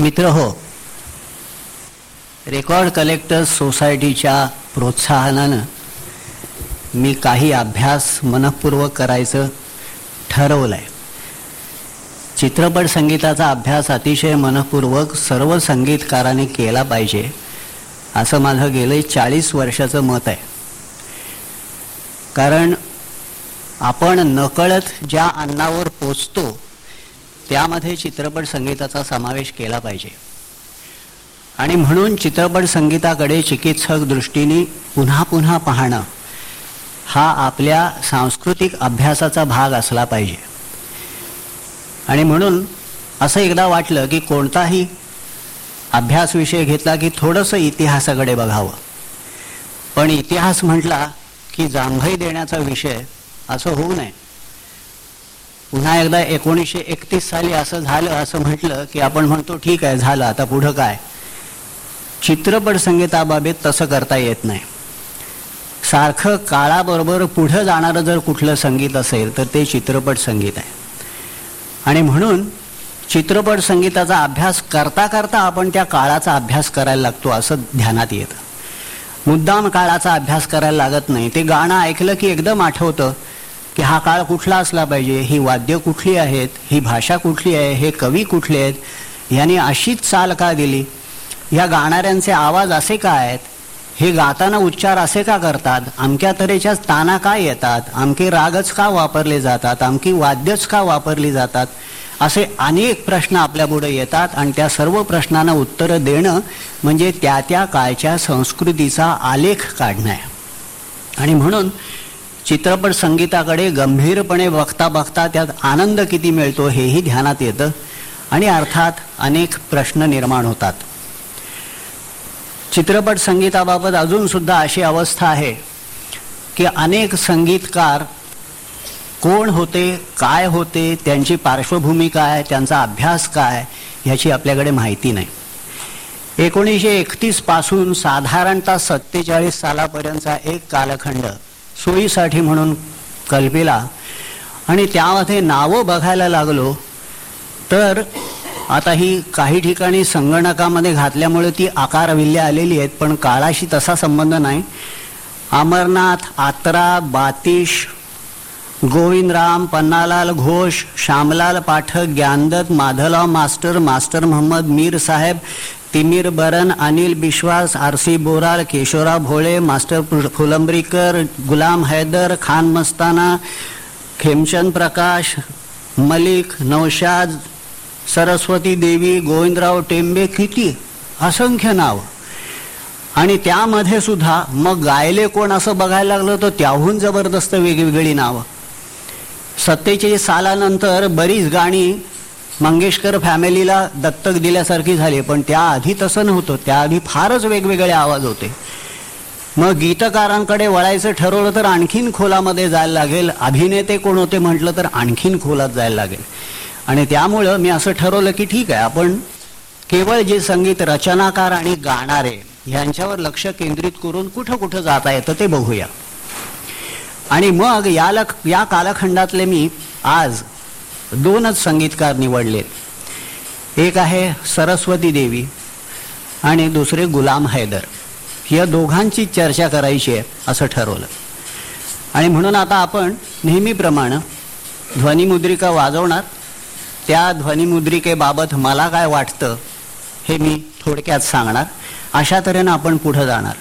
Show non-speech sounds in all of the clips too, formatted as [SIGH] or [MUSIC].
मित्र हो record collectors सोसायटीच्या प्रोत्साहनानं मी काही अभ्यास मनपूर्वक करायचं ठरवलं आहे चित्रपट संगीताचा अभ्यास अतिशय मनपूर्वक सर्व संगीतकाराने केला पाहिजे असं माझं गेले चाळीस वर्षाचं मत आहे. कारण आपण नकळत ज्या अन्नावर पोचतो त्यामध्ये चित्रपट संगीताचा समावेश केला पाहिजे. आणि म्हणून चित्रपट संगीताकडे चिकित्सक दृष्टीने पुन्हा पुन्हा पाहणं हा आपल्या सांस्कृतिक अभ्यासाचा भाग असला पाहिजे. आणि म्हणून असं एकदा वाटलं की कोणताही अभ्यास विषय घेतला की थोडंसं इतिहासाकडे बघावं. पण इतिहास म्हटला की जांभई देण्याचा विषय असं होऊ नये. पुन्हा एकदा एकोणीसशे एकतीस साली असं झालं असं म्हटलं की आपण म्हणतो ठीक आहे झालं आता पुढं काय? चित्रपट संगीताबाबत तसं करता येत नाही. सारखं काळाबरोबर पुढं जाणारं जर कुठलं संगीत असेल तर ते चित्रपट संगीत आहे. आणि म्हणून चित्रपट संगीताचा अभ्यास करता करता आपण त्या काळाचा अभ्यास करायला लागतो असं ध्यानात येतं. मुद्दाम काळाचा अभ्यास करायला लागत नाही. ते गाणं ऐकलं की एकदम आठवतं. की हा काळ कुठला असला पाहिजे? ही वाद्य कुठली आहेत? ही भाषा कुठली आहे? हे कवी कुठले आहेत? यांनी अशीच चाल का दिली? या गाणाऱ्यांचे आवाज असे का आहेत? हे गाताना उच्चार असे का करतात? अमक्या तऱ्हेच्या ताना का येतात? अमके रागच का वापरले जातात? अमकी वाद्यच का वापरली जातात? असे अनेक प्रश्न आपल्यापुढे येतात आणि त्या सर्व प्रश्नांना उत्तरं देणं म्हणजे त्या त्या काळच्या संस्कृतीचा आलेख काढणं आहे. आणि म्हणून चित्रपट संगीताकडे गंभीरपणे बघता बघता त्यात आनंद किती मिळतो हेही ध्यानात येतं आणि अर्थात अनेक प्रश्न निर्माण होतात. चित्रपट संगीताबाबत अजूनसुद्धा अशी अवस्था आहे की अनेक संगीतकार कोण होते काय होते त्यांची पार्श्वभूमी काय त्यांचा अभ्यास काय ह्याची आपल्याकडे माहिती नाही. एकोणीसशे एकतीसपासून साधारणतः सत्तेचाळीस सालापर्यंतचा एक कालखंड सोयीसाठी म्हणून कल्पिला. आणि त्यामध्ये नावं बघायला लागलो तर आता ही काही ठिकाणी संगणकामध्ये घातल्यामुळे ती आकारविल्ल्या आलेली आहेत पण काळाशी तसा संबंध नाही. Amarnath आत्रा Batish Govindram Pannalal Ghosh Shyamlal Pathak Gyandutt Madhavrao master master Mohammad Mir Saheb Timir Baran Anil Biswas R C Boral Keshavrao Bhole master Phulambrikar Ghulam Haider Khan Mastana Khemchand Prakash Malik Naushad Saraswati Devi Govindrao Tembe किती असंख्य नाव. आणि त्यामध्ये सुद्धा मग गायले कोण असं बघायला लागलं तर त्याहून जबरदस्त वेगवेगळी नावं. सत्तेचाळीस सालानंतर बरीच गाणी मंगेशकर फॅमिलीला दत्तक दिल्यासारखी झाली पण त्याआधी तसं नव्हतं. त्याआधी फारच वेगवेगळे आवाज होते. मग गीतकारांकडे वळायचं ठरवलं तर आणखीन खोलामध्ये जायला लागेल. अभिनेते कोण होते म्हटलं तर आणखीन खोलात जायला लागेल. आणि त्यामुळं मी असं ठरवलं की ठीक आहे आपण केवळ जे संगीत रचनाकार आणि गाणारे ह्यांच्यावर लक्ष केंद्रित करून कुठं कुठं जाता येतं ते बघूया. आणि मग या लख या कालखंडातले मी आज दोनच संगीतकार निवडले एक आहे सरस्वती देवी आणि दुसरे गुलाम हैदर. या दोघांची चर्चा करायची आहे असं ठरवलं. आणि म्हणून आता आपण नेहमीप्रमाणे ध्वनिमुद्रिका वाजवणार. त्या ध्वनिमुद्रिकेबाबत मला काय वाटतं हे मी थोडक्यात सांगणार. अशा तऱ्हेनं आपण पुढं जाणार.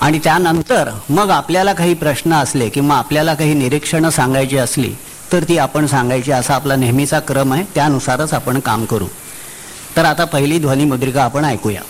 आणि त्यानंतर मग आपल्याला काही प्रश्न असले किंवा आपल्याला काही निरीक्षणं सांगायची असली तर ती आपण सांगायची असा आपला नेहमीचा क्रम आहे त्यानुसारच आपण काम करू. तर आता पहिली ध्वनिमुद्रिका आपण ऐकूया.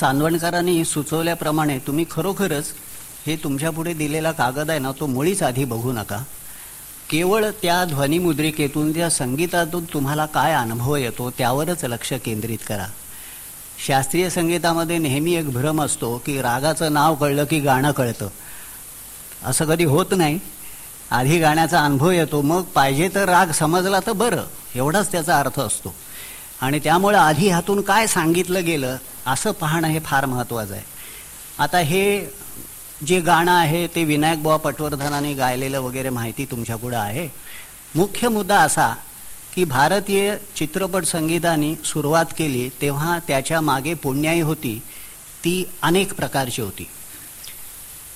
चांदवणकरांनी सुचवल्याप्रमाणे तुम्ही खरोखरच हे तुमच्यापुढे दिलेला कागद आहे ना तो मुळीच आधी बघू नका. केवळ त्या ध्वनिमुद्रिकेतून त्या संगीतातून तुम्हाला काय अनुभव येतो त्यावरच लक्ष केंद्रित करा. शास्त्रीय संगीतामध्ये नेहमी एक भ्रम असतो की रागाचं नाव कळलं की गाणं कळतं. असं कधी होत नाही. आधी गाण्याचा अनुभव येतो मग पाहिजे तर राग समजला तर बरं एवढाच त्याचा अर्थ असतो. आणि त्यामुळं आधी हातून काय सांगितलं गेलं असं पाहणं हे फार महत्त्वाचं आहे. आता हे जे गाणं आहे ते विनायक बुवा पटवर्धनाने गायलेलं वगैरे माहिती तुमच्यापुढं आहे. मुख्य मुद्दा असा की भारतीय चित्रपट संगीताने सुरुवात केली तेव्हा त्याच्यामागे पुण्याई होती ती अनेक प्रकारची होती.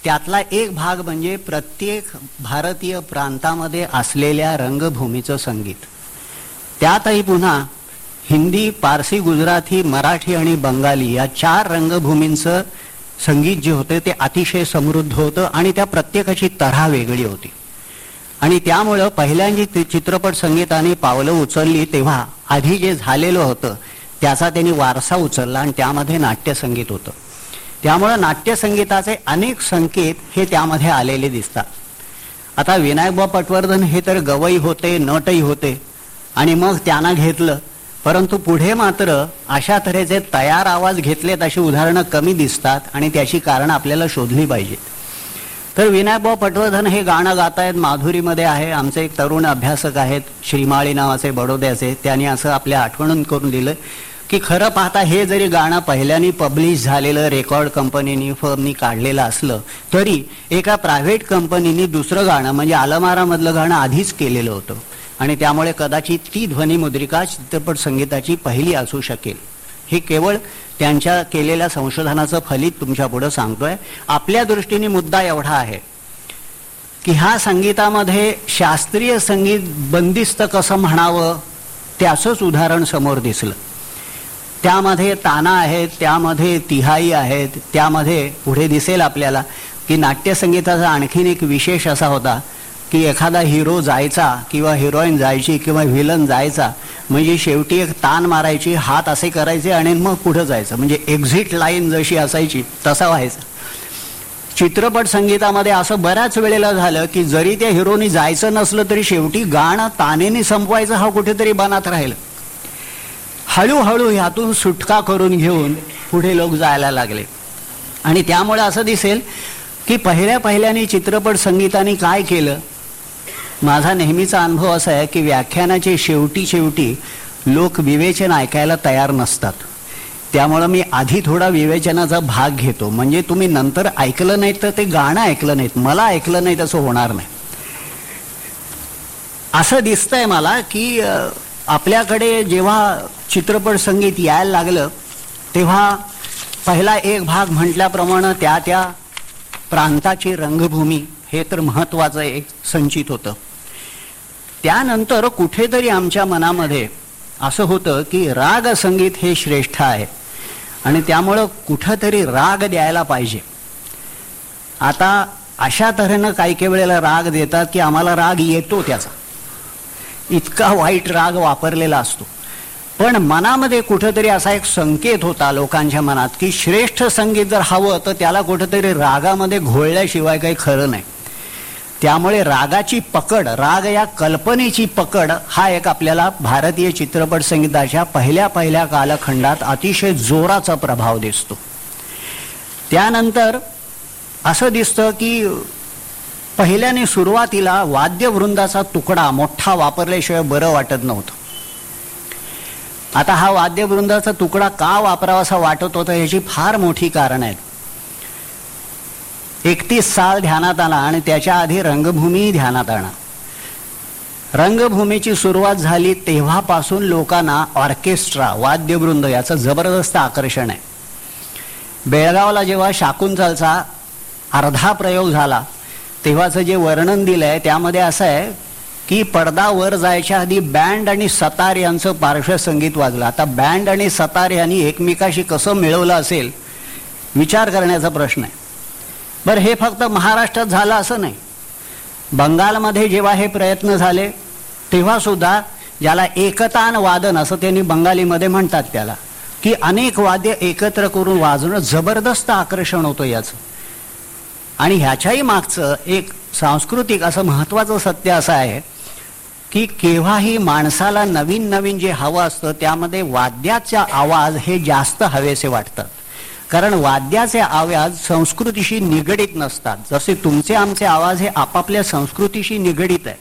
त्यातला एक भाग म्हणजे प्रत्येक भारतीय प्रांतामध्ये असलेल्या रंगभूमीचं संगीत. त्यातही पुन्हा हिंदी पारसी गुजराती मराठी आणि बंगाली या चार रंगभूमींचं संगीत जे होते ते अतिशय समृद्ध होतं आणि त्या प्रत्येकाची तऱ्हा वेगळी होती. आणि त्यामुळं पहिल्यांदा चित्रपट संगीताने पावलं उचलली तेव्हा आधी जे झालेलं होतं त्याचा त्यांनी वारसा उचलला आणि त्यामध्ये नाट्यसंगीत होतं. त्यामुळं नाट्यसंगीताचे अनेक संकेत हे त्यामध्ये आलेले दिसतात. आता विनायकबा पटवर्धन हे तर गवई होते नटही होते आणि मग त्यांना घेतलं. परंतु पुढे मात्र अशा तऱ्हेचे तयार आवाज घेतलेत अशी उदाहरणं कमी दिसतात आणि त्याची कारणं आपल्याला शोधली पाहिजेत. तर विनायकभाऊ पटवर्धन हे गाणं गातायत माधुरीमध्ये आहे. आमचे एक तरुण अभ्यासक आहेत श्रीमाळी नावाचे बडोद्याचे त्यांनी असं आपल्या आठवणून करून दिलं की खरं पाहता हे जरी गाणं पहिल्यानी पब्लिश झालेलं रेकॉर्ड कंपनीनी फर्मनी काढलेलं असलं तरी एका प्रायव्हेट कंपनीनी दुसरं गाणं म्हणजे आलमारामधलं गाणं आधीच केलेलं होतं. आणि त्यामुळे कदाचित ती ध्वनिमुद्रिका चित्रपट संगीताची पहिली असू शकेल. हे केवळ त्यांच्या केलेल्या संशोधनाचं फलित तुमच्या पुढं सांगतोय. आपल्या दृष्टीने मुद्दा एवढा आहे की ह्या संगीतामध्ये शास्त्रीय संगीत बंदिस्त कसं म्हणावं त्याचंच उदाहरण समोर दिसलं. त्यामध्ये ताना आहेत त्यामध्ये तिहाई आहेत त्यामध्ये पुढे दिसेल आपल्याला की नाट्यसंगीताचा आणखीन एक विशेष असा होता की एखादा हिरो जायचा किंवा हिरोईन जायची किंवा व्हिलन जायचा म्हणजे शेवटी एक ताण मारायची हात असे करायचे आणि मग पुढं जायचं. म्हणजे एक्झिट लाईन जशी असायची तसा व्हायचा. चित्रपट संगीतामध्ये असं बऱ्याच वेळेला झालं की जरी त्या हिरोनी जायचं नसलं तरी शेवटी गाणं तानेने संपवायचं हा कुठेतरी बनात राहिलं. हळूहळू ह्यातून सुटका करून घेऊन पुढे लोक जायला लागले. आणि त्यामुळे असं दिसेल की पहिल्या पहिल्याने चित्रपट संगीताने काय केलं? माझा नेहमीचा अनुभव असा आहे की व्याख्यानाचे शेवटी शेवटी लोक विवेचन ऐकायला तयार नसतात. त्यामुळं मी आधी थोडा विवेचनाचा भाग घेतो. म्हणजे तुम्ही नंतर ऐकलं नाहीत तर ते गाणं ऐकलं नाहीत मला ऐकलं नाही तसं होणार नाही. असं दिसतंय मला की आपल्याकडे जेव्हा चित्रपट संगीत यायला लागलं तेव्हा पहिला एक भाग म्हटल्याप्रमाणे त्या त्या प्रांताची रंगभूमी हे तर महत्वाचं एक संचित होतं. त्यानंतर कुठेतरी आमच्या मनामध्ये असं होतं की राग संगीत हे श्रेष्ठ आहे. आणि त्यामुळं कुठंतरी राग द्यायला पाहिजे. आता अशा तऱ्हेनं काही काही वेळेला राग देतात की आम्हाला राग येतो त्याचा. इतका वाईट राग वापरलेला असतो. पण मनामध्ये कुठंतरी असा एक संकेत होता लोकांच्या मनात की श्रेष्ठ संगीत जर हवं तर त्याला कुठंतरी रागामध्ये घोळल्याशिवाय काही खरं नाही. त्यामुळे रागाची पकड राग या कल्पनेची पकड हा एक आपल्याला भारतीय चित्रपट संगीताच्या पहिल्या पहिल्या कालखंडात अतिशय जोराचा प्रभाव दिसतो. त्यानंतर असं दिसतं की पहिल्याने सुरुवातीला वाद्यवृंदाचा तुकडा मोठा वापरल्याशिवाय बरं वाटत नव्हतं. आता हा वाद्यवृंदाचा तुकडा का वापरावा असा वाटत होता याची फार मोठी कारण आहेत. एकतीस साल ध्यानात आला आणि त्याच्या आधी रंगभूमी ध्यानात आणा. रंगभूमीची सुरुवात झाली तेव्हापासून लोकांना ऑर्केस्ट्रा वाद्यवृंद याचं जबरदस्त आकर्षण आहे. बेळगावला जेव्हा शाकुंतलचा अर्धा प्रयोग झाला तेव्हाचं जे वर्णन दिलं आहे त्यामध्ये असं आहे की पडदा वर जायच्या आधी बँड आणि सतार यांचं पार्श्वसंगीत वाजलं. आता बँड आणि सतार यांनी एकमेकाशी कसं मिळवलं असेल विचार करण्याचा प्रश्न आहे. बरं हे फक्त महाराष्ट्रात झालं असं नाही. बंगालमध्ये जेव्हा हे प्रयत्न झाले तेव्हा सुद्धा ज्याला एकतान वादन असं त्यांनी बंगालीमध्ये म्हणतात त्याला की अनेक वाद्य एकत्र करून वाजवणं जबरदस्त आकर्षण होतं याचं. आणि ह्याच्याही मागचं एक सांस्कृतिक असं महत्त्वाचं सत्य असं आहे की केव्हाही माणसाला नवीन नवीन जे हवं असतं त्यामध्ये वाद्याचा आवाज हे जास्त हवेसे वाटतात. कारण वाद्याचे आवाज संस्कृतीशी निगडीत नसतात. जसे तुमचे आमचे आवाज हे आपापल्या संस्कृतीशी निगडीत आहेत.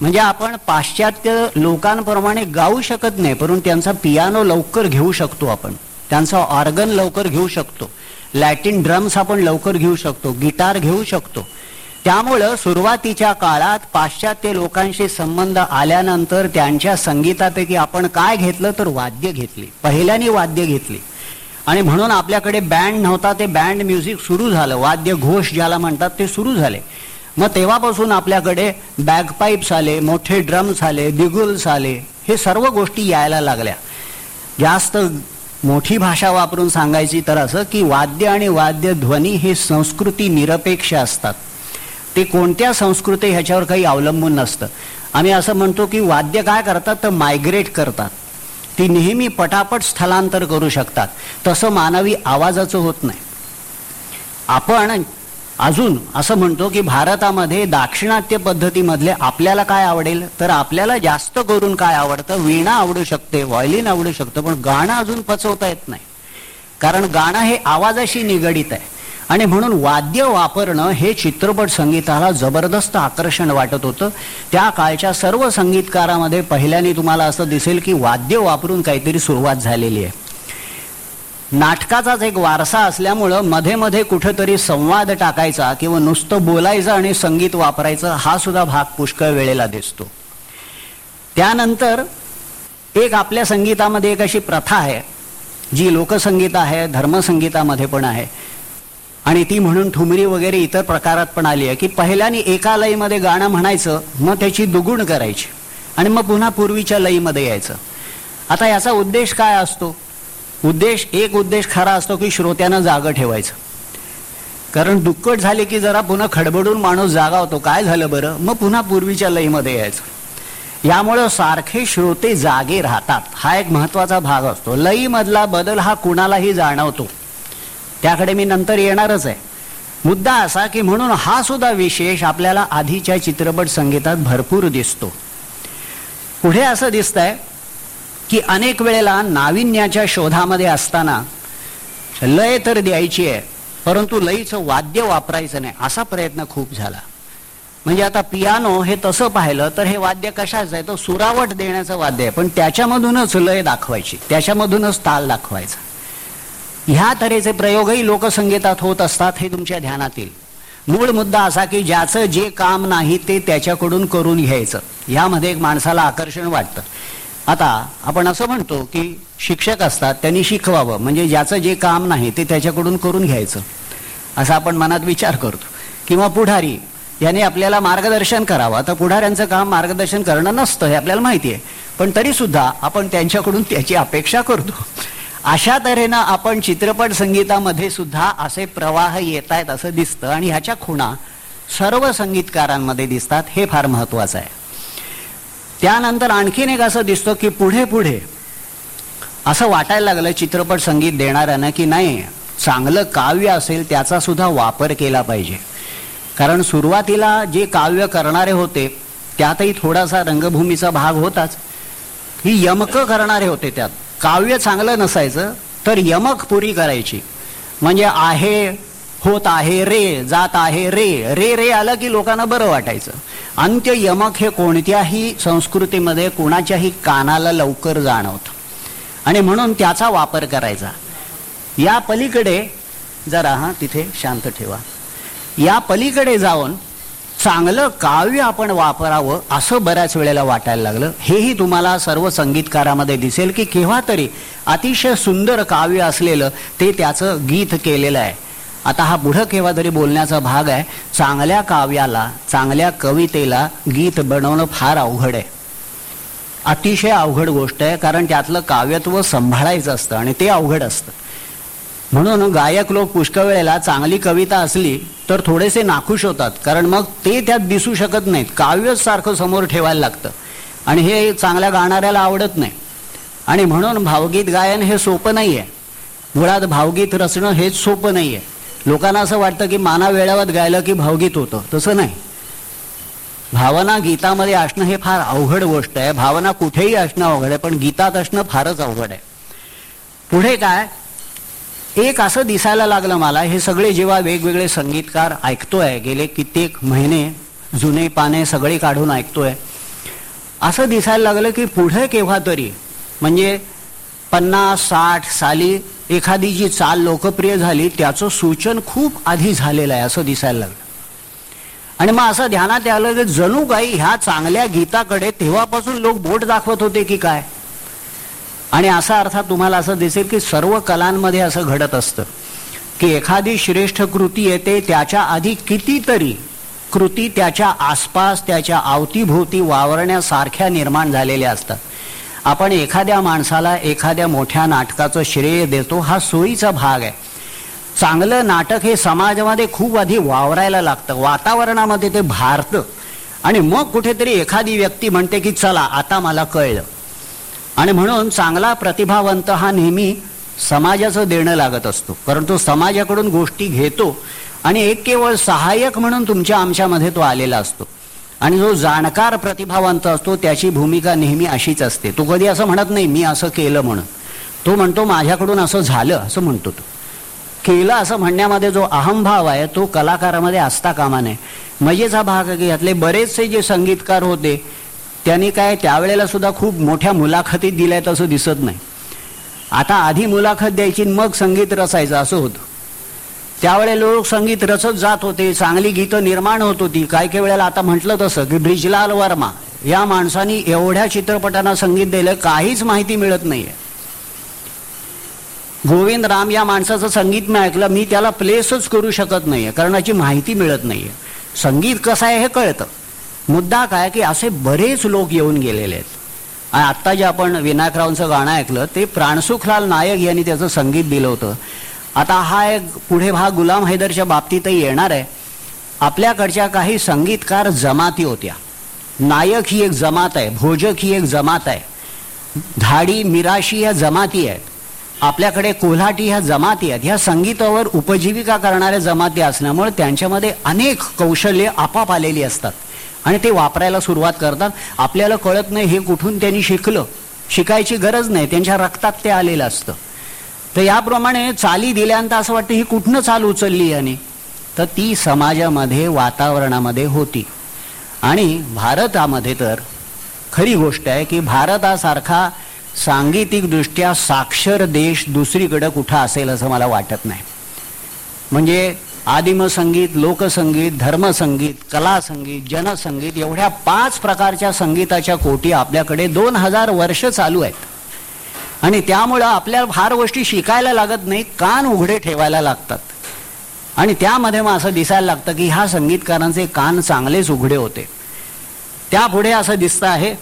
म्हणजे आपण पाश्चात्य लोकांप्रमाणे गाऊ शकत नाही परंतु त्यांचा पियानो लवकर घेऊ शकतो आपण. त्यांचा ऑर्गन लवकर घेऊ शकतो. लॅटिन ड्रम्स आपण लवकर घेऊ शकतो. गिटार घेऊ शकतो. त्यामुळं सुरुवातीच्या काळात पाश्चात्य लोकांशी संबंध आल्यानंतर त्यांच्या संगीतापैकी आपण काय घेतलं तर वाद्य घेतली. पहिल्याने वाद्य घेतली. आणि म्हणून आपल्याकडे बँड नव्हता ते बँड म्युझिक सुरू झालं. वाद्य घोष ज्याला म्हणतात ते सुरू झाले. मग तेव्हापासून आपल्याकडे बॅगपाईप्स आले मोठे ड्रम्स आले बिगुल्स आले. हे सर्व गोष्टी यायला लागल्या. जास्त मोठी भाषा वापरून सांगायची तर असं की वाद्य आणि वाद्य ध्वनी हे संस्कृती निरपेक्ष असतात. ते कोणत्या संस्कृती ह्याच्यावर काही अवलंबून नसतं. आम्ही असं म्हणतो की वाद्य काय करतात? तर मायग्रेट करतात. ती नेहमी पटापट स्थलांतर करू शकतात. तसं मानवी आवाजाचं होत नाही. आपण अजून असं म्हणतो की भारतामध्ये दाक्षिणात्य पद्धतीमधले आपल्याला काय आवडेल? तर आपल्याला जास्त करून काय आवडतं? वीणा आवडू शकते व्हायलिन आवडू शकतं पण गाणं अजून पचवता येत नाही. कारण गाणं हे आवाजाशी निगडीत आहे. आणि म्हणून वाद्य वापरणं हे चित्रपट संगीताला जबरदस्त आकर्षण वाटत होतं. त्या काळच्या सर्व संगीतकारामध्ये पहिल्याने तुम्हाला असं दिसेल की वाद्य वापरून काहीतरी सुरुवात झालेली आहे. नाटकाचाच एक वारसा असल्यामुळं मध्ये मध्ये कुठंतरी संवाद टाकायचा किंवा नुसतं बोलायचं आणि संगीत वापरायचं हा सुद्धा भाग पुष्कळ वेळेला दिसतो. त्यानंतर एक आपल्या संगीतामध्ये एक अशी प्रथा आहे जी लोकसंगीत आहे धर्मसंगीतामध्ये पण आहे. आणि ती म्हणून ठुमरी वगैरे इतर प्रकारात पण आली आहे की पहिल्याने एका लईमध्ये गाणं म्हणायचं मग त्याची दुगुण करायची आणि मग पुन्हा पूर्वीच्या लईमध्ये यायचं. आता याचा उद्देश काय असतो? उद्देश एक उद्देश खरा असतो की श्रोत्यानं जागं ठेवायचं. कारण दुक्कट झाले की जरा पुन्हा खडबडून माणूस जागा होतो काय झालं बरं? मग पुन्हा पूर्वीच्या लईमध्ये यायचं. यामुळं सारखे श्रोते जागे राहतात. हा एक महत्त्वाचा भाग असतो. लईमधला बदल हा कुणालाही जाणवतो. त्याकडे मी नंतर येणारच आहे. मुद्दा असा की म्हणून हा सुद्धा विशेष आपल्याला आधीच्या चित्रपट संगीतात भरपूर दिसतो. पुढे असं दिसतंय की अनेक वेळेला नाविन्याच्या शोधामध्ये असताना लय तर द्यायची आहे परंतु लईचं वाद्य वापरायचं नाही असा प्रयत्न खूप झाला. म्हणजे आता पियानो हे तसं पाहिलं तर हे वाद्य कशाचं आहे? तर सुरावट देण्याचं वाद्य आहे पण त्याच्यामधूनच लय दाखवायची त्याच्यामधूनच ताल दाखवायचा. ह्या तऱ्हेचे प्रयोगही लोकसंगीतात होत असतात हे तुमच्या ध्यानात येईल मूळ मुद्दा असा की ज्याचं जे काम नाही ते त्याच्याकडून करून घ्यायचं. ह्यामध्ये एक माणसाला आकर्षण वाटतं. आता आपण असं म्हणतो की शिक्षक असतात त्यांनी शिकवावं. म्हणजे ज्याचं जे काम नाही ते त्याच्याकडून करून घ्यायचं. असा आपण मनात विचार करतो. किंवा पुढारी याने आपल्याला मार्गदर्शन करावं. तर पुढाऱ्यांचं काम मार्गदर्शन करणं नसतं हे आपल्याला माहिती आहे. पण तरीसुद्धा आपण त्यांच्याकडून त्याची अपेक्षा करतो. अशा तऱ्हेनं आपण चित्रपट संगीतामध्ये सुद्धा असे प्रवाह येत आहेत असं दिसतं आणि ह्याच्या खुणा सर्व संगीतकारांमध्ये दिसतात हे फार महत्वाचं आहे. त्यानंतर आणखीन एक असं दिसतं की पुढे पुढे असं वाटायला लागलं चित्रपट संगीत देणाऱ्यानं की नाही चांगलं काव्य असेल त्याचा सुद्धा वापर केला पाहिजे. कारण सुरुवातीला जे काव्य करणारे होते त्यातही थोडासा रंगभूमीचा भाग होताच. ही यमक करणारे होते त्यात. काव्य चांगलं नसायचं तर यमक पुरी करायची. म्हणजे आहे होत आहे रे जात आहे रे रे रे आलं की लोकांना बरं वाटायचं. अंत्य यमक हे कोणत्याही संस्कृतीमध्ये कोणाच्याही कानाला लवकर जाणवतं. आणि म्हणून त्याचा वापर करायचा. या पलीकडे जरा हां तिथे शांत ठेवा. या पलीकडे जाऊन चांगलं काव्य आपण वापरावं असं बऱ्याच वेळेला वाटायला लागलं. हेही तुम्हाला सर्व संगीतकारामध्ये दिसेल की केव्हा तरी अतिशय सुंदर काव्य असलेलं ते त्याचं गीत केलेलं आहे. आता हा पुढं केव्हा तरी बोलण्याचा भाग आहे. चांगल्या काव्याला चांगल्या कवितेला गीत बनवणं फार अवघड आहे. अतिशय अवघड गोष्ट आहे कारण त्यातलं काव्यत्व सांभाळायचं असतं आणि ते अवघड असतं. म्हणून गायक लोक पुष्कळ वेळेला चांगली कविता असली तर थोडेसे नाखुश होतात कारण मग ते त्यात दिसू शकत नाहीत. काव्यच सारखं समोर ठेवायला लागतं. आणि हे चांगल्या गाणाऱ्याला आवडत नाही. आणि म्हणून भावगीत गायन हे सोपं नाही आहे मुळात भावगीत रचणं हेच सोपं नाही आहे लोकांना असं वाटतं की माना वेळावत गायलं की भावगीत होतं. तसं नाही. भावना गीतामध्ये असणं हे फार अवघड गोष्ट आहे. भावना कुठेही असणं अवघड आहे पण गीतात असणं फारच अवघड आहे. पुढे काय? एक असं दिसायला लागलं मला हे सगळे जेव्हा वेगवेगळे संगीतकार ऐकतोय गेले कित्येक महिने जुने पाने सगळे काढून ऐकतोय असं दिसायला लागलं की पुढे केव्हा तरी म्हणजे पन्नास साठ साली एखादी जी चाल लोकप्रिय झाली त्याचं सूचन खूप आधी झालेलं आहे असं दिसायला लागलं. आणि मग असं ध्यानात आलं की जणू काही ह्या चांगल्या गीताकडे तेव्हापासून लोक बोट दाखवत होते की काय? आणि असा अर्थात तुम्हाला असं दिसेल की सर्व कलांमध्ये असं घडत असतं. की एखादी श्रेष्ठ कृती येते त्याच्या आधी कितीतरी कृती त्याच्या आसपास त्याच्या अवतीभोवती वावरण्यासारख्या निर्माण झालेल्या असतात. आपण एखाद्या माणसाला एखाद्या मोठ्या नाटकाचं श्रेय देतो हा सोयीचा भाग आहे. चांगलं नाटक हे समाजामध्ये खूप आधी वावरायला लागतं. वातावरणामध्ये ते भारतं. आणि मग कुठेतरी एखादी व्यक्ती म्हणते की चला आता मला कळलं. आणि म्हणून चांगला प्रतिभावंत हा नेहमी समाजाचं देणं लागत असतो. कारण तो समाजाकडून गोष्टी घेतो आणि एक केवळ सहाय्यक म्हणून तुमच्या आमच्यामध्ये तो आलेला असतो. आणि जो जाणकार प्रतिभावंत असतो त्याची भूमिका नेहमी अशीच असते. तो कधी असं म्हणत नाही मी असं केलं म्हणून. तो म्हणतो माझ्याकडून असं झालं असं म्हणतो तो. केलं असं म्हणण्यामध्ये जो अहमभाव आहे तो कलाकारामध्ये असता कामा नये. मजेचा भाग यातले बरेचसे जे संगीतकार होते त्यांनी काय त्यावेळेला सुद्धा खूप मोठ्या मुलाखतीत दिल्यात असं दिसत नाही. आता आधी मुलाखत द्यायची मग संगीत रचायचं असं होतं. त्यावेळे लोक संगीत रचत जात होते चांगली गीतं निर्माण होत होती. काही काही वेळेला आता म्हटलं तसं की ब्रिजलाल वर्मा या माणसानी एवढ्या चित्रपटांना संगीत दिलं काहीच माहिती मिळत नाहीये. गोविंद राम या माणसाचं संगीत मी ऐकलं मी त्याला प्लेसच करू शकत नाहीये कारण याची माहिती मिळत नाहीये. संगीत कसं आहे हे कळतं. मुद्दा काय की असे बरेच लोक येऊन गेलेले आहेत. आणि आत्ता जे आपण विनायकरावांचं गाणं ऐकलं ते प्राणसुखलाल नायक यांनी त्याचं संगीत दिलं होतं. आता हा एक पुढे भाग गुलाम हैदरच्या बाबतीतही येणार आहे. आपल्याकडच्या काही संगीतकार जमाती होत्या. नायक ही एक जमात आहे भोजक ही एक जमात आहे. धाडी मिराशी ह्या जमाती आहेत. आपल्याकडे कोल्हाटी ह्या जमाती आहेत. ह्या संगीतावर उपजीविका करणाऱ्या जमाती असल्यामुळे त्यांच्यामध्ये अनेक कौशल्य आपाप आलेली असतात. आणि ते वापरायला सुरुवात करतात. आपल्याला कळत नाही हे कुठून त्यांनी शिकलं. शिकायची गरज नाही. त्यांच्या रक्तात ते आलेलं असतं. तर याप्रमाणे चाली दिल्यानंतर असं वाटतं ही कुठनं चाल उचलली याने? तर ती समाजामध्ये वातावरणामध्ये होती. आणि भारतामध्ये तर खरी गोष्ट आहे की भारतासारखा सांगीतिकदृष्ट्या साक्षर देश दुसरीकडं कुठं असेल असं मला वाटत नाही. म्हणजे आदिमसंगीत लोकसंगीत धर्मसंगीत कलासंगीत जनसंगीत एवढ्या पाच प्रकारच्या संगीताच्या कोटी आपल्याकडे दोन हजार वर्ष चालू आहेत. आणि त्यामुळं आपल्याला फार गोष्टी शिकायला लागत नाही कान उघडे ठेवायला लागतात. आणि त्यामध्ये मग असं दिसायला लागतं की ह्या संगीतकारांचे कान चांगलेच उघडे होते. त्यापुढे असं दिसतं आहे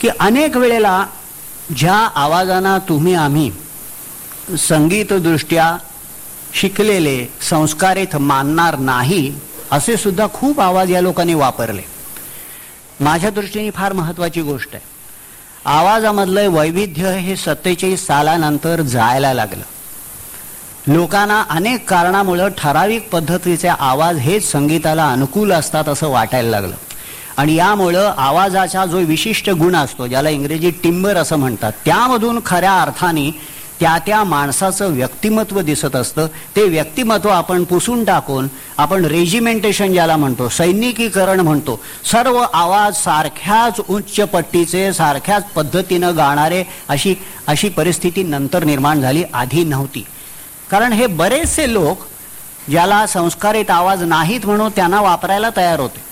की अनेक वेळेला ज्या आवाजांना तुम्ही आम्ही संगीतदृष्ट्या शिकलेले संस्कारित मानणार नाही असे सुद्धा खूप आवाज या लोकांनी वापरले. माझ्या दृष्टीने फार महत्वाची गोष्ट आहे. आवाजामधलं वैविध्य हे सत्तेचाळीस सालानंतर जायला लागलं. लोकांना अनेक कारणामुळं ठराविक पद्धतीचे आवाज हेच संगीताला अनुकूल असतात असं वाटायला लागलं. आणि यामुळं आवाजाचा जो विशिष्ट गुण असतो ज्याला इंग्रजीत टिंबर असं म्हणतात त्यामधून खऱ्या अर्थाने त्या त्या माणसाचं व्यक्तिमत्व दिसत असतं. ते व्यक्तिमत्व आपण पुसून टाकून आपण रेजिमेंटेशन ज्याला म्हणतो सैनिकीकरण म्हणतो सर्व आवाज सारख्याच उच्च पट्टीचे सारख्याच पद्धतीनं गाणारे अशी अशी परिस्थिती नंतर निर्माण झाली आधी नव्हती. कारण हे बरेचसे लोक ज्याला संस्कारित आवाज नाहीत म्हणून त्यांना वापरायला तयार होते.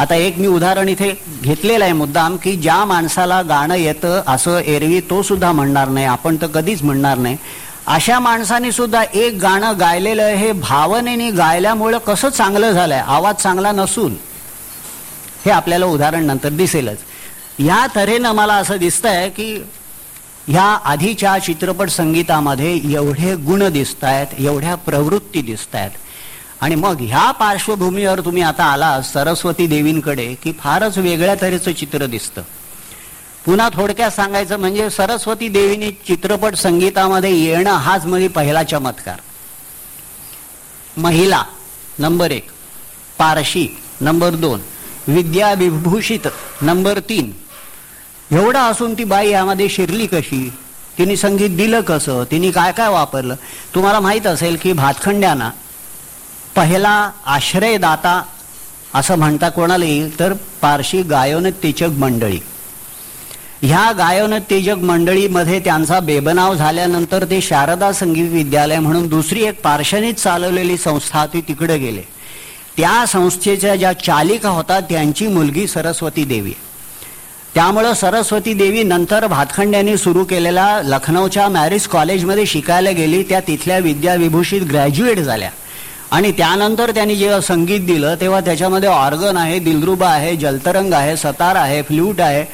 आता एक मी उदाहरण इथे घेतलेलं आहे मुद्दाम की ज्या माणसाला गाणं येतं असं एरवी तो सुद्धा म्हणणार नाही आपण तर कधीच म्हणणार नाही. अशा माणसाने सुद्धा एक गाणं गायलेलं हे भावनेने गायल्यामुळं कसं चांगलं झालंय आवाज चांगला नसून. हे आपल्याला उदाहरण नंतर दिसेलच. ह्या तऱ्हेनं मला असं दिसतंय की ह्या आधीच्या चित्रपट संगीतामध्ये एवढे गुण दिसत आहेत एवढ्या प्रवृत्ती दिसत आहेत आणि मग ह्या पार्श्वभूमीवर तुम्ही आता आला सरस्वती देवींकडे की फारच वेगळ्या तऱ्हेचं चित्र दिसतं. पुन्हा थोडक्यात सांगायचं म्हणजे सरस्वती देवीने चित्रपट संगीतामध्ये येणं हाच म्हणजे पहिला चमत्कार. महिला नंबर एक. पारशी नंबर दोन. विद्या विभूषित नंबर तीन. एवढा असून ती बाई यामध्ये शिरली कशी? तिने संगीत दिलं कसं? तिने काय काय वापरलं? तुम्हाला माहीत असेल की भातखंड्यांना पहिला आश्रयदाता असं म्हणता कोणाला येईल? तर पारशी गायनोत्तेजक मंडळी. ह्या गायनोत्तेजक मंडळीमध्ये त्यांचा बेबनाव झाल्यानंतर ते शारदा संगीत विद्यालय म्हणून दुसरी एक पार्शनीत चालवलेली संस्था ती तिकडे गेले. त्या संस्थेच्या ज्या चालिका होत्या त्यांची मुलगी सरस्वती देवी. त्यामुळं सरस्वती देवी नंतर भातखंड्यांनी सुरू केलेल्या लखनौच्या मॅरिज कॉलेजमध्ये शिकायला गेली त्या तिथल्या विद्याविभूषित ग्रॅज्युएट झाल्या. आणि त्यानंतर त्यांनी जेव्हा संगीत दिलं तेव्हा त्याच्यामध्ये ऑर्गन आहे दिलरुबा आहे जलतरंग आहे सतार आहे फ्ल्यूट आहे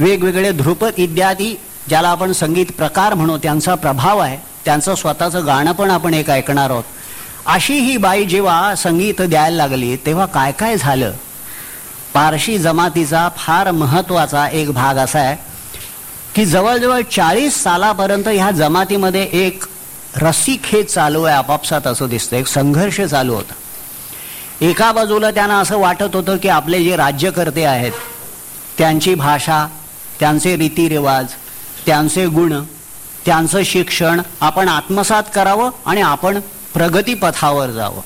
वेगवेगळे ध्रुपद इत्यादी ज्याला आपण संगीत प्रकार म्हणू त्यांचा प्रभाव आहे. त्यांचं स्वतःचं गाणं पण आपण एक ऐकणार आहोत. अशी ही बाई जेव्हा संगीत द्यायला लागली तेव्हा काय काय झालं? पारशी जमातीचा फार महत्त्वाचा एक भाग असा आहे की जवळजवळ चाळीस सालापर्यंत ह्या जमातीमध्ये एक रस्सीखेच चालू आहे आपापसात असं दिसतं एक संघर्ष चालू होता. एका बाजूला त्यांना असं वाटत होतं की आपले जे राज्यकर्ते आहेत त्यांची भाषा त्यांचे रीतिरिवाज त्यांचे गुण त्यांचं शिक्षण आपण आत्मसात करावं आणि आपण प्रगतीपथावर जावं.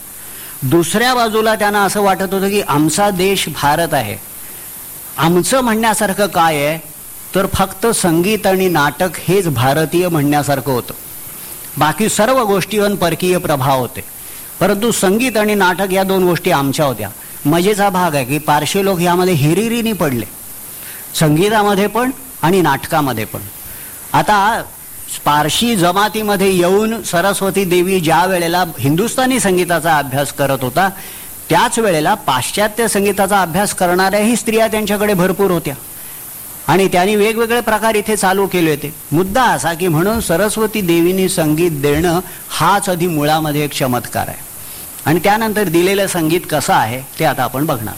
दुसऱ्या बाजूला त्यांना असं वाटत होतं की आमचा देश भारत आहे. आमचं म्हणण्यासारखं काय आहे? तर फक्त संगीत आणि नाटक हेच भारतीय म्हणण्यासारखं होतं. बाकी सर्व गोष्टीवर परकीय प्रभाव होते. परंतु संगीत आणि नाटक या दोन गोष्टी आमच्या होत्या. मजेचा भाग आहे की पारशी लोक यामध्ये हिरिरीने पडले. संगीतामध्ये पण आणि नाटकामध्ये पण. आता पारशी जमातीमध्ये येऊन सरस्वती देवी ज्या वेळेला हिंदुस्थानी संगीताचा अभ्यास करत होता त्याच वेळेला पाश्चात्य संगीताचा अभ्यास करणाऱ्याही स्त्रिया त्यांच्याकडे भरपूर होत्या. आणि त्यांनी वेगवेगळे प्रकार इथे चालू केले होते. मुद्दा असा की म्हणून सरस्वती देवीनी संगीत देणं हाच आधी मुळामध्ये एक चमत्कार आहे. आणि त्यानंतर दिलेलं संगीत कसं आहे ते आता आपण बघणार.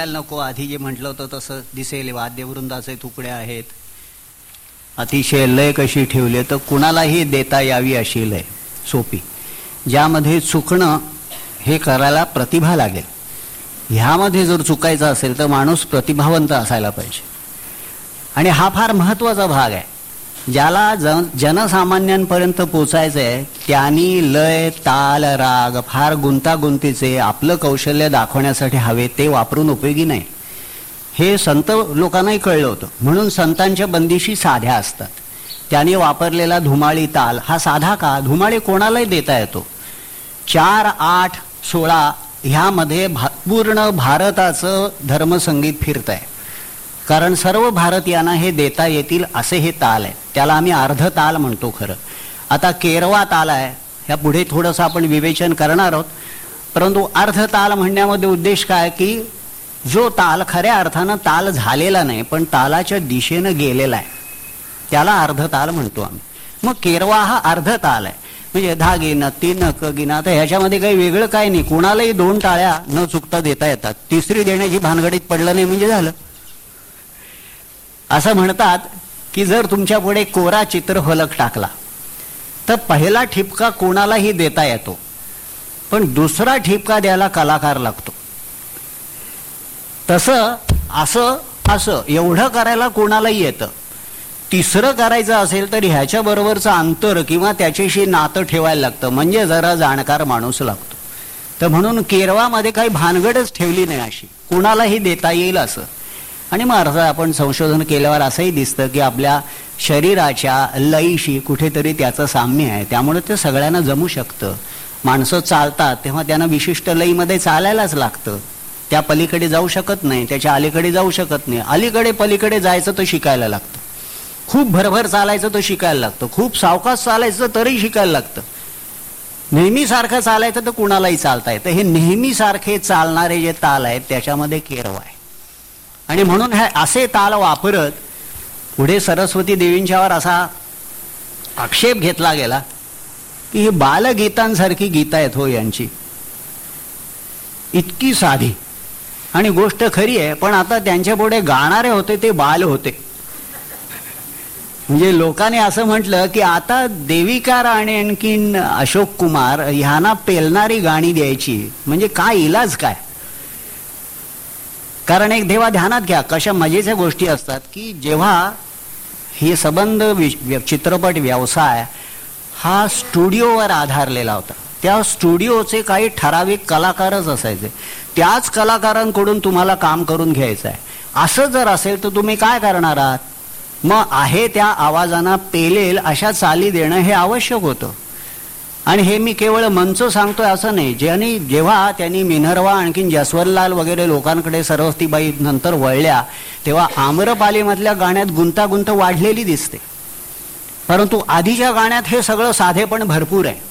सांगायला नको आधी जे म्हटलं होतं तसं दिसेल वाद्यवृंदाचे तुकडे आहेत. अतिशय लय कशी ठेवली तर कुणालाही देता यावी अशी लय सोपी. ज्यामध्ये चुकणं हे करायला प्रतिभा लागेल. ह्यामध्ये जर चुकायचं असेल तर माणूस प्रतिभावंत असायला पाहिजे. आणि हा फार महत्त्वाचा भाग आहे. ज्याला जन जनसामान्यांपर्यंत पोचायचं आहे त्यांनी लय ताल राग फार गुंतागुंतीचे आपलं कौशल्य दाखवण्यासाठी हवे ते वापरून उपयोगी नाही. हे संत लोकांनाही कळलं होतं. म्हणून संतांच्या बंदिशी साध्या असतात. त्यांनी वापरलेला धुमाळी ताल हा साधा का? धुमाळी कोणालाही देता येतो. चार आठ सोळा ह्यामध्ये भा पूर्ण भारताचं धर्मसंगीत फिरत आहे कारण सर्व भारतीयांना हे देता येतील असे हे ताल आहे. त्याला आम्ही अर्ध ताल म्हणतो खरं. आता केरवा ताल आहे ह्या पुढे थोडंसं आपण विवेचन करणार आहोत. परंतु अर्ध ताल म्हणण्यामध्ये उद्देश काय की जो ताल खऱ्या अर्थानं ताल झालेला नाही पण तालाच्या दिशेनं गेलेला आहे. त्याला अर्ध ताल म्हणतो आम्ही. मग केरवा हा अर्ध ताल आहे. म्हणजे धा गिना तीन क गिना आता ह्याच्यामध्ये काही वेगळं काय नाही. कोणालाही दोन टाळ्या न चुकता देता येतात. तिसरी देण्याची भानगडीत पडलं नाही म्हणजे झालं. असं म्हणतात की जर तुमच्यापुढे कोरा चित्र फलक टाकला तर पहिला ठिपका कोणालाही देता येतो पण दुसरा ठिपका द्यायला कलाकार लागतो. तसं असं असं एवढं करायला कोणालाही येतं. तिसरं करायचं असेल तर ह्याच्याबरोबरचं अंतर किंवा त्याच्याशी नातं ठेवायला लागतं म्हणजे जरा जाणकार माणूस लागतो. तर म्हणून केरवामध्ये काही भानगडच ठेवली नाही अशी. कुणालाही देता येईल असं. आणि मग अर्थात आपण संशोधन केल्यावर असंही दिसतं की आपल्या शरीराच्या लईशी कुठेतरी त्याचं साम्य आहे. त्यामुळे ते सगळ्यांना जमू शकतं. माणसं चालतात तेव्हा त्यांना विशिष्ट लईमध्ये चालायलाच लागतं. त्या पलीकडे जाऊ शकत नाही त्याच्या अलीकडे जाऊ शकत नाही. अलीकडे पलीकडे जायचं तर शिकायला लागतं. खूप भरभर चालायचं तर शिकायला लागतं. खूप सावकाश चालायचं तरी शिकायला लागतं. नेहमीसारखं चालायचं तर कुणालाही चालता येतं. हे नेहमीसारखे चालणारे जे ताल आहेत त्याच्यामध्ये केरव आहे. आणि म्हणून हे असे ताल वापरत पुढे सरस्वती देवींच्यावर असा आक्षेप घेतला गेला की ही बालगीतांसारखी गीता आहेत हो यांची. इतकी साधी आणि गोष्ट खरी आहे पण आता त्यांच्या पुढे गाणारे होते ते बाल होते. म्हणजे लोकांनी असं म्हटलं की आता देविका राणे आणखीन अशोक कुमार ह्यांना पेलणारी गाणी द्यायची. म्हणजे काय इलाज काय? कारण एक देवा ध्यानात घ्या. कशा मजेच्या गोष्टी असतात की जेव्हा हे संबंध चित्रपट व्यवसाय हा स्टुडिओवर आधारलेला होता. त्या स्टुडिओचे काही ठराविक कलाकारच असायचे. त्याच कलाकारांकडून तुम्हाला काम करून घ्यायचं आहे. असं जर असेल तर तुम्ही काय करणार आहात? मग आहे त्या आवाजांना पेलेल अशा चाली देणं हे आवश्यक होतं. आणि हे मी केवळ मंच सांगतोय असं नाही. ज्यांनी जेव्हा त्यांनी मिनर्वा आणखीन जसवरलाल वगैरे लोकांकडे सरस्वतीबाई नंतर वळल्या तेव्हा आम्रपालीमधल्या गाण्यात गुंतागुंत वाढलेली दिसते. परंतु आधीच्या गाण्यात हे सगळं साधेपण भरपूर आहे.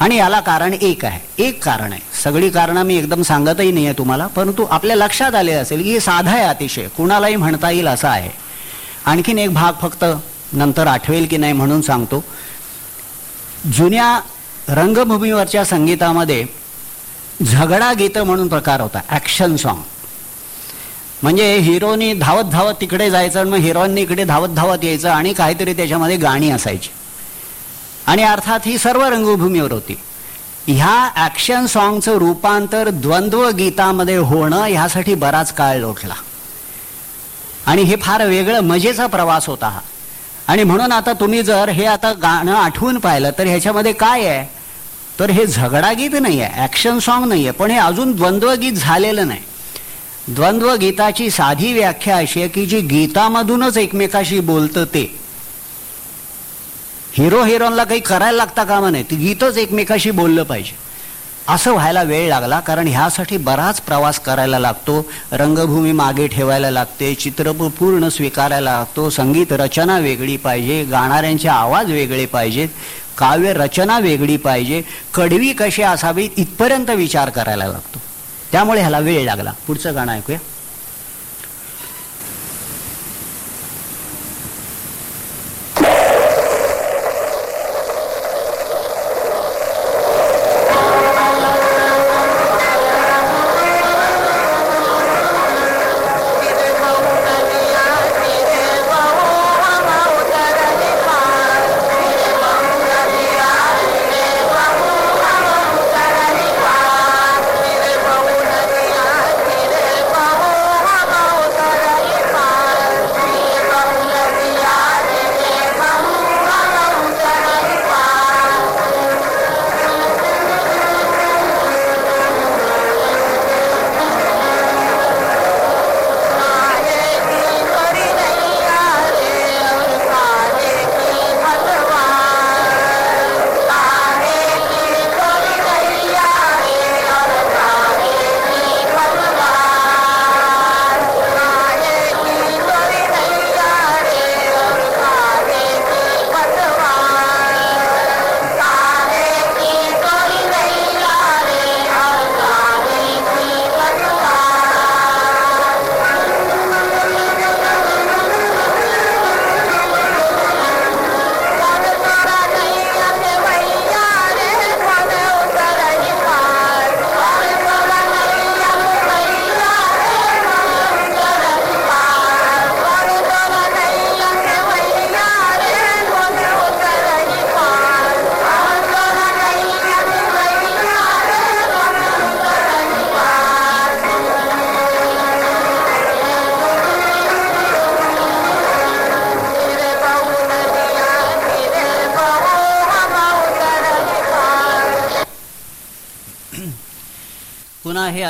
आणि याला कारण एक आहे. एक कारण आहे. सगळी कारणं मी एकदम सांगतही नाही आहे तुम्हाला परंतु आपल्या लक्षात आले असेल की हे साधा आहे अतिशय. कुणालाही म्हणता येईल असं आहे. आणखीन एक भाग फक्त नंतर आठवेल की नाही म्हणून सांगतो. जुन्या रंगभूमीवरच्या संगीतामध्ये झगडा गीतं म्हणून प्रकार होता ॲक्शन सॉन्ग म्हणजे हिरोनी धावत धावत तिकडे जायचं आणि मग हिरोईननी इकडे धावत धावत यायचं आणि काहीतरी त्याच्यामध्ये गाणी असायची. आणि अर्थात ही सर्व रंगभूमीवर होती. ह्या ॲक्शन सॉन्गचं रूपांतर द्वंद्व गीतामध्ये होणं ह्यासाठी बराच काळ लोटला. आणि हे फार वेगळं मजेचा प्रवास होता हा. आणि म्हणून आता तुम्ही जर हे आता गाणं आठवून पाहिलं तर ह्याच्यामध्ये काय आहे? तर हे झगडागीत नाही आहे ॲक्शन सॉन्ग नाही आहे पण हे अजून द्वंद्वगीत झालेलं नाही. द्वंद्व गीताची साधी व्याख्या अशी आहे की जी गीतामधूनच एकमेकाशी बोलतं ते. हिरो हिरोनला काही करायला लागता कामा नाही ती गीतच एकमेकाशी बोललं पाहिजे. असं व्हायला वेळ लागला कारण ह्यासाठी बराच प्रवास करायला लागतो. रंगभूमी मागे ठेवायला लागते चित्रपट पूर्ण स्वीकारायला लागतो. संगीत रचना वेगळी पाहिजे गाणाऱ्यांचे आवाज वेगळे पाहिजेत काव्य रचना वेगळी पाहिजे कडवी कशी असावी इथपर्यंत विचार करायला लागतो. त्यामुळे ह्याला वेळ लागला. पुढचं गाणं ऐकूया.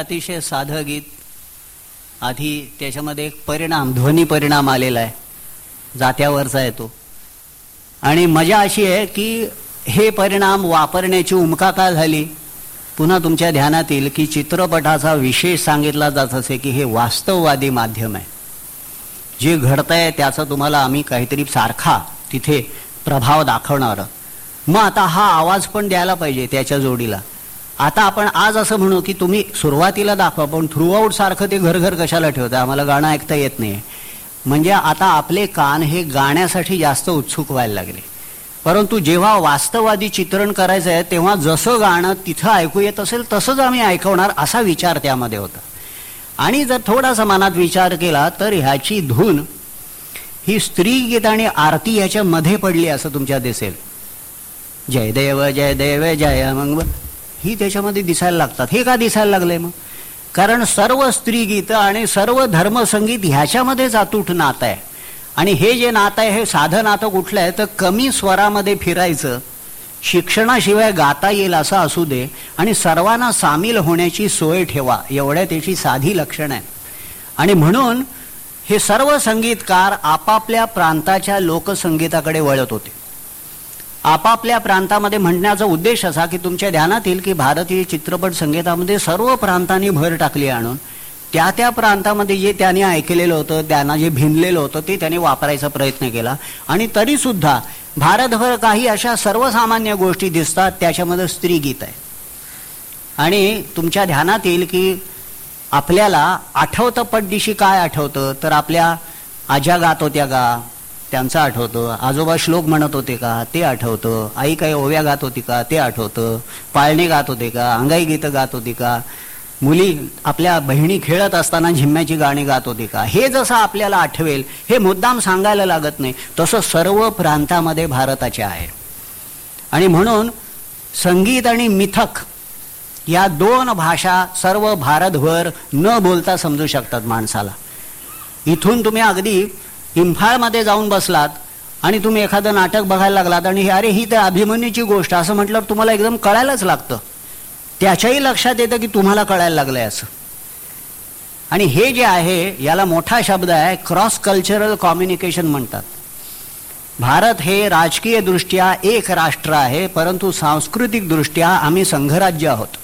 अतिशय साधं गीत. आधी त्याच्यामध्ये एक परिणाम ध्वनी परिणाम आलेला आहे. जात्यावरचा येतो आणि मजा अशी आहे की हे परिणाम वापरण्याची उमका काय झाली? पुन्हा तुमच्या ध्यानात येईल की चित्रपटाचा विशेष सांगितला जात असे की हे वास्तववादी माध्यम आहे. जे घडतंय त्याचा तुम्हाला आम्ही काहीतरी सारखा तिथे प्रभाव दाखवणार. मग आता हा आवाज पण द्यायला पाहिजे त्याच्या जोडीला. आता आपण आज असं म्हणू की तुम्ही सुरुवातीला दाखवा पण थ्रूआउट सारखं ते घर घर कशाला ठेवतं? आम्हाला गाणं ऐकता येत नाही. म्हणजे आता आपले कान हे गाण्यासाठी जास्त उत्सुक व्हायला लागले. परंतु जेव्हा वास्तववादी चित्रण करायचं आहे तेव्हा जसं गाणं तिथं ऐकू येत असेल तसंच आम्ही ऐकवणार असा विचार त्यामध्ये होता. आणि जर थोडासा मनात विचार केला तर ह्याची धून ही स्त्री गीत आणि आरती ह्याच्या मध्ये पडली असं तुमच्या दिसेल. जय देव जय देव जय मंग ही त्याच्यामध्ये दिसायला लागतात. हे का दिसायला लागले मग? कारण सर्व स्त्री गीतं आणि सर्व धर्मसंगीत ह्याच्यामध्येच अतूट नातं आहे. आणि हे जे नातं आहे हे साधं नातं कुठलं आहे तर कमी स्वरामध्ये फिरायचं शिक्षणाशिवाय गाता येईल असं असू दे आणि सर्वांना सामील होण्याची सोय ठेवा. एवढ्या त्याची साधी लक्षण आहे आणि म्हणून हे सर्व संगीतकार आपापल्या प्रांताच्या लोकसंगीताकडे वळत होते. आपापल्या प्रांतामध्ये म्हणण्याचा उद्देश असा की तुमच्या ध्यानात येईल की भारतीय चित्रपट संगीतामध्ये सर्व प्रांतांनी भर टाकली आणून त्या त्या प्रांतामध्ये जे त्याने ऐकलेलं होतं त्यांना जे भिनलेलं होतं ते त्याने वापरायचा प्रयत्न केला. आणि तरीसुद्धा भारतभर काही अशा सर्वसामान्य गोष्टी दिसतात त्याच्यामध्ये स्त्री गीत आहे. आणि तुमच्या ध्यानात येईल की आपल्याला आठवतं पटदिशी काय आठवतं तर आपल्या आज्या गात होत्या गा त्यांचं आठवतं. आजोबा श्लोक म्हणत होते का? ते आठवतं. आई काही ओव्या गात होती का? ते आठवतं. पाळणे गात होते का? अंगाई गीतं गात होती का? मुली आपल्या बहिणी खेळत असताना झिम्म्याची गाणी गात होती का? हे जसं आपल्याला आठवेल हे मुद्दाम सांगायला लागत नाही तसं सर्व प्रांतामध्ये भारताचे आहे. आणि म्हणून संगीत आणि मिथक या दोन भाषा सर्व भारतभर न बोलता समजू शकतात माणसाला. इथून तुम्ही अगदी इम्फाळमध्ये जाऊन बसलात आणि तुम्ही एखादं नाटक बघायला लागलात आणि अरे ही तर अभिमन्यूची गोष्ट असं म्हटल्यावर तुम्हाला एकदम कळायलाच लागतं. त्याच्याही लक्षात येतं की तुम्हाला कळायला लागलं आहे असं. आणि हे जे आहे याला मोठा शब्द आहे क्रॉस कल्चरल कॉम्युनिकेशन म्हणतात. भारत हे राजकीय दृष्ट्या एक राष्ट्र आहे परंतु सांस्कृतिक दृष्ट्या आम्ही संघराज्य आहोत.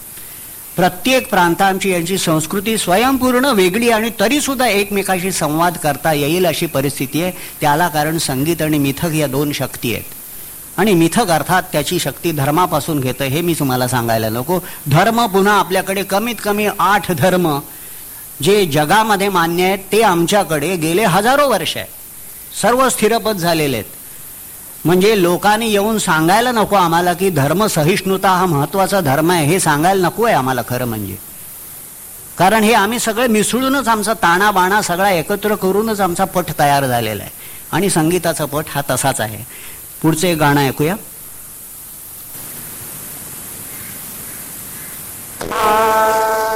प्रत्येक प्रांतांची यांची संस्कृती स्वयंपूर्ण वेगळी आणि तरी सुद्धा एकमेकाशी संवाद करता येईल अशी परिस्थिती आहे. त्याला कारण संगीत आणि मिथक या दोन शक्ती आहेत. आणि मिथक अर्थात त्याची शक्ती धर्मापासून घेतं हे मी तुम्हाला सांगायला नको. धर्म पुन्हा आपल्याकडे कमीत कमी आठ धर्म जे जगामध्ये मान्य आहेत ते आमच्याकडे गेले हजारो वर्ष आहे सर्व स्थिरपद झालेले आहेत. म्हणजे लोकांनी येऊन सांगायला नको आम्हाला की धर्म सहिष्णुता हा महत्त्वाचा धर्म आहे हे सांगायला नको आहे आम्हाला खरं म्हणजे. कारण हे आम्ही सगळे मिसळूनच आमचा ताणाबाणा सगळा एकत्र करूनच आमचा पट तयार झालेला आहे. आणि संगीताचा पट हा तसाच आहे. पुढचं एक गाणं ऐकूया. सरळ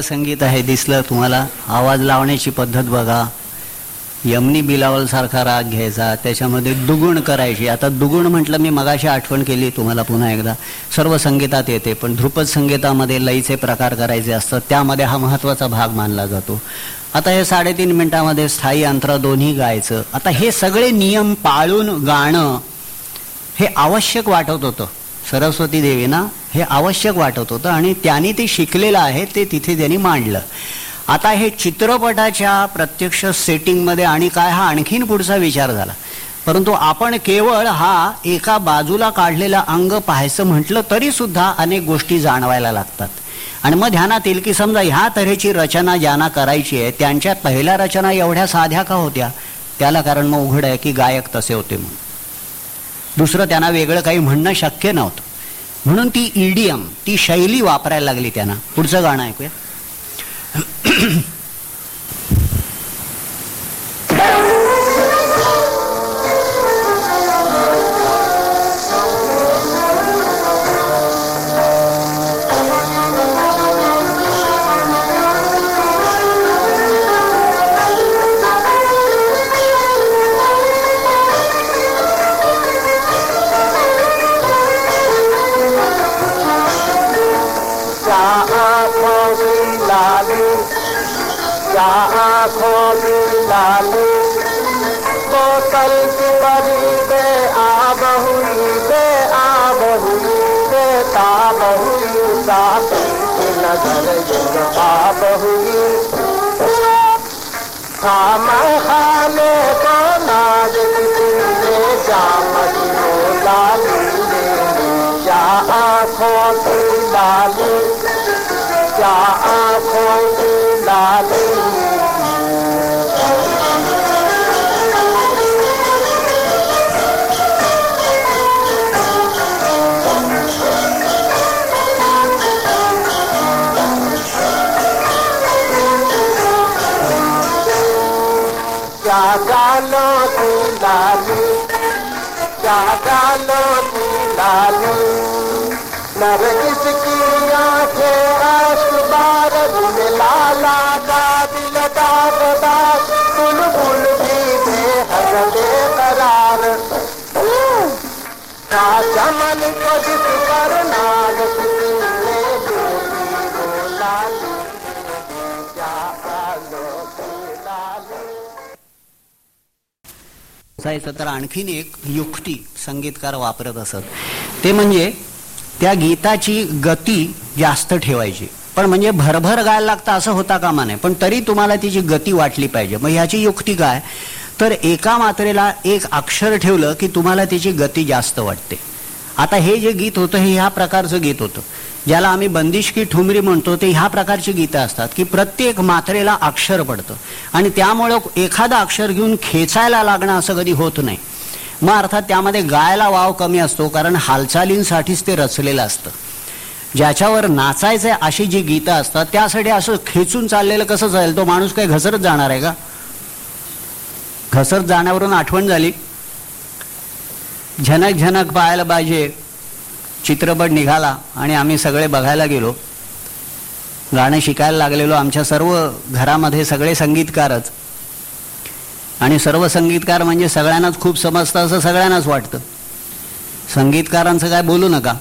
चांगलं संगीत आहे दिसलं तुम्हाला. आवाज लावण्याची पद्धत बघा. यमनी बिलावल सारखा राग घ्यायचा. त्याच्यामध्ये दुगुण करायची. आता दुगुण म्हटलं मी मगाशी आठवण केली तुम्हाला पुन्हा एकदा. सर्व संगीतात येते पण ध्रुपद संगीतामध्ये लईचे प्रकार करायचे असतात. त्यामध्ये हा महत्त्वाचा भाग मानला जातो. आता हे साडेतीन मिनिटामध्ये स्थायी अंतर दोन्ही गायचं. आता हे सगळे नियम पाळून गाणं हे आवश्यक वाटत होतं. सरस्वती देवीना हे आवश्यक वाटत होतं आणि त्यांनी ते शिकलेलं आहे ते तिथे त्यांनी मांडलं. आता हे चित्रपटाच्या प्रत्यक्ष सेटिंगमध्ये आणि काय हा आणखीन पुढचा विचार झाला. परंतु आपण केवळ हा एका बाजूला काढलेला अंग पाहायचं म्हटलं तरी सुद्धा अनेक गोष्टी जाणवायला लागतात. आणि मग ध्यानात येईल की समजा ह्या तऱ्हेची रचना ज्यांना करायची आहे त्यांच्या पहिल्या रचना एवढ्या साध्या का होत्या? त्याला कारण मग उघड आहे की गायक तसे होते म्हणून. दुसरं त्यांना वेगळं काही म्हणणं शक्य नव्हतं. म्हणून ती ईडीएम ती शैली वापरायला लागली त्यांना. पुढचं गाणं ऐकूया. तर आणखीन एक युक्ती संगीतकार वापरत असत. ते म्हणजे त्या गीताची गती जास्त ठेवायची. पण म्हणजे भरभर गायला लागतं असं होता कामा नये. पण तरी तुम्हाला तिची गती वाटली पाहिजे. मग ह्याची युक्ती काय? तर एका मात्रेला एक अक्षर ठेवलं की तुम्हाला त्याची गती जास्त वाटते. आता हे जे गीत होतं हे ह्या प्रकारचं गीत होतं. ज्याला आम्ही बंदिशकी ठुमरी म्हणतो ते ह्या प्रकारची गीतं असतात की प्रत्येक मात्रेला अक्षर पडतं. आणि त्यामुळं एखादं अक्षर घेऊन खेचायला लागणं असं कधी होत नाही. मग अर्थात त्यामध्ये गायला वाव कमी असतो कारण हालचालींसाठीच ते रचलेलं असतं. ज्याच्यावर नाचायचं अशी जी गीतं असतात त्यासाठी असं खेचून चाललेलं कसं चालेल? तो माणूस काय घसरत जाणार आहे का? घसरत जाण्यावरून आठवण झाली. झनक झनक पाहायला पाहिजे. चित्रपट निघाला आणि आम्ही सगळे बघायला गेलो. गाणं शिकायला लागलेलो आमच्या सर्व घरामध्ये सगळे संगीतकारच. आणि सर्व संगीतकार म्हणजे सगळ्यांनाच खूप समजतं असं सगळ्यांनाच वाटतं. संगीतकारांचं काय बोलू नका.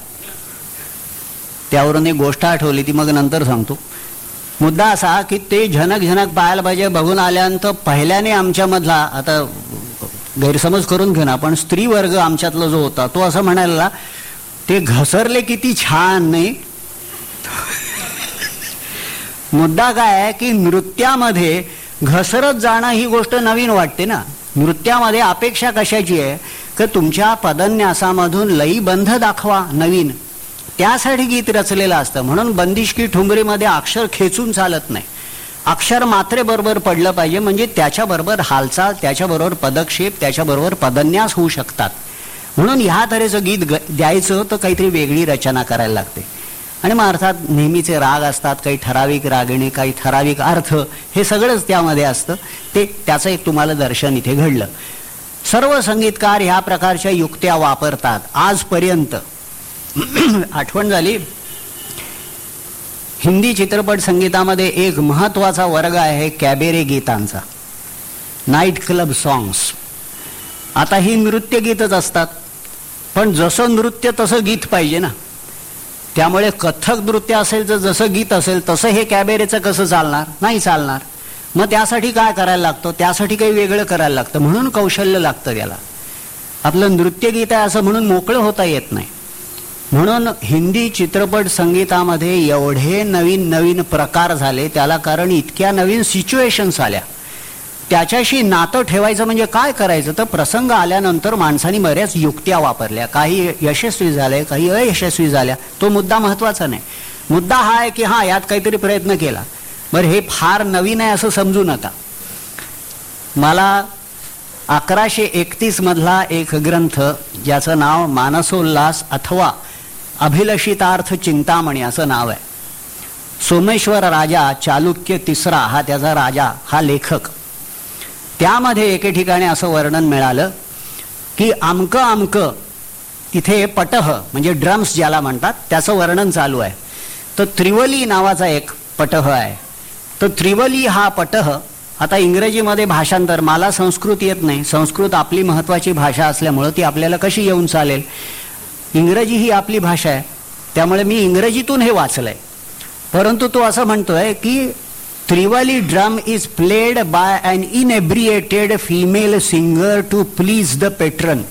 त्यावरून एक गोष्ट आठवली ती मग नंतर सांगतो. मुद्दा असा की ते झनक झनक पाहायला पाहिजे बघून आल्यानंतर पहिल्याने आमच्यामधला आता गैरसमज करून घेऊ ना पण स्त्री वर्ग आमच्यातला जो होता तो असं म्हणायला ते घसरले किती छान नाही? मुद्दा काय आहे की नृत्यामध्ये घसरत जाणं ही गोष्ट नवीन वाटते ना? नृत्यामध्ये अपेक्षा कशाची आहे? की तुमच्या पदन्यासामधून लईबंध दाखवा नवीन. त्यासाठी गीत रचलेलं असतं. म्हणून बंदिशकी ठुंगरीमध्ये अक्षर खेचून चालत नाही. अक्षर मात्रेबरोबर पडलं पाहिजे. म्हणजे त्याच्याबरोबर हालचाल त्याच्याबरोबर पदक्षेप त्याच्याबरोबर पदन्यास होऊ शकतात. म्हणून ह्या तऱ्हेचं गीत ग द्यायचं तर काहीतरी वेगळी रचना करायला लागते. आणि मग अर्थात नेहमीचे राग असतात काही ठराविक रागिणी काही ठराविक अर्थ हे सगळंच त्यामध्ये असतं. ते त्याचं एक तुम्हाला दर्शन इथे घडलं. सर्व संगीतकार ह्या प्रकारच्या युक्त्या वापरतात. आजपर्यंत. [CLEARS THROAT] आठवण झाली? हिंदी चित्रपट संगीतामध्ये एक महत्त्वाचा वर्ग आहे कॅबेरे गीतांचा. Night club songs. आता ही नृत्यगीतच असतात. पण जसं नृत्य तसं गीत पाहिजे ना. त्यामुळे कथक नृत्य असेल तर जसं गीत असेल तसं हे कॅबेरेचं कसं चालणार? नाही चालणार. मग त्यासाठी काय करायला लागतं? त्यासाठी काही वेगळं करायला लागतं. म्हणून कौशल्य लागतं त्याला. आपलं नृत्यगीत आहे असं म्हणून मोकळं होता येत नाही. म्हणून हिंदी चित्रपट संगीतामध्ये एवढे नवीन नवीन प्रकार झाले. त्याला कारण इतक्या नवीन सिच्युएशन्स आल्या. त्याच्याशी नातं ठेवायचं म्हणजे काय करायचं? तर प्रसंग आल्यानंतर माणसांनी बऱ्याच युक्त्या वापरल्या. काही यशस्वी झाल्या काही अयशस्वी झाल्या. तो मुद्दा महत्त्वाचा नाही. मुद्दा हा आहे की हा यात काहीतरी प्रयत्न केला. बरं हे फार नवीन आहे असं समजू नका. मला अकराशे एकतीसमधला एक ग्रंथ ज्याचं नाव मानसोल्लास अथवा अभिलषितार्थ चिंतामणी असं नाव आहे. सोमेश्वर राजा चालुक्य तिसरा हा त्याचा राजा हा लेखक. त्यामध्ये एके ठिकाणी असं वर्णन मिळालं की आमकं आमकं तिथे पटह म्हणजे ड्रम्स ज्याला म्हणतात त्याचं वर्णन चालू आहे. तर त्रिवली नावाचा एक पटह आहे. तर त्रिवली हा पटह आता इंग्रजीमध्ये भाषांतर मला संस्कृत येत नाही. संस्कृत आपली महत्वाची भाषा असल्यामुळं ती आपल्याला कशी येऊन चालेल? इंग्रजी ही आपली भाषा आहे. त्यामुळे मी इंग्रजीतून हे वाचलंय. परंतु तो असं म्हणतोय की त्रिवली drum is played by an inebriated female singer to please the patron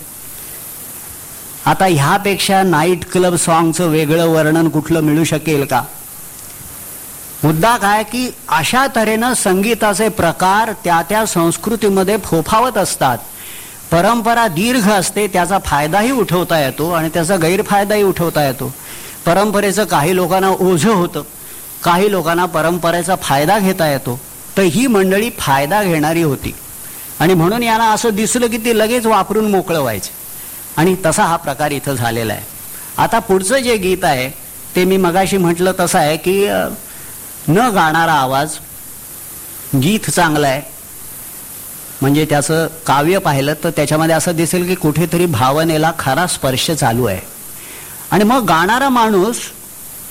आता ह्यापेक्षा नाईट क्लब सॉंगचं वेगळं वर्णन कुठलं मिळू शकेल का? मुद्दा काय की अशा तऱ्हेनं संगीताचे प्रकार त्या त्या संस्कृतीमध्ये फोफावत असतात. परंपरा दीर्घ असते त्याचा फायदाही उठवता येतो आणि त्याचा गैरफायदाही उठवता येतो. परंपरेचं काही लोकांना ओझं होतं. काही लोकांना परंपरेचा फायदा घेता येतो तर ही मंडळी फायदा घेणारी होती. आणि म्हणून यांना असं दिसलं की ते लगेच वापरून मोकळं व्हायचे. आणि तसा हा प्रकार इथं झालेला आहे. आता पुढचं जे गीत आहे ते मी मगाशी म्हटलं तसं आहे की न गाणारा आवाज गीत चांगलं आहे. म्हणजे त्याचं काव्य पाहिलं तर त्याच्यामध्ये असं दिसेल की कुठेतरी भावनेला खरा स्पर्श चालू आहे. आणि मग गाणारा माणूस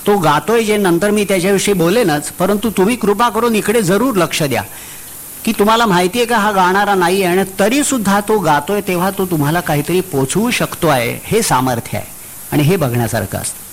तो गातोय जे नंतर मी त्याच्याविषयी बोलेनच परंतु तुम्ही कृपा करून इकडे जरूर लक्ष द्या. की तुम्हाला माहिती आहे का हा गाणारा नाही आहे आणि तरी सुद्धा तो गातोय तेव्हा तो तुम्हाला काहीतरी पोचवू शकतो आहे हे सामर्थ्य आहे. आणि हे बघण्यासारखं असतं.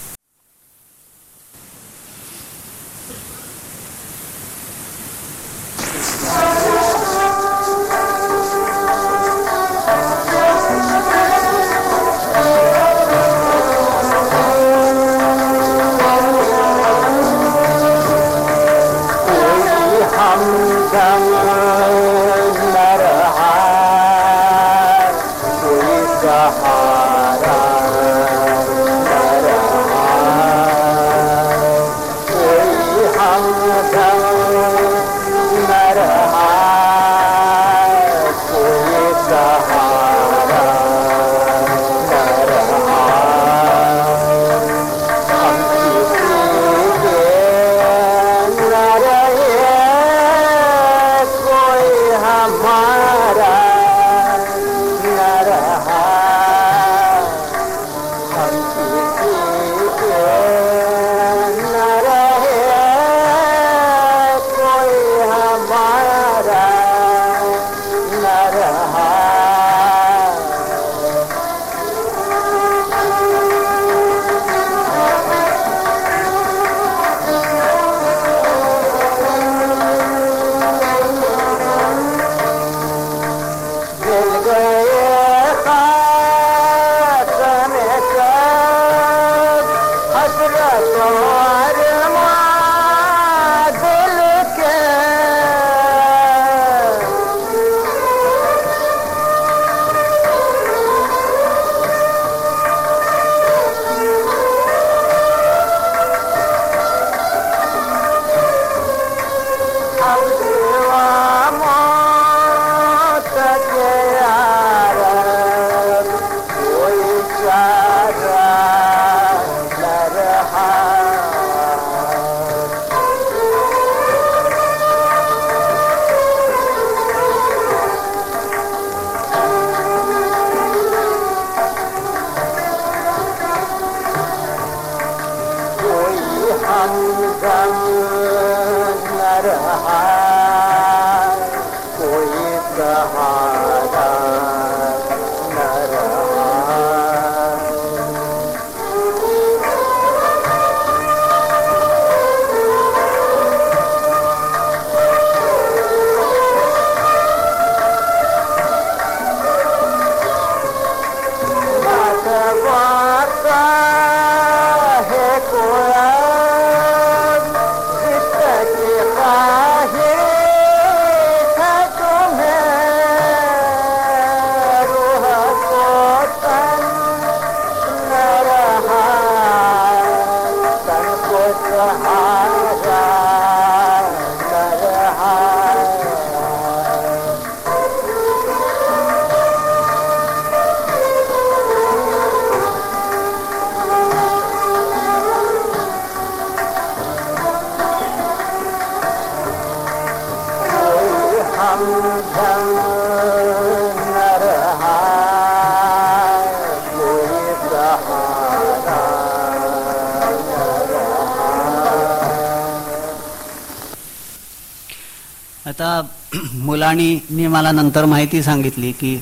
मुलांनी मला नंतर माहिती सांगितली की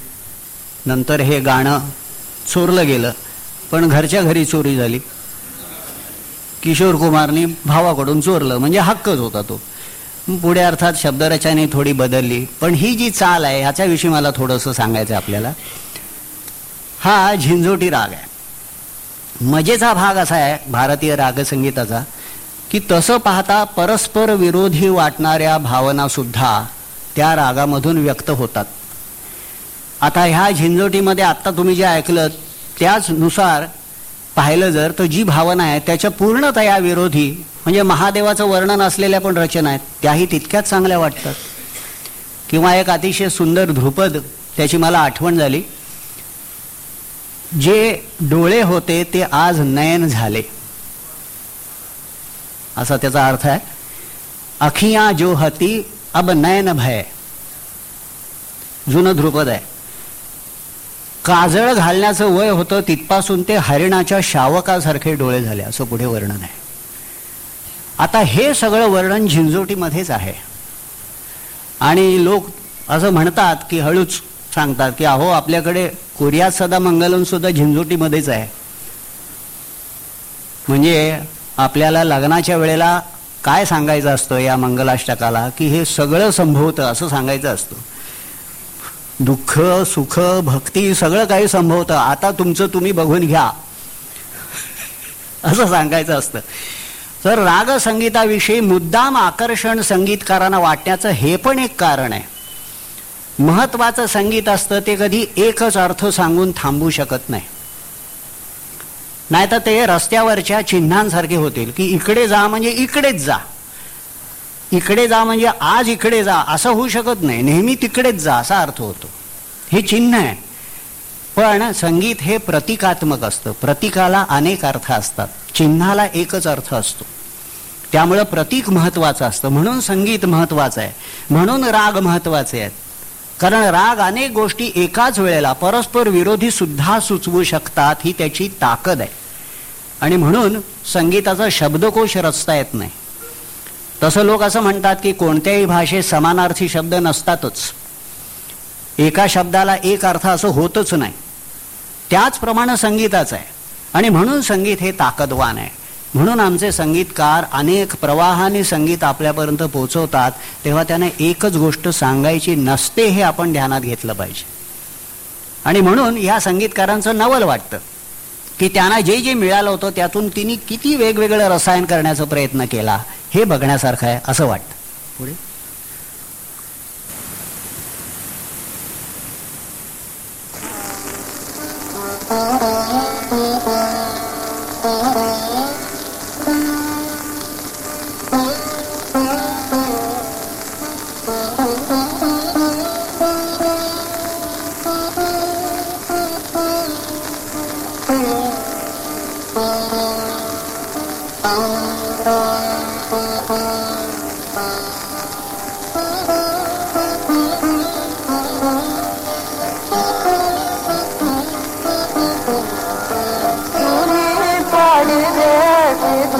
नंतर हे गाणं चोरलं गेलं पण घरच्या घरी चोरी झाली. किशोर कुमारनी भावाकडून चोरलं म्हणजे हक्कच होता तो. पुढे अर्थात शब्दरचना थोडी बदलली पण ही जी चाल आहे ह्याच्याविषयी मला थोडंसं सांगायचं आपल्याला. हा झिंझोटी राग आहे. मजेचा भाग असा आहे भारतीय रागसंगीताचा की तसं पाहता परस्पर विरोधी वाटणाऱ्या भावना सुद्धा त्या रागामधून व्यक्त होतात. आता ह्या झिंजोटीमध्ये आत्ता तुम्ही जे ऐकलं त्याचनुसार पाहिलं जर तर जी भावना आहे त्याच्या पूर्णतया विरोधी म्हणजे महादेवाचं वर्णन असलेल्या पण रचना आहेत त्याही तितक्याच चांगल्या वाटतात. किंवा एक अतिशय सुंदर ध्रुपद त्याची मला आठवण झाली. जे डोळे होते ते आज नयन झाले. असा त्याचा अर्थ आहे. अखिया जो हती अब नयन भय. जुनं ध्रुपद आहे. काजळ घालण्याचं वय होतं तिथपासून ते हरिणाच्या शावकासारखे डोळे झाले. असं पुढे वर्णन आहे. आता हे सगळं वर्णन झिंजोटीमध्येच आहे. आणि लोक असं म्हणतात की हळूच सांगतात की अहो आपल्याकडे कोरियात सदा मंगलम सुद्धा झिंजोटीमध्येच आहे. म्हणजे आपल्याला लग्नाच्या वेळेला काय सांगायचं असतं या मंगलाष्टकाला की हे सगळं संभवतं असं सांगायचं असतं? दुःख सुख भक्ती सगळं काही संभवतं. आता तुमचं तुम्ही बघून घ्या. असं सांगायचं असतं. तर रागसंगीताविषयी मुद्दाम आकर्षण संगीतकारांना वाटण्याचं हे पण एक कारण आहे. महत्वाचं संगीत असतं ते कधी एकच अर्थ सांगून थांबू शकत नाही. नाहीतर ते रस्त्यावरच्या चिन्हांसारखे होतील की इकडे जा म्हणजे इकडेच जा. इकडे जा म्हणजे आज इकडे जा असं होऊ शकत नाही. नेहमी तिकडेच जा असा अर्थ होतो. हे चिन्ह आहे. पण संगीत हे प्रतिकात्मक असतं. प्रतीकाला अनेक अर्थ असतात. चिन्हाला एकच अर्थ असतो. त्यामुळं प्रतीक महत्वाचं असतं. म्हणून संगीत महत्वाचं आहे. म्हणून राग महत्त्वाचे आहेत. कारण राग अनेक गोष्टी एकाच वेळेला परस्पर विरोधी सुद्धा सुचवू शकतात ही त्याची ताकद आहे. आणि म्हणून संगीताचा शब्दकोश रचता येत नाही. तसं लोक असं म्हणतात की कोणत्याही भाषेत समानार्थी शब्द नसतातच. एका शब्दाला एक अर्थ असं होतच नाही. त्याचप्रमाणे संगीताचं आहे. आणि म्हणून संगीत हे ताकदवान आहे. म्हणून आमचे संगीतकार अनेक प्रवाहाने संगीत आपल्यापर्यंत पोहोचवतात तेव्हा त्याने एकच गोष्ट सांगायची नसते हे आपण ध्यानात घेतलं पाहिजे. आणि म्हणून ह्या संगीतकारांचं नवल वाटतं. की त्यांना जे जे मिळालं होतं त्यातून तिने किती वेगवेगळं रसायन करण्याचा प्रयत्न केला हे बघण्यासारखं आहे असं वाटतं. पुढे? सुनी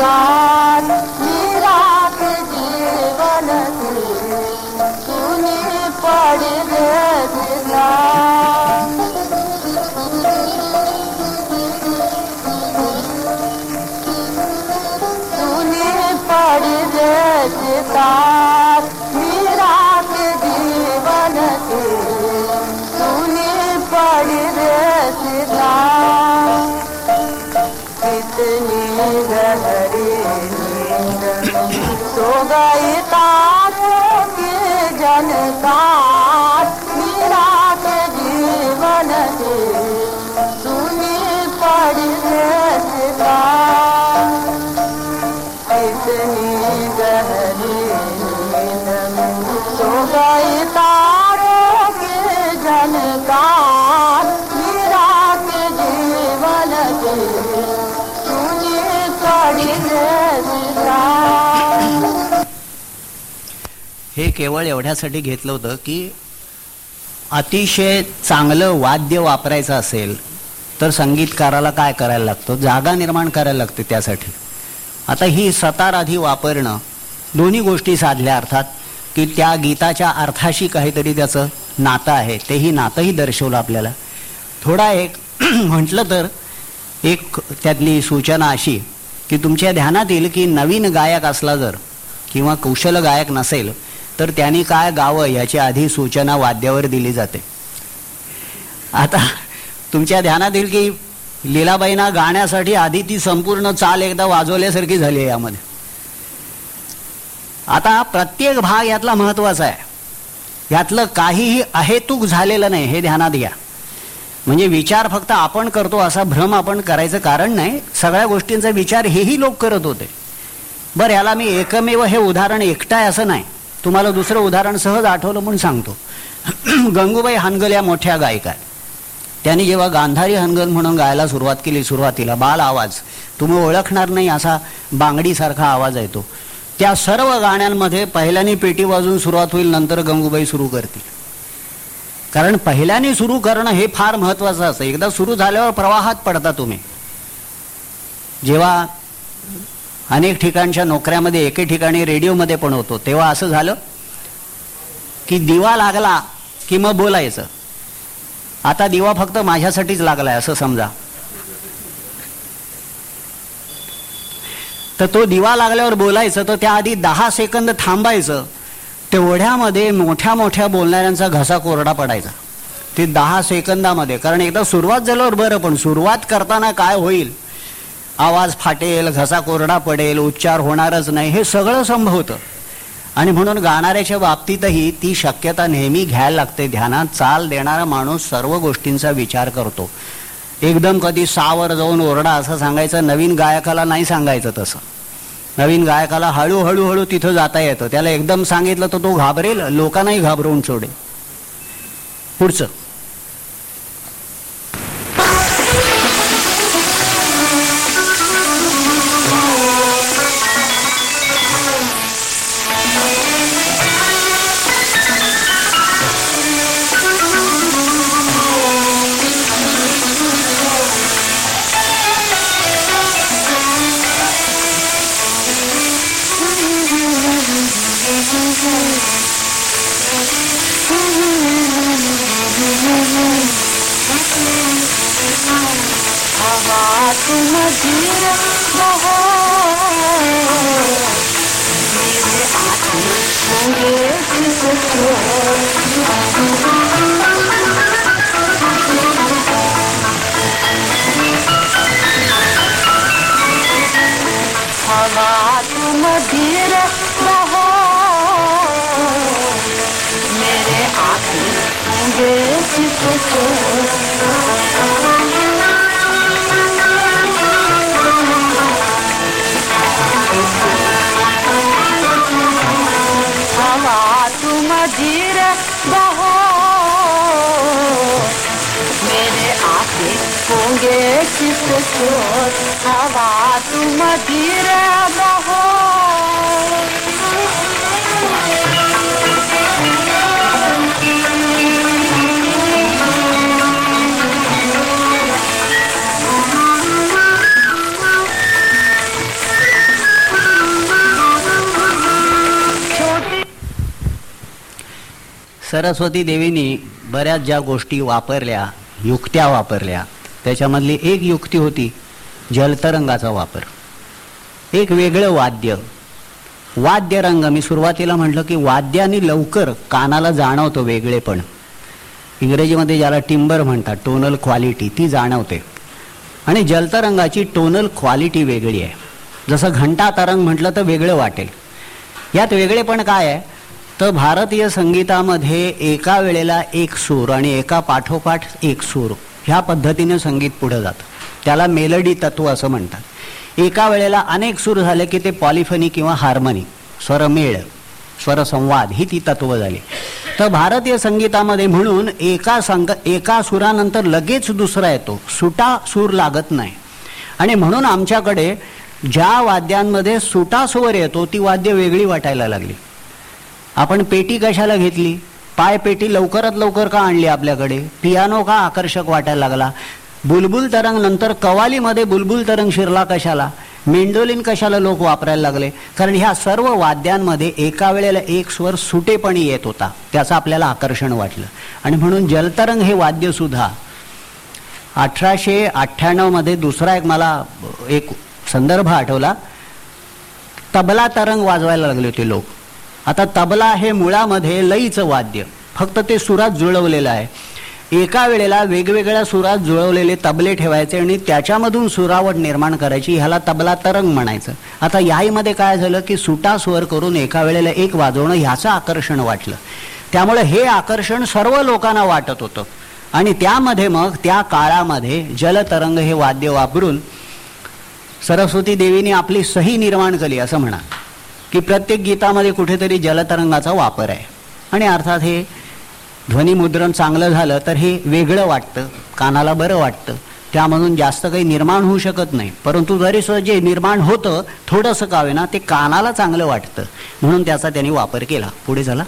सिद्धांत निरात के जीवन की सुनी पड़ रे सो गई तारों की जनकार मीरा के जीवन की सुनी पड़ी कितनी गहरी सो गई तारों जीवन की सुनी पड़ी हे केवळ एवढ्यासाठी घेतलं होतं की अतिशय चांगलं वाद्य वापरायचं असेल तर संगीतकाराला काय करायला लागतं? जागा निर्माण करायला लागते त्यासाठी. आता ही सतार आधी वापरणं दोन्ही गोष्टी साधल्या अर्थात की त्या गीताच्या अर्थाशी काहीतरी त्याचं नातं आहे तेही नातंही दर्शवलं आपल्याला. थोडा एक [CLEARS THROAT] म्हटलं तर एक त्यातली सूचना अशी की तुमच्या ध्यानात येईल की नवीन गायक असला जर किंवा कौशल गायक नसेल तर त्यांनी काय गावं याची आधी सूचना वाद्यावर दिली जाते. आता तुमच्या ध्यानात येईल की लीलाबाईंना गाण्यासाठी आधी ती संपूर्ण चाल एकदा वाजवल्यासारखी झाली आहे यामध्ये. आता प्रत्येक भाग यातला महत्त्वाचा आहे. यातलं काहीही अहेतुक झालेलं नाही हे ध्यानात घ्या. म्हणजे विचार फक्त आपण करतो असा भ्रम आपण करायचं कारण नाही सगळ्या गोष्टींचा विचार हेही लोक करत होते. बरं याला मी एकमेव हे उदाहरण एकटाय आहे असं नाही. तुम्हाला दुसरं उदाहरण सहज आठवलं म्हणून सांगतो. [CLEARS THROAT] गंगूबाई हानगल या मोठ्या गायिका त्यांनी जेव्हा गांधारी हनगल म्हणून गायला सुरुवात केली सुरुवातीला बाल आवाज तुम्ही ओळखणार नाही असा बांगडीसारखा आवाज येतो. त्या सर्व गाण्यांमध्ये पहिल्याने पेटी वाजून सुरुवात होईल नंतर गंगूबाई सुरू करतील. कारण पहिल्याने सुरू करणं हे फार महत्वाचं असतं. एकदा सुरू झाल्यावर प्रवाहात पडता तुम्ही. जेव्हा अनेक ठिकाणच्या नोकऱ्यामध्ये एके ठिकाणी रेडिओमध्ये पण होतो. तेव्हा असं झालं की दिवा लागला की मग बोलायचं. आता दिवा फक्त माझ्यासाठीच लागलाय असं समजा. तर तो दिवा लागल्यावर बोलायचं तर त्याआधी दहा सेकंद थांबायचं. तेवढ्यामध्ये मोठ्या मोठ्या बोलणाऱ्यांचा घसा कोरडा पडायचा. ते दहा सेकंदामध्ये कारण एकदा सुरुवात झाल्यावर बरं पण सुरुवात करताना काय होईल? आवाज फाटेल घसा कोरडा पडेल उच्चार होणारच नाही हे सगळं संभवतं आणि म्हणून गाणाऱ्याच्या बाबतीतही ती शक्यता नेहमी घ्यायला लागते. ध्यानात चाल देणारा माणूस सर्व गोष्टींचा विचार करतो. एकदम कधी सावर जाऊन ओरडा असं सांगायचं नवीन गायकाला नाही सांगायचं तसं. नवीन गायकाला हळूहळू हळू तिथं जाता येतं. त्याला एकदम सांगितलं तर तो घाबरेल लोकांनाही घाबरवून सोडेल. पुढचं. सरस्वती देवीनी बऱ्याच ज्या गोष्टी वापरल्या युक्त्या वापरल्या त्याच्यामधली एक युक्ती होती जलतरंगाचा वापर. एक वेगळं वाद्य. वाद्यरंग मी सुरुवातीला म्हटलं की वाद्याने लवकर कानाला जाणवतो वेगळेपण. इंग्रजीमध्ये ज्याला टिंबर म्हणतात टोनल क्वालिटी ती जाणवते. आणि जलतरंगाची टोनल क्वालिटी वेगळी आहे. जसं घंटा तरंग म्हटलं तर वेगळं वाटेल. यात वेगळेपण काय आहे? तर भारतीय संगीतामध्ये एका वेळेला एक सूर आणि एका पाठोपाठ एक सूर ह्या पद्धतीने संगीत पुढे जातं. त्याला मेलडी तत्व असं म्हणतात. एका वेळेला अनेक सूर झाले की ते पॉलिफनी किंवा हार्मनी स्वरमेळ स्वरसंवाद ही ती तत्व झाली. तर भारतीय संगीतामध्ये म्हणून एका संग एका सुरानंतर लगेच दुसरा येतो. सुटा सूर लागत नाही. आणि म्हणून आमच्याकडे ज्या वाद्यांमध्ये सुटा स्वर येतो ती वाद्य वेगळी वाटायला लागली. आपण पेटी कशाला घेतली? पाय पेटी लवकरात लवकर का आणली आपल्याकडे? पियानो का आकर्षक वाटायला लागला? बुलबुल तरंग नंतर कवालीमध्ये बुलबुल तरंग शिरला कशाला? मेंडोलिन कशाला लोक वापरायला लागले? कारण ह्या सर्व वाद्यांमध्ये एका वेळेला एक स्वर सुटेपणी येत होता. त्याचं आपल्याला आकर्षण वाटलं. आणि म्हणून जलतरंग हे वाद्यसुद्धा अठराशे अठ्ठ्याण्णवमध्ये दुसरा एक मला एक संदर्भ आठवला. तबला तरंग वाजवायला लागले होते लोक. आता तबला हे मुळामध्ये लईचं वाद्य. फक्त ते सुरात जुळवलेलं आहे. एका वेळेला वेगवेगळ्या सुरात जुळवलेले तबले ठेवायचे आणि त्याच्यामधून सुरावट निर्माण करायची ह्याला तबला तरंग म्हणायचं. आता याहीमध्ये काय झालं की सुटा स्वर करून एका वेळेला एक वाजवणं ह्याचं आकर्षण वाटलं. त्यामुळे हे आकर्षण सर्व लोकांना वाटत होतं. आणि त्यामध्ये मग त्या काळामध्ये जलतरंग हे वाद्य वापरून सरस्वती देवीने आपली सही निर्माण केली असं म्हणा की प्रत्येक गीतामध्ये कुठेतरी जलतरंगाचा वापर आहे. आणि अर्थात हे ध्वनिमुद्रण चांगलं झालं तर हे वेगळं वाटतं कानाला बरं वाटतं. त्यामधून जास्त काही निर्माण होऊ शकत नाही. परंतु जरी सुद्धा जे निर्माण होतं थोडंसं कावे ना ते कानाला चांगलं वाटतं. म्हणून त्याचा त्यांनी वापर केला. पुढे झाला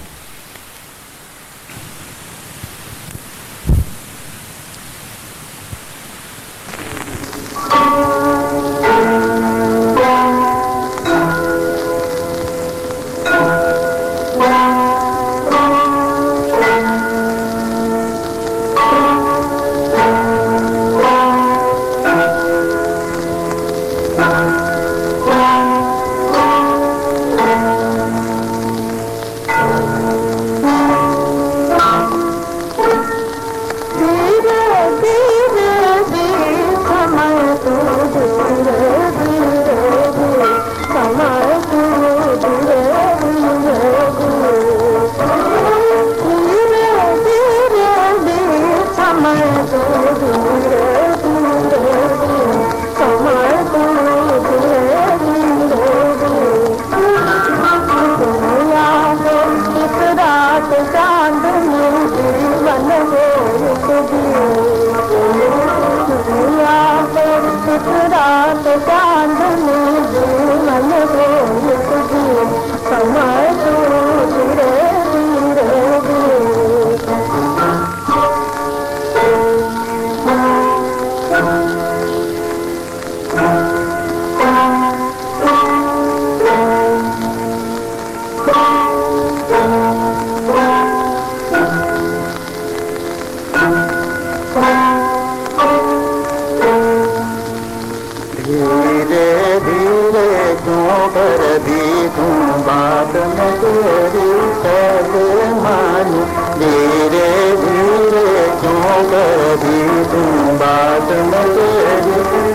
कर दी तू बात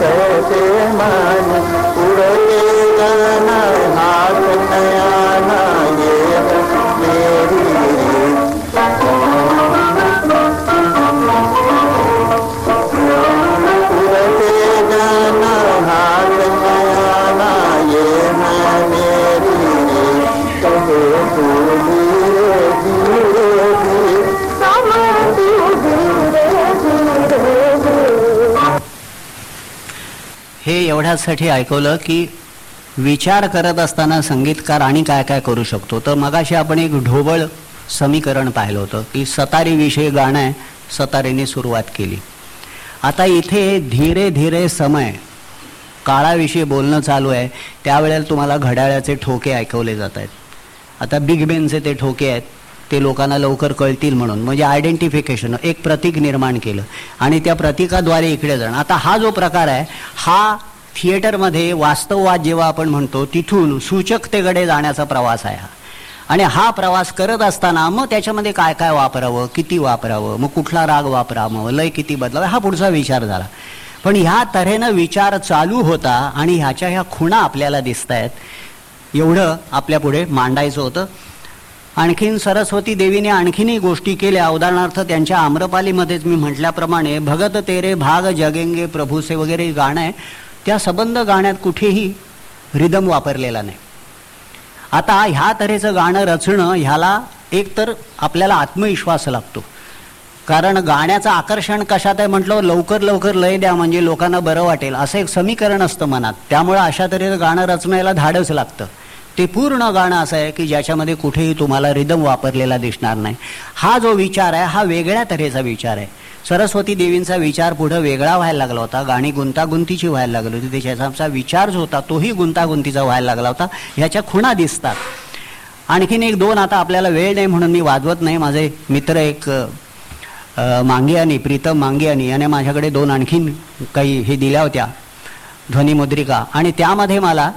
कैसे मानू उड़े गाना हाथ एवढ्यासाठी ऐकवलं की विचार करत असताना संगीतकार आणि काय काय करू शकतो? तर मगाशी आपण एक ढोबळ समीकरण पाहिलं होतं की सतारीविषयी गाणं आहे सतारीने सुरुवात केली. आता इथे धीरे धीरे समय काळाविषयी बोलणं चालू आहे. त्यावेळेला तुम्हाला घड्याळाचे ठोके ऐकवले जात आहेत. आता बिग बेनचे ते ठोके आहेत ते लोकांना लवकर कळतील म्हणून. म्हणजे आयडेंटिफिकेशन एक प्रतीक निर्माण केलं. आणि त्या प्रतीकाद्वारे इकडे जाणं. आता हा जो प्रकार आहे हा थिएटरमध्ये वास्तववाद जेव्हा आपण म्हणतो तिथून सूचकतेकडे जाण्याचा प्रवास आहे हा. आणि हा प्रवास करत असताना मग त्याच्यामध्ये काय काय वापरावं किती वापरावं मग कुठला राग वापरावं लय किती बदलावं हा पुढचा विचार झाला. पण ह्या तऱ्हेनं विचार चालू होता आणि ह्याच्या ह्या खुणा आपल्याला दिसत आहेत एवढं आपल्या पुढे मांडायचं होतं. आणखीन सरस्वती देवीने आणखीनही गोष्टी केल्या. उदाहरणार्थ त्यांच्या आम्रपालीमध्येच मी म्हटल्याप्रमाणे भगत तेरे भाग जगेंगे प्रभूसे वगैरे गाणं आहे. त्या संबंध गाण्यात कुठेही रिदम वापरलेला नाही. आता ह्या तऱ्हेचं गाणं रचणं ह्याला एकतर आपल्याला आत्मविश्वास लागतो. कारण गाण्याचं आकर्षण कशात आहे म्हटलं लवकर लवकर लय द्या म्हणजे लोकांना बरं वाटेल. असं एक समीकरण असतं मनात. त्यामुळं अशा तऱ्हेचं गाणं रचण्याला धाडच लागतं. ते पूर्ण गाणं असं आहे की ज्याच्यामध्ये कुठेही तुम्हाला रिदम वापरलेला दिसणार नाही. हा जो विचार आहे हा वेगळ्या तऱ्हेचा विचार आहे. सरस्वती देवींचा विचार पुढे वेगळा व्हायला लागला होता. गाणी गुंतागुंतीची व्हायला लागली होती. त्याच्याचा विचार जो होता. तोही गुंतागुंतीचा व्हायला लागला होता. ह्याच्या खुणा दिसतात. आणखीन एक दोन आता आपल्याला वेळ नाही म्हणून मी वाजवत नाही. माझे मित्र एक मांगियानी प्रीतम मांगियानी याने माझ्याकडे दोन आणखीन काही हे दिल्या होत्या. ध्वनिमुद्रिका आणि त्यामध्ये मला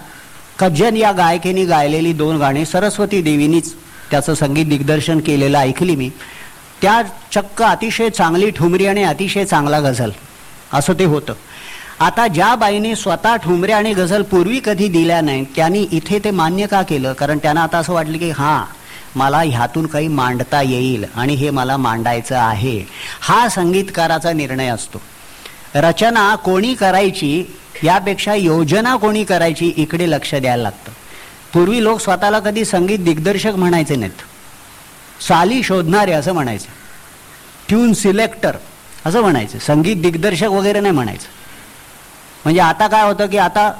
कज्जन या गायकीने गायलेली दोन गाणी सरस्वती देवीनीच त्याचं संगीत दिग्दर्शन केलेलं ऐकली मी. त्या चक्क अतिशय चांगली ठुमरी आणि अतिशय चांगला गझल. असं ते होतं. आता ज्या बाईने स्वतः ठुमऱ्या आणि गझल पूर्वी कधी दिल्या नाहीत त्यांनी इथे ते मान्य का केलं? कारण त्यांना आता असं वाटलं की हां मला ह्यातून काही मांडता येईल आणि हे मला मांडायचं आहे. हा संगीतकाराचा निर्णय असतो. रचना कोणी करायची यापेक्षा योजना कोणी करायची इकडे लक्ष द्यायला लागतं. पूर्वी लोक स्वतःला कधी संगीत दिग्दर्शक म्हणायचे नाहीत. साली शोधणारे असं म्हणायचं. ट्यून सिलेक्टर असं म्हणायचं. संगीत दिग्दर्शक वगैरे नाही म्हणायचं. म्हणजे आता काय होतं की आता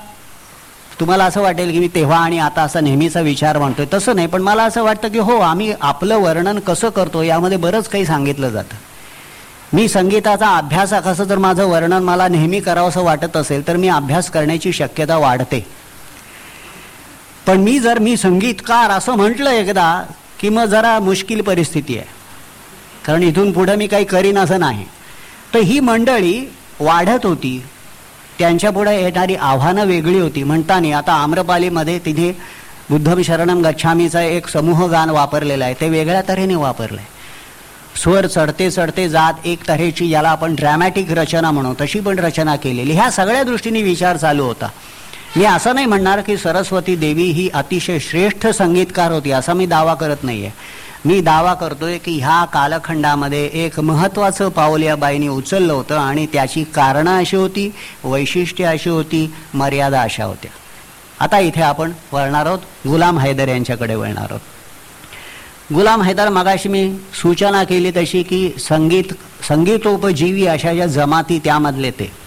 तुम्हाला असं वाटेल की मी तेव्हा आणि आता असा नेहमीचा विचार मांडतोय. तसं नाही पण मला असं वाटतं की हो आम्ही आपलं वर्णन कसं करतो यामध्ये बरंच काही सांगितलं जातं. मी संगीताचा अभ्यासक असं जर माझं वर्णन मला नेहमी करावंसं वाटत असेल तर मी अभ्यास करण्याची शक्यता वाढते. पण मी जर मी संगीतकार असं म्हटलं एकदा की मग जरा मुश्किल परिस्थिती आहे. कारण इथून पुढं मी काही करीन असं नाही. तर ही मंडळी वाढत होती. त्यांच्यापुढे येणारी आव्हानं वेगळी होती. म्हणताना आता आम्रपालीमध्ये तिथे बुद्धम शरणम गच्छामीचा एक समूह गान वापरलेलं आहे. ते वेगळ्या तऱ्हेने वापरलं आहे स्वर चढते चढते जात एक तऱ्हेची ज्याला आपण ड्रॅमॅटिक रचना म्हणू. तशी पण रचना केलेली. ह्या सगळ्या दृष्टीने विचार चालू होता. मी असं नाही म्हणणार की सरस्वती देवी ही अतिशय श्रेष्ठ संगीतकार होती असा मी दावा करत नाहीये. मी दावा करतोय की ह्या कालखंडामध्ये एक महत्त्वाचं पाऊल या बाईने उचललं होतं आणि त्याची कारणं अशी होती वैशिष्ट्य अशी होती मर्यादा अशा होत्या. आता इथे आपण वळणार आहोत गुलाम हैदर यांच्याकडे वळणार आहोत. गुलाम हैदर मगाशी मी सूचना केली तशी की संगीत संगीतोपजीवी अशा ज्या जमाती त्यामधले ते.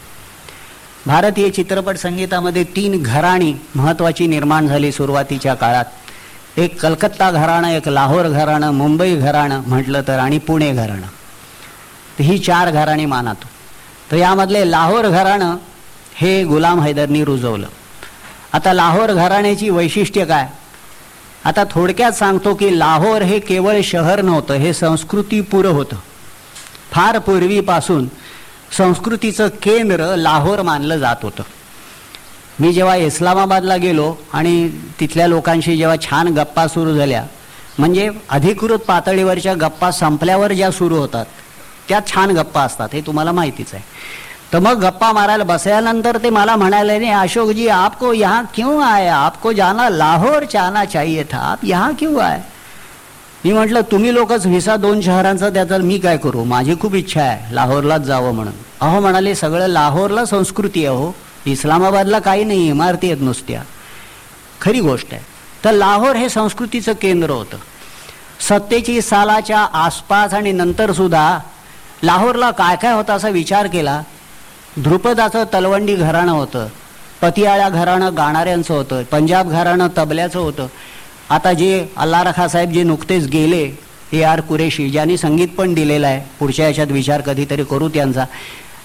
भारतीय चित्रपट संगीतामध्ये तीन घराणी महत्त्वाची निर्माण झाली सुरुवातीच्या काळात. एक कलकत्ता घराणं एक लाहोर घराणं मुंबई घराणं म्हटलं तर आणि पुणे घराणं. तर ही चार घराणी मानातो. तर यामधले लाहोर घराणं हे गुलाम हैदरनी रुजवलं. आता लाहोर घराण्याची वैशिष्ट्य काय? आता थोडक्यात सांगतो की लाहोर हे केवळ शहर नव्हतं हे संस्कृतीपुरं होतं. फार पूर्वीपासून संस्कृतीचं केंद्र लाहोर मानलं जात होतं. मी जेव्हा इस्लामाबादला गेलो आणि तिथल्या लोकांशी जेव्हा छान गप्पा सुरू झाल्या म्हणजे अधिकृत पातळीवरच्या गप्पा संपल्यावर ज्या सुरू होतात त्या छान गप्पा असतात हे तुम्हाला माहितीच आहे. तर मग गप्पा मारायला बसल्यानंतर ते मला म्हणाले नाही अशोकजी आपको यहाँ क्यों आए आपको जाना लाहोर जाना चाहिए था. आप यहाँ क्यों आए? मी म्हटलं तुम्ही लोकच व्हिसा दोन शहरांचा त्याचा मी काय करू? माझी खूप इच्छा आहे लाहोरलाच जावं म्हणून. अहो म्हणाले सगळं लाहोरला संस्कृती आहे हो. इस्लामाबादला काही नाही इमारती आहेत नुसत्या. खरी गोष्ट आहे. तर लाहोर हे संस्कृतीचं केंद्र होतं. सत्तेची सालाच्या आसपास आणि नंतर सुद्धा लाहोरला काय काय होतं असा विचार केला. ध्रुपदाचं तलवंडी घराणं होतं. पतियाळा घराणं गाणाऱ्यांचं होतं. पंजाब घराणं तबल्याचं होतं. आता जे अल्ला रखा साहेब जे नुकतेच गेले ए आर कुरेशी ज्यांनी संगीत पण दिलेलं आहे पुढच्या याच्यात विचार कधीतरी करू त्यांचा.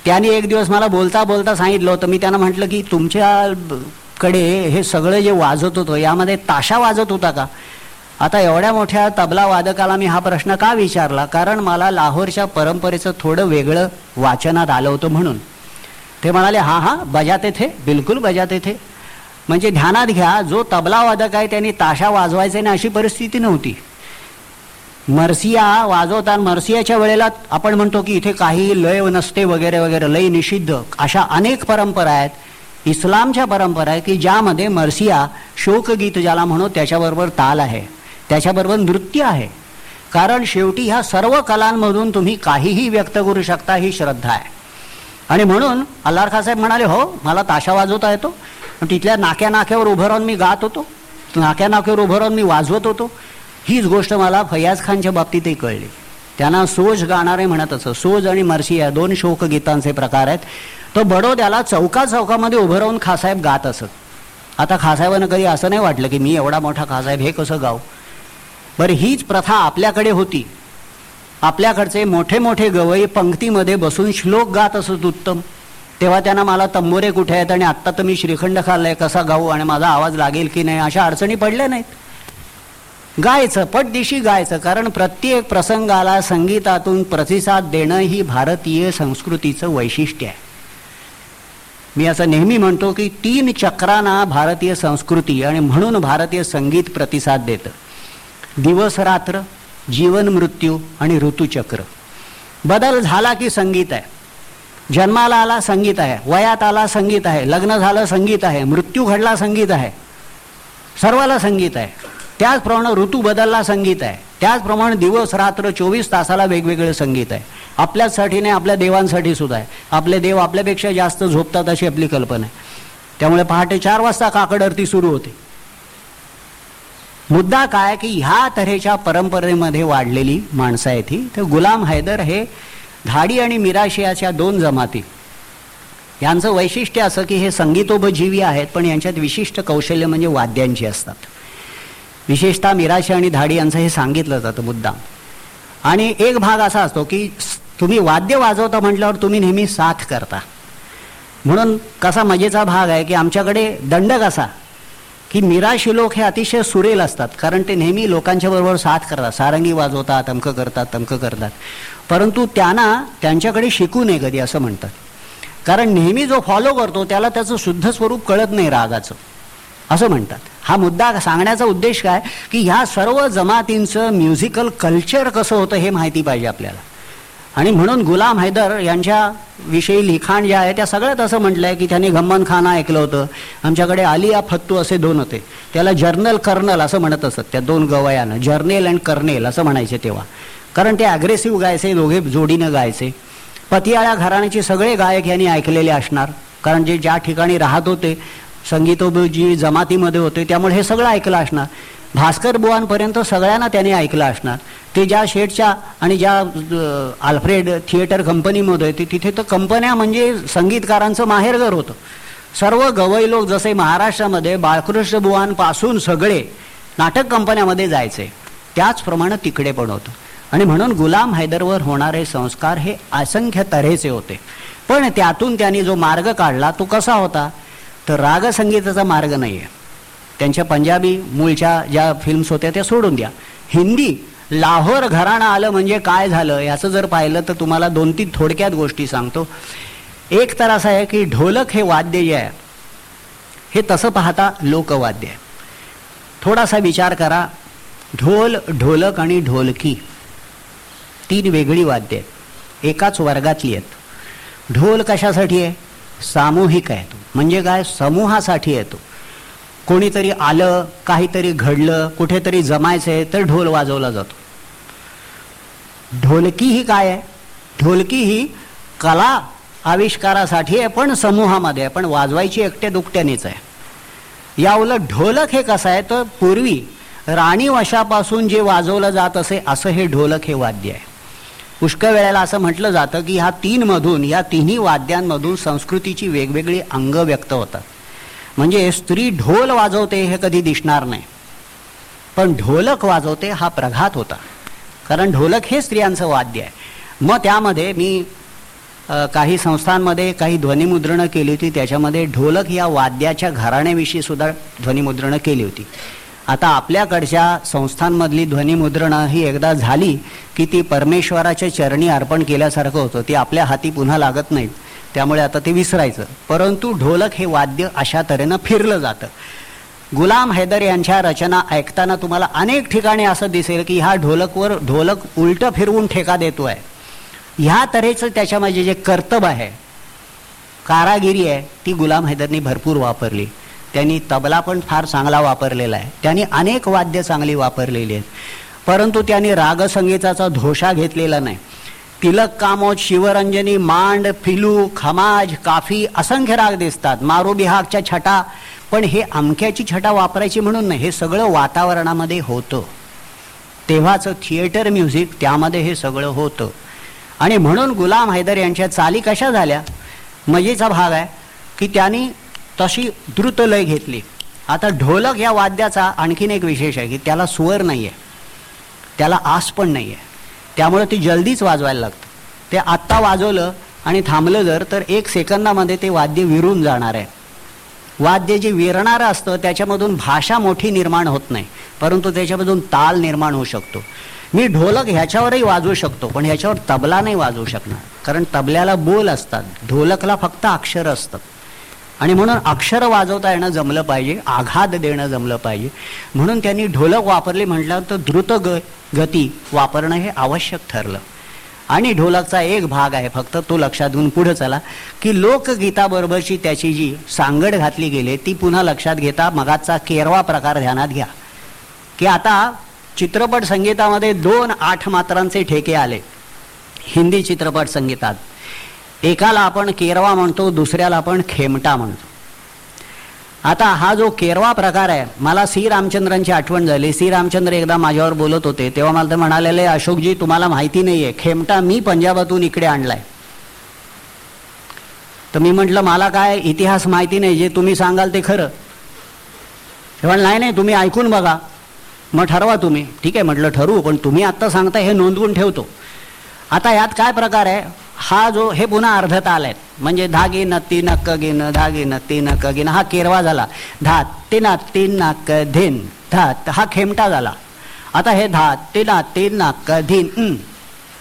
त्यांनी एक दिवस मला बोलता बोलता सांगितलं होतं. मी त्यांना म्हटलं की तुमच्याकडे हे सगळं जे वाजत होतं यामध्ये ताशा वाजत होता का? आता एवढ्या मोठ्या तबला वादकाला मी हा प्रश्न का विचारला? कारण मला लाहोरच्या परंपरेचं थोडं वेगळं वाचनात आलं होतं म्हणून. ते म्हणाले हां हां बजाते थे बिलकुल बजाते थे. म्हणजे ध्यानात घ्या जो तबला वादक आहे त्यांनी ताशा वाजवायचे ना अशी परिस्थिती नव्हती. मर्सिया वाजवताना मर्सियाच्या वेळेला आपण म्हणतो की इथे काही लय नसते वगैरे वगैरे लय निषिद्ध. अशा अनेक परंपरा आहेत इस्लामच्या परंपरा आहेत की ज्यामध्ये मर्सिया शोकगीत ज्याला म्हणू त्याच्याबरोबर ताल आहे त्याच्याबरोबर नृत्य आहे. कारण शेवटी ह्या सर्व कलांमधून तुम्ही काहीही व्यक्त करू शकता ही श्रद्धा आहे. आणि म्हणून अल्लारखा साहेब म्हणाले हो मला ताशा वाजवता येतो. तिथल्या नाक्या नाक्यावर उभं राहून मी गात होतो. नाक्या नाक्यावर उभं राहून मी वाजवत होतो. हीच गोष्ट मला फयाज खानच्या बाबतीतही कळली. त्यांना सोज गाणारे म्हणत असं सोज आणि मर्शी या दोन शोकगीतांचे प्रकार आहेत. तो बडोद्याला चौका चौकामध्ये उभं राहून खासाहेब गात असत आता खासाहेबानं कधी असं नाही वाटलं की मी एवढा मोठा खासाहेब हे कसं गाव बरं हीच प्रथा आपल्याकडे होती. आपल्याकडचे मोठे मोठे गवई पंक्तीमध्ये बसून श्लोक गात असत उत्तम. तेव्हा त्यांना मला तंबोरे कुठे आहेत आणि आत्ता तर मी श्रीखंड खाल्लाय कसा गाऊ आणि माझा आवाज लागेल की नाही अशा अडचणी पडल्या नाहीत. गायचं पटदिशी गायचं कारण प्रत्येक प्रसंगाला संगीतातून प्रतिसाद देणं ही भारतीय संस्कृतीचं वैशिष्ट्य आहे. मी असं नेहमी म्हणतो की तीन चक्रांना भारतीय संस्कृती आणि म्हणून भारतीय संगीत प्रतिसाद देतं. दिवस रात्र जीवन मृत्यू आणि ऋतुचक्र. बदल झाला की संगीत आहे. जन्माला आला संगीत आहे वयात आला संगीत आहे लग्न झालं संगीत आहे मृत्यू घडला संगीत आहे सर्वाला संगीत आहे. त्याचप्रमाणे ऋतू बदलला संगीत आहे. त्याचप्रमाणे दिवस रात्र चोवीस तासाला वेगवेगळं संगीत आहे. आपल्यासाठी नाही आपल्या देवांसाठी सुद्धा आहे. आपले देव आपल्यापेक्षा जास्त झोपतात अशी आपली कल्पना आहे. त्यामुळे पहाटे चार वाजता काकड आरती सुरू होते. मुद्दा काय की ह्या तऱ्हेच्या परंपरेमध्ये वाढलेली माणसं आहेत ही. तर गुलाम हैदर हे धाडी आणि मिराशियाच्या दोन जमाती. यांचं वैशिष्ट्य असं की हे संगीतोपजीवी आहेत पण यांच्यात विशिष्ट कौशल्य म्हणजे वाद्यांची असतात. विशेषतः मिराशी आणि धाडी यांचं हे सांगितलं जातं मुद्दाम. आणि एक भाग असा असतो की तुम्ही वाद्य वाजवता म्हटल्यावर तुम्ही नेहमी साथ करता. म्हणून कसा मजेचा भाग आहे की आमच्याकडे दंडक असा की मिराशी लोक हे अतिशय सुरेल असतात कारण ते नेहमी लोकांच्या बरोबर साथ करतात. सारंगी वाजवतात तमकं करतात तमकं करतात. परंतु त्यांना त्यांच्याकडे शिकू नये कधी असं म्हणतात. कारण नेहमी जो फॉलो करतो त्याला त्याचं शुद्ध स्वरूप कळत नाही रागाचं. असं म्हणतात. हा मुद्दा सांगण्याचा उद्देश काय? की ह्या सर्व जमातींचं म्युझिकल कल्चर कसं होतं हे माहिती पाहिजे आपल्याला. आणि म्हणून गुलाम हैदर यांच्या विषयी लिखाण जे आहे त्या सगळ्यात असं म्हटलं आहे की त्यांनी गम्मन खाना ऐकलं होतं. आमच्याकडे आलिया फत्तू असे दोन होते. त्याला जर्नल कर्नल असं म्हणत असत. त्या दोन गवयानं जर्नेल अँड कर्नेल असं म्हणायचे तेव्हा. कारण ते अग्रेसिव्ह गायचे दोघे जोडीनं गायचे. पतियाळ्या घराण्याचे सगळे गायक यांनी ऐकलेले असणार. कारण जे ज्या ठिकाणी राहत होते संगीतोपजी जमातीमध्ये होते त्यामुळे हे सगळं ऐकलं असणार. भास्कर बुवांपर्यंत सगळ्यांना त्याने ऐकलं असणार. ते ज्या शेठच्या आणि ज्या आल्फ्रेड थिएटर कंपनीमध्ये होते तिथे तर कंपन्या म्हणजे संगीतकारांचं माहेरघर होतं. सर्व गवई लोक जसे महाराष्ट्रामध्ये बाळकृष्ण बुवांपासून सगळे नाटक कंपन्यामध्ये जायचे त्याचप्रमाणे तिकडे पण होतं. आणि म्हणून गुलाम हैदरवर होणारे संस्कार हे असंख्य तऱ्हेचे होते. पण त्यातून त्यांनी जो मार्ग काढला तो कसा होता? तर रागसंगीताचा मार्ग नाही आहे त्यांच्या पंजाबी मूळच्या ज्या फिल्म्स होत्या त्या सोडून द्या. हिंदी लाहोर घराणं आलं म्हणजे काय झालं? याचं जर पाहिलं तर तुम्हाला दोन तीन थोडक्यात गोष्टी सांगतो. एक तर असं आहे की ढोलक हे वाद्य जे आहे हे तसं पाहता लोकवाद्य आहे. थोडासा विचार करा. ढोल ढोलक आणि ढोलकी. तीन वेगळी वाद्य आहेत. एकाच वर्गातली आहेत. ढोल कशासाठी आहे? सामूहिक आहे तो. म्हणजे काय? समूहासाठी येतो कोणीतरी आलं काहीतरी घडलं कुठेतरी जमायचं आहे तर ढोल वाजवला जातो. ढोलकी ही काय आहे? ढोलकी ही कला आविष्कारासाठी आहे पण समूहामध्ये आहे. पण वाजवायची एकट्या दुकट्यानेच आहे. या उलट ढोलक हे कसं आहे? तर पूर्वी राणी वशापासून जे वाजवलं जात असे असं हे ढोलक हे वाद्य आहे. पुष्कळ वेळेला असं म्हटलं जातं की ह्या तीन मधून या तिन्ही वाद्यांमधून संस्कृतीची वेगवेगळी अंग व्यक्त होतात. म्हणजे स्त्री ढोल वाजवते हे कधी दिसणार नाही. पण ढोलक वाजवते हा प्रघात होता. कारण ढोलक हे स्त्रियांचं वाद्य आहे. मग त्यामध्ये मी काही संस्थांमध्ये काही ध्वनिमुद्रणं केली होती त्याच्यामध्ये ढोलक या वाद्याच्या घराण्याविषयी सुद्धा ध्वनिमुद्रणं केली होती. आता आपल्याकडच्या संस्थांमधली ध्वनिमुद्रणं ही एकदा झाली की ती परमेश्वराच्या चरणी अर्पण केल्यासारखं होतं. ती आपल्या हाती पुन्हा लागत नाहीत. त्यामुळे आता ते विसरायचं. परंतु ढोलक हे वाद्य अशा तऱ्हेनं फिरलं जातं. गुलाम हैदर यांच्या रचना ऐकताना तुम्हाला अनेक ठिकाणी असं दिसेल की ह्या ढोलकवर ढोलक उलटं फिरवून ठेका देतो आहे ह्या तऱ्हेचं त्याच्यामध्ये जे कर्तब आहे कारागिरी आहे ती गुलाम हैदरनी भरपूर वापरली. त्यांनी तबला पण फार चांगला वापरलेला आहे. त्यांनी अनेक वाद्य चांगली वापरलेली आहेत. परंतु त्यांनी रागसंगीताचा धोषा घेतलेला नाही. तिलक कामोद शिवरंजनी मांड फिलू खमाज काफी असंख्य राग दिसतात. मारुबिहागच्या छटा. पण हे अमक्याची छटा वापरायची म्हणून नाही हे सगळं वातावरणामध्ये होतं. तेव्हाचं थिएटर म्युझिक त्यामध्ये हे सगळं होतं. आणि म्हणून गुलाम हैदर यांच्या चाली कशा झाल्या? मजेचा भाग आहे की त्यांनी तशी द्रुत लय घेतली. आता ढोलक या वाद्याचा आणखीन एक विशेष आहे की त्याला स्वर नाही आहे त्याला आस पण नाही आहे त्यामुळे ती जल्दीच वाजवायला लागतं. ते आत्ता वाजवलं आणि थांबलं जर तर एक सेकंदामध्ये ते वाद्य विरून जाणार आहे. वाद्य जे विरणारं असतं त्याच्यामधून भाषा मोठी निर्माण होत नाही परंतु त्याच्यामधून ताल निर्माण होऊ शकतो. मी ढोलक ह्याच्यावरही वाजवू शकतो पण ह्याच्यावर तबला नाही वाजवू शकणार. कारण तबल्याला बोल असतात. ढोलकला फक्त अक्षर असतात. आणि म्हणून अक्षर वाजवता येणं जमलं पाहिजे आघात देणं जमलं पाहिजे. म्हणून त्यांनी ढोलक वापरले म्हटलं तर द्रुत ग गती वापरणं हे आवश्यक ठरलं. आणि ढोलकचा एक भाग आहे फक्त तो लक्षात घेऊन पुढे चला की लोकगीताबरोबरची त्याची जी सांगड घातली गेली ती पुन्हा लक्षात घेता मगाचा केरवा प्रकार ध्यानात घ्या. की आता चित्रपट संगीतामध्ये दोन आठ मात्रांचे ठेके आले. हिंदी चित्रपट संगीतात. एकाला आपण केरवा म्हणतो दुसऱ्याला आपण खेमटा म्हणतो. आता हा जो केरवा प्रकार आहे मला सी रामचंद्रांची आठवण झाली. सी रामचंद्र एकदा माझ्यावर बोलत होते तेव्हा मला ते म्हणालेले अशोकजी तुम्हाला माहिती नाहीये खेमटा मी पंजाबातून इकडे आणलाय. तर मी म्हटलं मला काय इतिहास माहिती नाही जे तुम्ही सांगाल ते खरं. तेव्हा नाही नाही तुम्ही ऐकून बघा. मग ठरवा तुम्ही. ठीक आहे म्हटलं ठरवू पण तुम्ही आत्ता सांगता हे नोंदवून ठेवतो. आता यात काय प्रकार आहे? हा जो हे पुन्हा अर्धत ताल आहेत म्हणजे धागिन तीन ती गिन धागिन न गिन हा केरवा झाला. धा तिना तीन नाक धिन धात हा खेमटा झाला. आता हे धा तिना तीन नाक धिन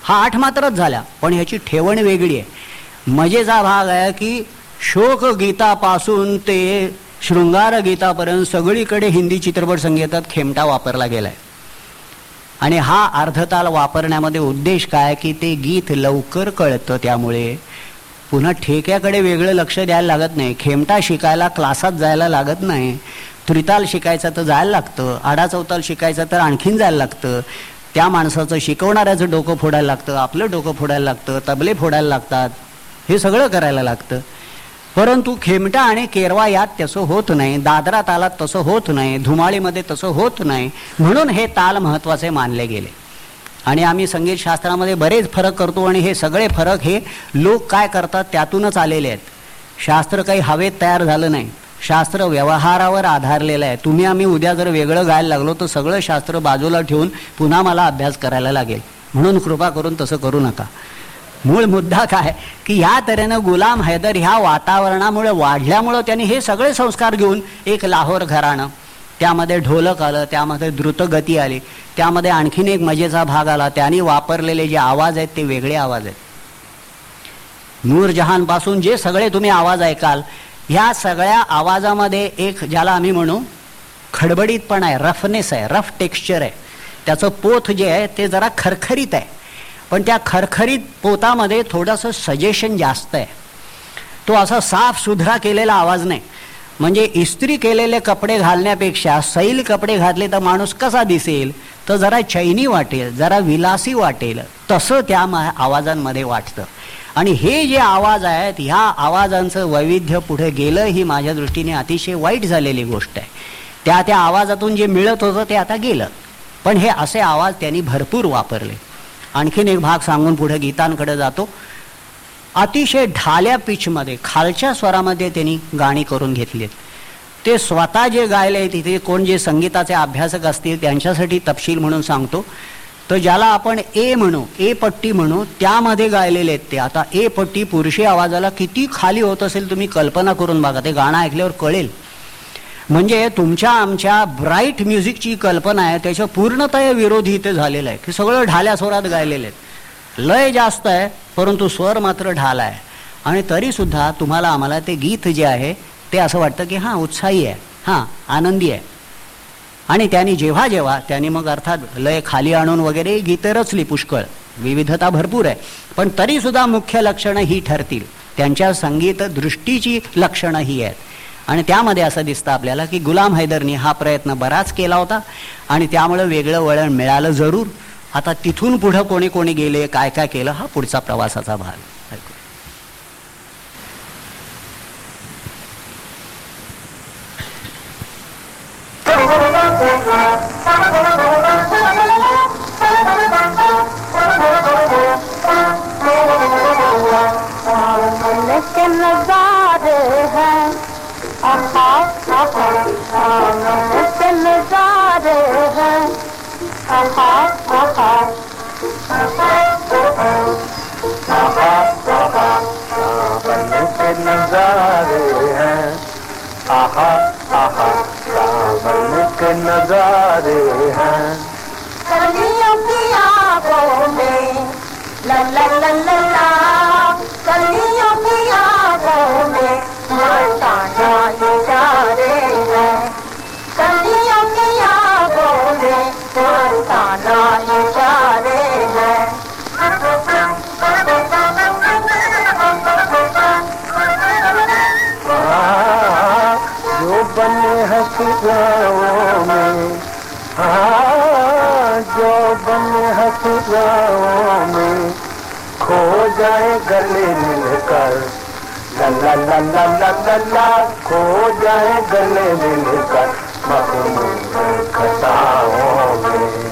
हा आठ मात्रच झाल्या पण ह्याची ठेवण वेगळी आहे. मजेचा भाग आहे की शोक गीतापासून ते शृंगार गीतापर्यंत सगळीकडे हिंदी चित्रपट संगीतात खेमटा वापरला गेलाय. आणि हा अर्धताल वापरण्यामध्ये उद्देश काय की ते गीत लवकर कळतं त्यामुळे. पुन्हा ठेक्याकडे वेगळं लक्ष द्यायला लागत नाही. खेमटा शिकायला क्लासात जायला लागत नाही. त्रिताल शिकायचा तर जायला लागतं. आडा चौताल शिकायचं तर आणखीन जायला लागतं. त्या माणसाचं शिकवणाऱ्याचं डोकं फोडायला लागतं. आपलं डोकं फोडायला लागतं. तबले फोडायला लागतात. हे सगळं करायला लागतं. परंतु खेमटा आणि केरवा यात तसं होत नाही दादरा तालात तसं होत नाही धुमाळीमध्ये तसं होत नाही म्हणून हे ताल महत्त्वाचे मानले गेले. आणि आम्ही संगीतशास्त्रामध्ये बरेच फरक करतो आणि हे सगळे फरक हे लोक काय करतात त्यातूनच आलेले आहेत. शास्त्र काही हवेत तयार झालं नाही शास्त्र व्यवहारावर आधारलेलं आहे. तुम्ही आम्ही उद्या जर वेगळं गायला लागलो तर सगळं शास्त्र बाजूला ठेवून पुन्हा मला अभ्यास करायला लागेल. म्हणून कृपा करून तसं करू नका. मूळ मुद्दा काय? की ह्या तऱ्हेनं गुलाम हैदर ह्या वातावरणामुळे वाढल्यामुळं त्यांनी हे सगळे संस्कार घेऊन एक लाहोर घराणं. त्यामध्ये ढोलक आलं त्यामध्ये द्रुतगती आली त्यामध्ये आणखीन एक मजेचा भाग आला. त्यांनी वापरलेले जे आवाज आहेत ते वेगळे आवाज आहेत. नूरजहानपासून जे सगळे तुम्ही आवाज ऐकाल ह्या सगळ्या आवाजामध्ये एक ज्याला आम्ही म्हणू खडबडीत पण आहे रफनेस आहे रफ टेक्स्चर आहे. त्याचं पोथ जे आहे ते जरा खरखरीत आहे. पण त्या खरखरीत पोतामध्ये थोडंसं सजेशन जास्त आहे. तो असा साफ सुधरा केलेला आवाज नाही. म्हणजे इस्त्री केलेले कपडे घालण्यापेक्षा सैल कपडे घातले तर माणूस कसा दिसेल? तर जरा चैनी वाटेल जरा विलासी वाटेल. तसं त्या मा- आवाजांमध्ये वाटतं. आणि हे जे आवाज आहेत ह्या आवाजांचं वैविध्य पुढे गेलं ही माझ्या दृष्टीने अतिशय वाईट झालेली गोष्ट आहे. त्या त्या आवाजातून जे मिळत होतं ते आता गेलं. पण हे असे आवाज त्यांनी भरपूर वापरले. आणखीन एक भाग सांगून पुढे गीतांकडे जातो. अतिशय ढाल्या पिचमध्ये खालच्या स्वरामध्ये त्यांनी गाणी करून घेतली ते स्वतः जे गायले तिथे कोण जे संगीताचे अभ्यासक असतील त्यांच्यासाठी तपशील म्हणून सांगतो. तर ज्याला आपण ए म्हणू ए पट्टी म्हणू त्यामध्ये गायलेले आहेत ते. आता ए पट्टी पुरुषी आवाजाला किती खाली होत असेल तुम्ही कल्पना करून बघा. ते गाणं ऐकल्यावर कळेल. म्हणजे तुमच्या आमच्या ब्राईट म्युझिकची कल्पना आहे त्याच्या पूर्णतया विरोधी इथे झालेलं आहे. की सगळं ढाल्या स्वरात गायलेले आहेत लय जास्त आहे परंतु स्वर मात्र ढाल आहे. आणि तरीसुद्धा तुम्हाला आम्हाला ते गीत जे आहे ते असं वाटतं की हां उत्साही आहे. हां आनंदी आहे. आणि त्यांनी जेव्हा जेव्हा त्यांनी मग अर्थात लय खाली आणून वगैरे गीतं रचली पुष्कळ. विविधता भरपूर आहे. पण तरीसुद्धा मुख्य लक्षणं ही ठरतील. त्यांच्या संगीत दृष्टीची लक्षणं ही आहेत. आणि त्यामध्ये असं दिसतं आपल्याला की गुलाम हैदरनी हा प्रयत्न बराच केला होता आणि त्यामुळं वेगळं वळण मिळालं जरूर. आता तिथून पुढं कोणी कोणी गेले काय काय केलं हा पुढचा प्रवासाचा भाग. दोनों चल जा रहे हैं। आहा, सावन नजारे हैं। आहा आहा सावन के नजारे हैं। कलियों की आगों में ला ला कलियों हाँ में खो गले मिलकर ला ला ला ला ला ला ला खो जाए गले मिलकर मखमूल खताओं में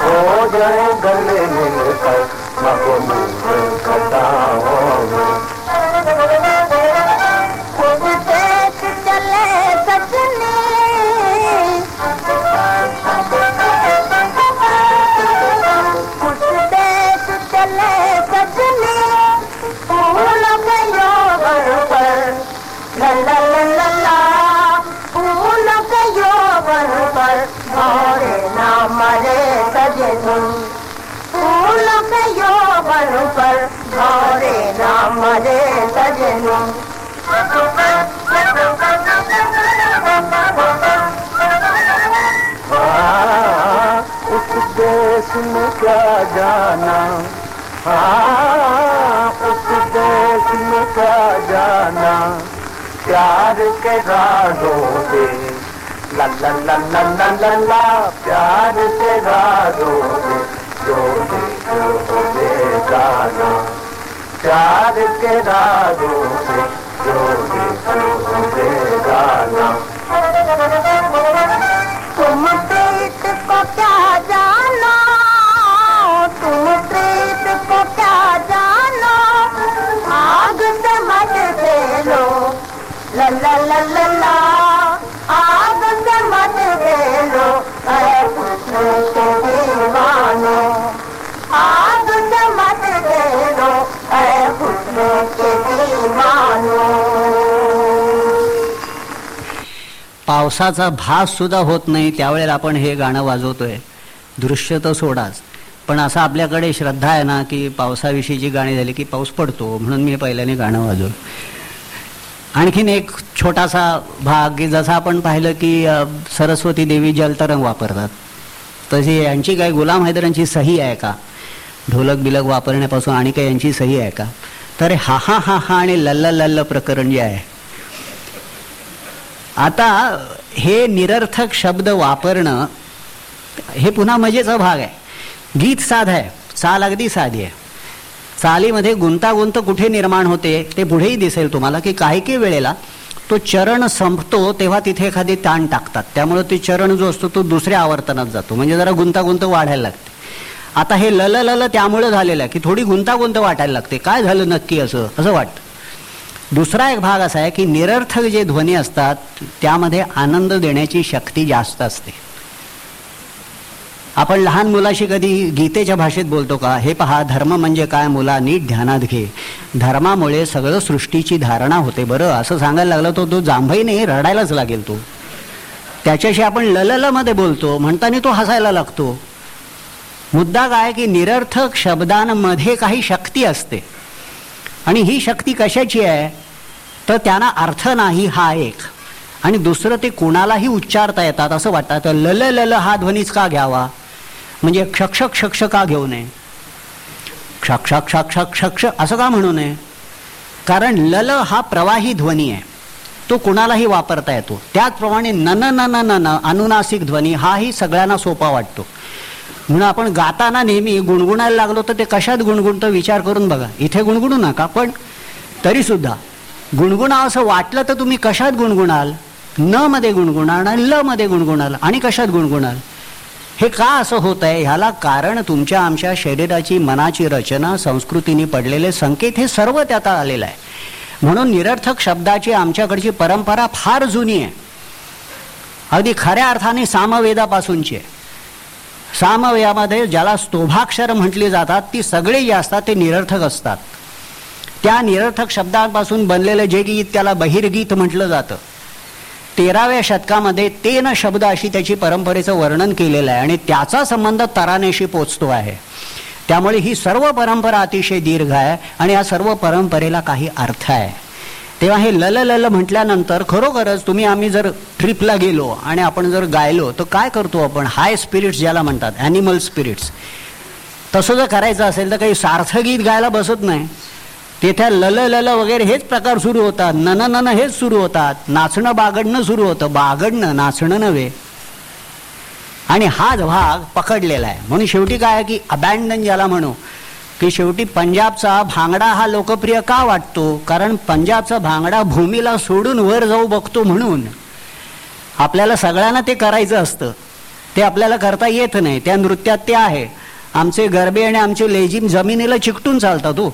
खो गले फूल के यौवन पर मोरे राम रे सजनी उस देश में क्या जाना हाँ उस देश में क्या जाना प्यार के राजों से ला ला ला ला ला ला ला प्यार के राजों से जो देखो दे गाना प्यार के से जो दे गाना पावसाचा भास सुद्धा होत नाही त्यावेळेला आपण हे गाणं वाजवतोय. दृश्य तर सोडाच. पण असं आपल्याकडे श्रद्धा आहे ना की पावसाविषयीची गाणी झाली की पाऊस पडतो म्हणून मी पहिल्याने गाणं वाजवलं. आणखीन एक छोटासा भाग की जसं आपण पाहिलं की सरस्वती देवी जलतरंग वापरतात. तशी यांची काय गुलाम हैदरांची सही आहे का? ढोलक बिलक वापरण्यापासून आणि काही यांची सही आहे का? तर हा हा हा हा आणि लल्ल लल्ल प्रकरण जे आहे आता हे निरर्थक शब्द वापरणं हे पुन्हा मजेचा भाग आहे. गीत साध आहे. चाल अगदी साधी आहे. चालीमध्ये गुंतागुंत कुठे निर्माण होते ते पुढेही दिसेल तुम्हाला की काही काही वेळेला तो चरण संपतो तेव्हा तिथे एखादी ताण टाकतात. त्यामुळे ते चरण जो असतो तो दुसऱ्या आवर्तनात जातो. म्हणजे जरा गुंतागुंत वाढायला लागते. आता हे लल लल त्यामुळे झालेलं आहे की थोडी गुंतागुंत वाटायला लागते. काय झालं नक्की असं? असं वाटतं. दुसरा एक भाग असा आहे की निरर्थक जे ध्वनी असतात त्यामध्ये आनंद देण्याची शक्ती जास्त असते. आपण लहान मुलाशी कधी गीतेच्या भाषेत बोलतो का? हे पहा धर्म म्हणजे काय मुला? नीट ध्यानात घे. धर्मामुळे सगळं सृष्टीची धारणा होते बरं? असं सांगायला लागलं तो तो जांभई नाही रडायलाच लागेल तो. त्याच्याशी आपण लललमध्ये बोलतो म्हणताना तो हसायला लागतो. मुद्दा काय की निरर्थक शब्दांमध्ये काही शक्ती असते. आणि ही शक्ती कशाची आहे? तर त्यांना अर्थ नाही हा एक. आणि दुसरं ते कोणालाही उच्चारता येतात. असं वाटतं. तर लल लल हा ध्वनीच का घ्यावा? म्हणजे क्षक्ष क्षक्ष का घेऊ नये? क्षक्ष क्षक्ष क्षक्ष असं का म्हणू नये? कारण लल हा प्रवाही ध्वनी आहे. तो कुणालाही वापरता येतो. त्याचप्रमाणे नन नन नन अनुनासिक ध्वनी हाही सगळ्यांना सोपा वाटतो. म्हणून आपण गाताना नेहमी गुणगुणायला लागलो तर ते कशात गुणगुणतं विचार करून बघा. इथे गुणगुणू नका पण तरीसुद्धा गुणगुणा असं वाटलं तर तुम्ही कशात गुणगुणाल? न मध्ये गुणगुणाल आणि ल मध्ये गुणगुणाल आणि कशात गुणगुणाल? हे का असं होत आहे ह्याला कारण तुमच्या आमच्या शरीराची मनाची रचना संस्कृतीने पडलेले संकेत हे सर्व त्यात आलेलं आहे. म्हणून निरर्थक शब्दाची आमच्याकडची परंपरा फार जुनी आहे. अगदी खऱ्या अर्थाने सामवेदापासूनची आहे. सामवयामध्ये ज्याला स्तोभाक्षर म्हटली जातात ती सगळी जी असतात ते निरर्थक असतात. त्या निरर्थक शब्दांपासून बनलेलं जे गीत त्याला बहिर्गीत म्हटलं जातं. तेराव्या शतकामध्ये तेन शब्द अशी त्याची परंपरेचं वर्णन केलेलं आहे आणि त्याचा संबंध तरानेशी पोचतो आहे. त्यामुळे ही सर्व परंपरा अतिशय दीर्घ आहे आणि या सर्व परंपरेला काही अर्थ आहे. तेव्हा हे लल लल म्हटल्यानंतर खरोखरच तुम्ही आम्ही जर ट्रिपला गेलो आणि आपण जर गायलो तर काय करतो आपण? हाय स्पिरिट्स ज्याला म्हणतात ॲनिमल स्पिरिट्स तसं जर करायचं असेल तर काही सार्थ गीत गायला बसत नाही. तेथे लल लल वगैरे हेच प्रकार सुरू होतात. नन नन हेच सुरू होतात. नाचणं बागडणं सुरू होतं. बागडणं नाचणं नव्हे. आणि हाच भाग पकडलेला आहे. म्हणून शेवटी काय आहे की अबॅन्डन ज्याला म्हणू की शेवटी पंजाबचा भांगडा हा लोकप्रिय का वाटतो? कारण पंजाबचा भांगडा भूमीला सोडून वर जाऊ बघतो म्हणून. आपल्याला सगळ्यांना ते करायचं असतं. ते आपल्याला करता येत नाही. त्या नृत्यात ते आहे. आमचे गरबे आणि आमचे लेजिम जमिनीला चिकटून चालतात तो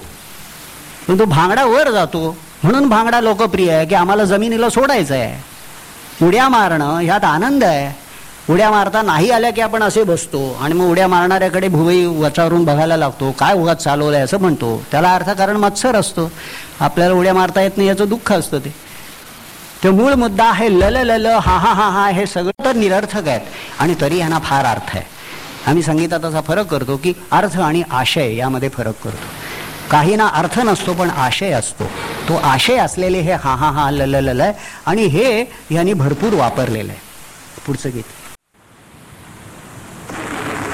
पण तो भांगडा वर जातो. म्हणून भांगडा लोकप्रिय आहे की आम्हाला जमिनीला सोडायचं आहे उड्या मारणं ह्यात आनंद आहे. उड्या मारता नाही आल्या की आपण असे बसतो. आणि मग उड्या मारणाऱ्याकडे भुवई वचारून बघायला लागतो काय उगाच आहे असं म्हणतो. त्याला अर्थ कारण मत्सर असतो. आपल्याला उड्या मारता येत नाही याचं दुःख असतं ते. तर मूळ मुद्दा आहे लल लल हा हा हा हा हे सगळं तर निरर्थक आहेत. आणि तरी ह्यांना फार अर्थ आहे. आम्ही संगीतात असा फरक करतो की अर्थ आणि आशय यामध्ये फरक करतो. काही ना अर्थ नसतो पण आशय असतो. तो आशय असलेले हे हा हा हा लल लल आहे आणि हे यांनी भरपूर वापरलेलं आहे. पुढचं गीत.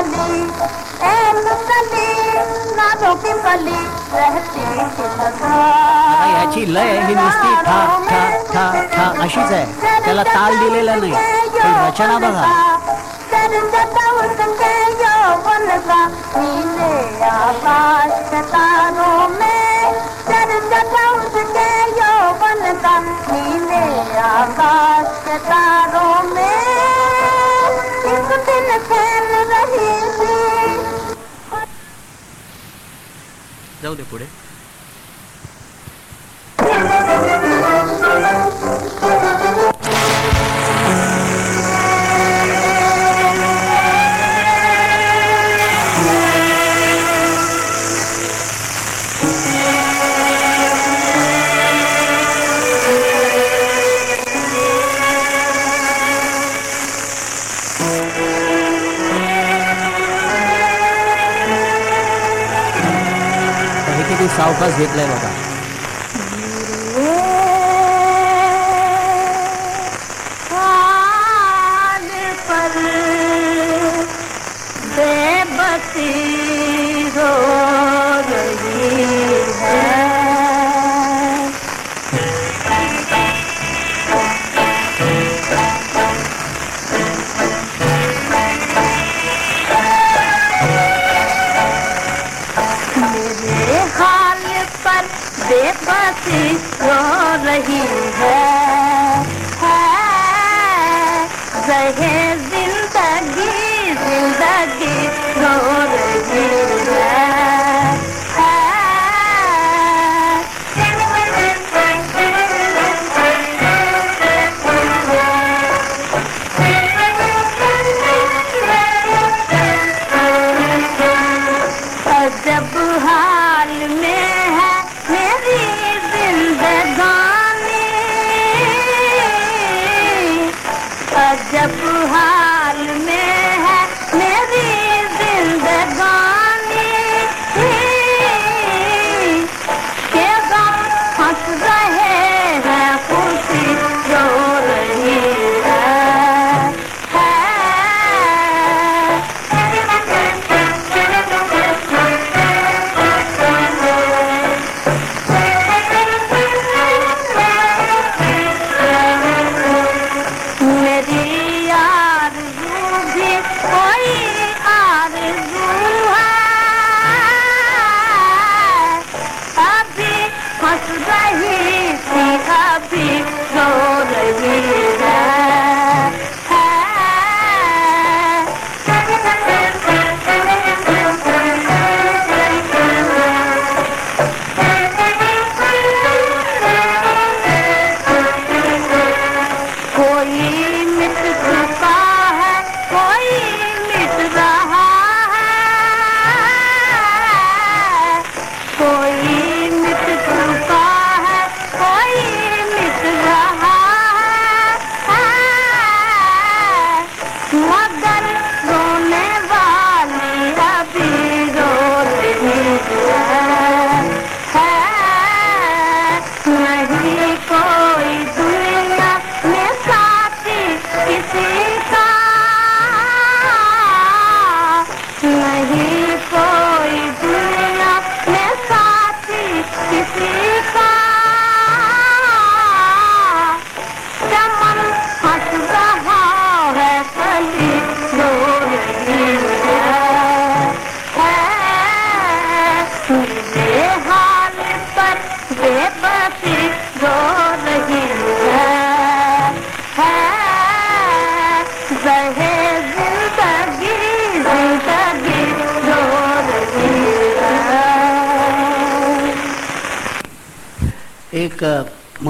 नागों की पली एक कली नागों की पली रहती है सदा आता याची लय ही नुसती ठा ठा ठा ठा अशीच आहे त्याला ताल दिलेला नाही पण रचना बघा नीले आकाश के तारों में चरचता उसके यौवन का नीले आकाश के तारों में एक दिन खेल रही थी जाऊ दे पुढे. सावकाश घेतलाय बघा. हाल रही है है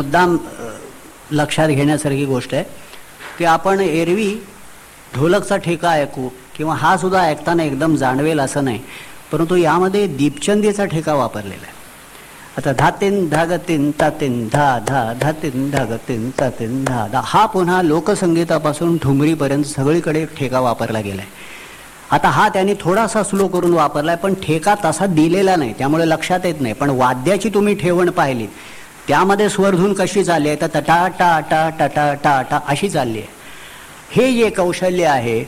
मुद्दाम लक्षात घेण्यासारखी गोष्ट आहे. की आपण एरवी ढोलकचा ठेका ऐकू किंवा हा सुद्धा ऐकताना एकदम जाणवेल असं नाही. परंतु यामध्ये दीपचंदीचा ठेका वापरलेला आहे. आता धातीन धागतीन तातीन धा धा धातीन धागतीन तातीन धा धा हा पुन्हा लोकसंगीतापासून ठुमरीपर्यंत सगळीकडे ठेका वापरला गेलाय. आता हा त्यांनी थोडासा स्लो करून वापरला आहे पण ठेका तसा दिलेला नाही त्यामुळे लक्षात येत नाही. पण वाद्याची तुम्ही ठेवण पाहिली त्यामध्ये स्वरधून कशी चालली आहे? तर तटा टा टा टटा टा टा अशी चालली आहे. हे जे कौशल्य आहे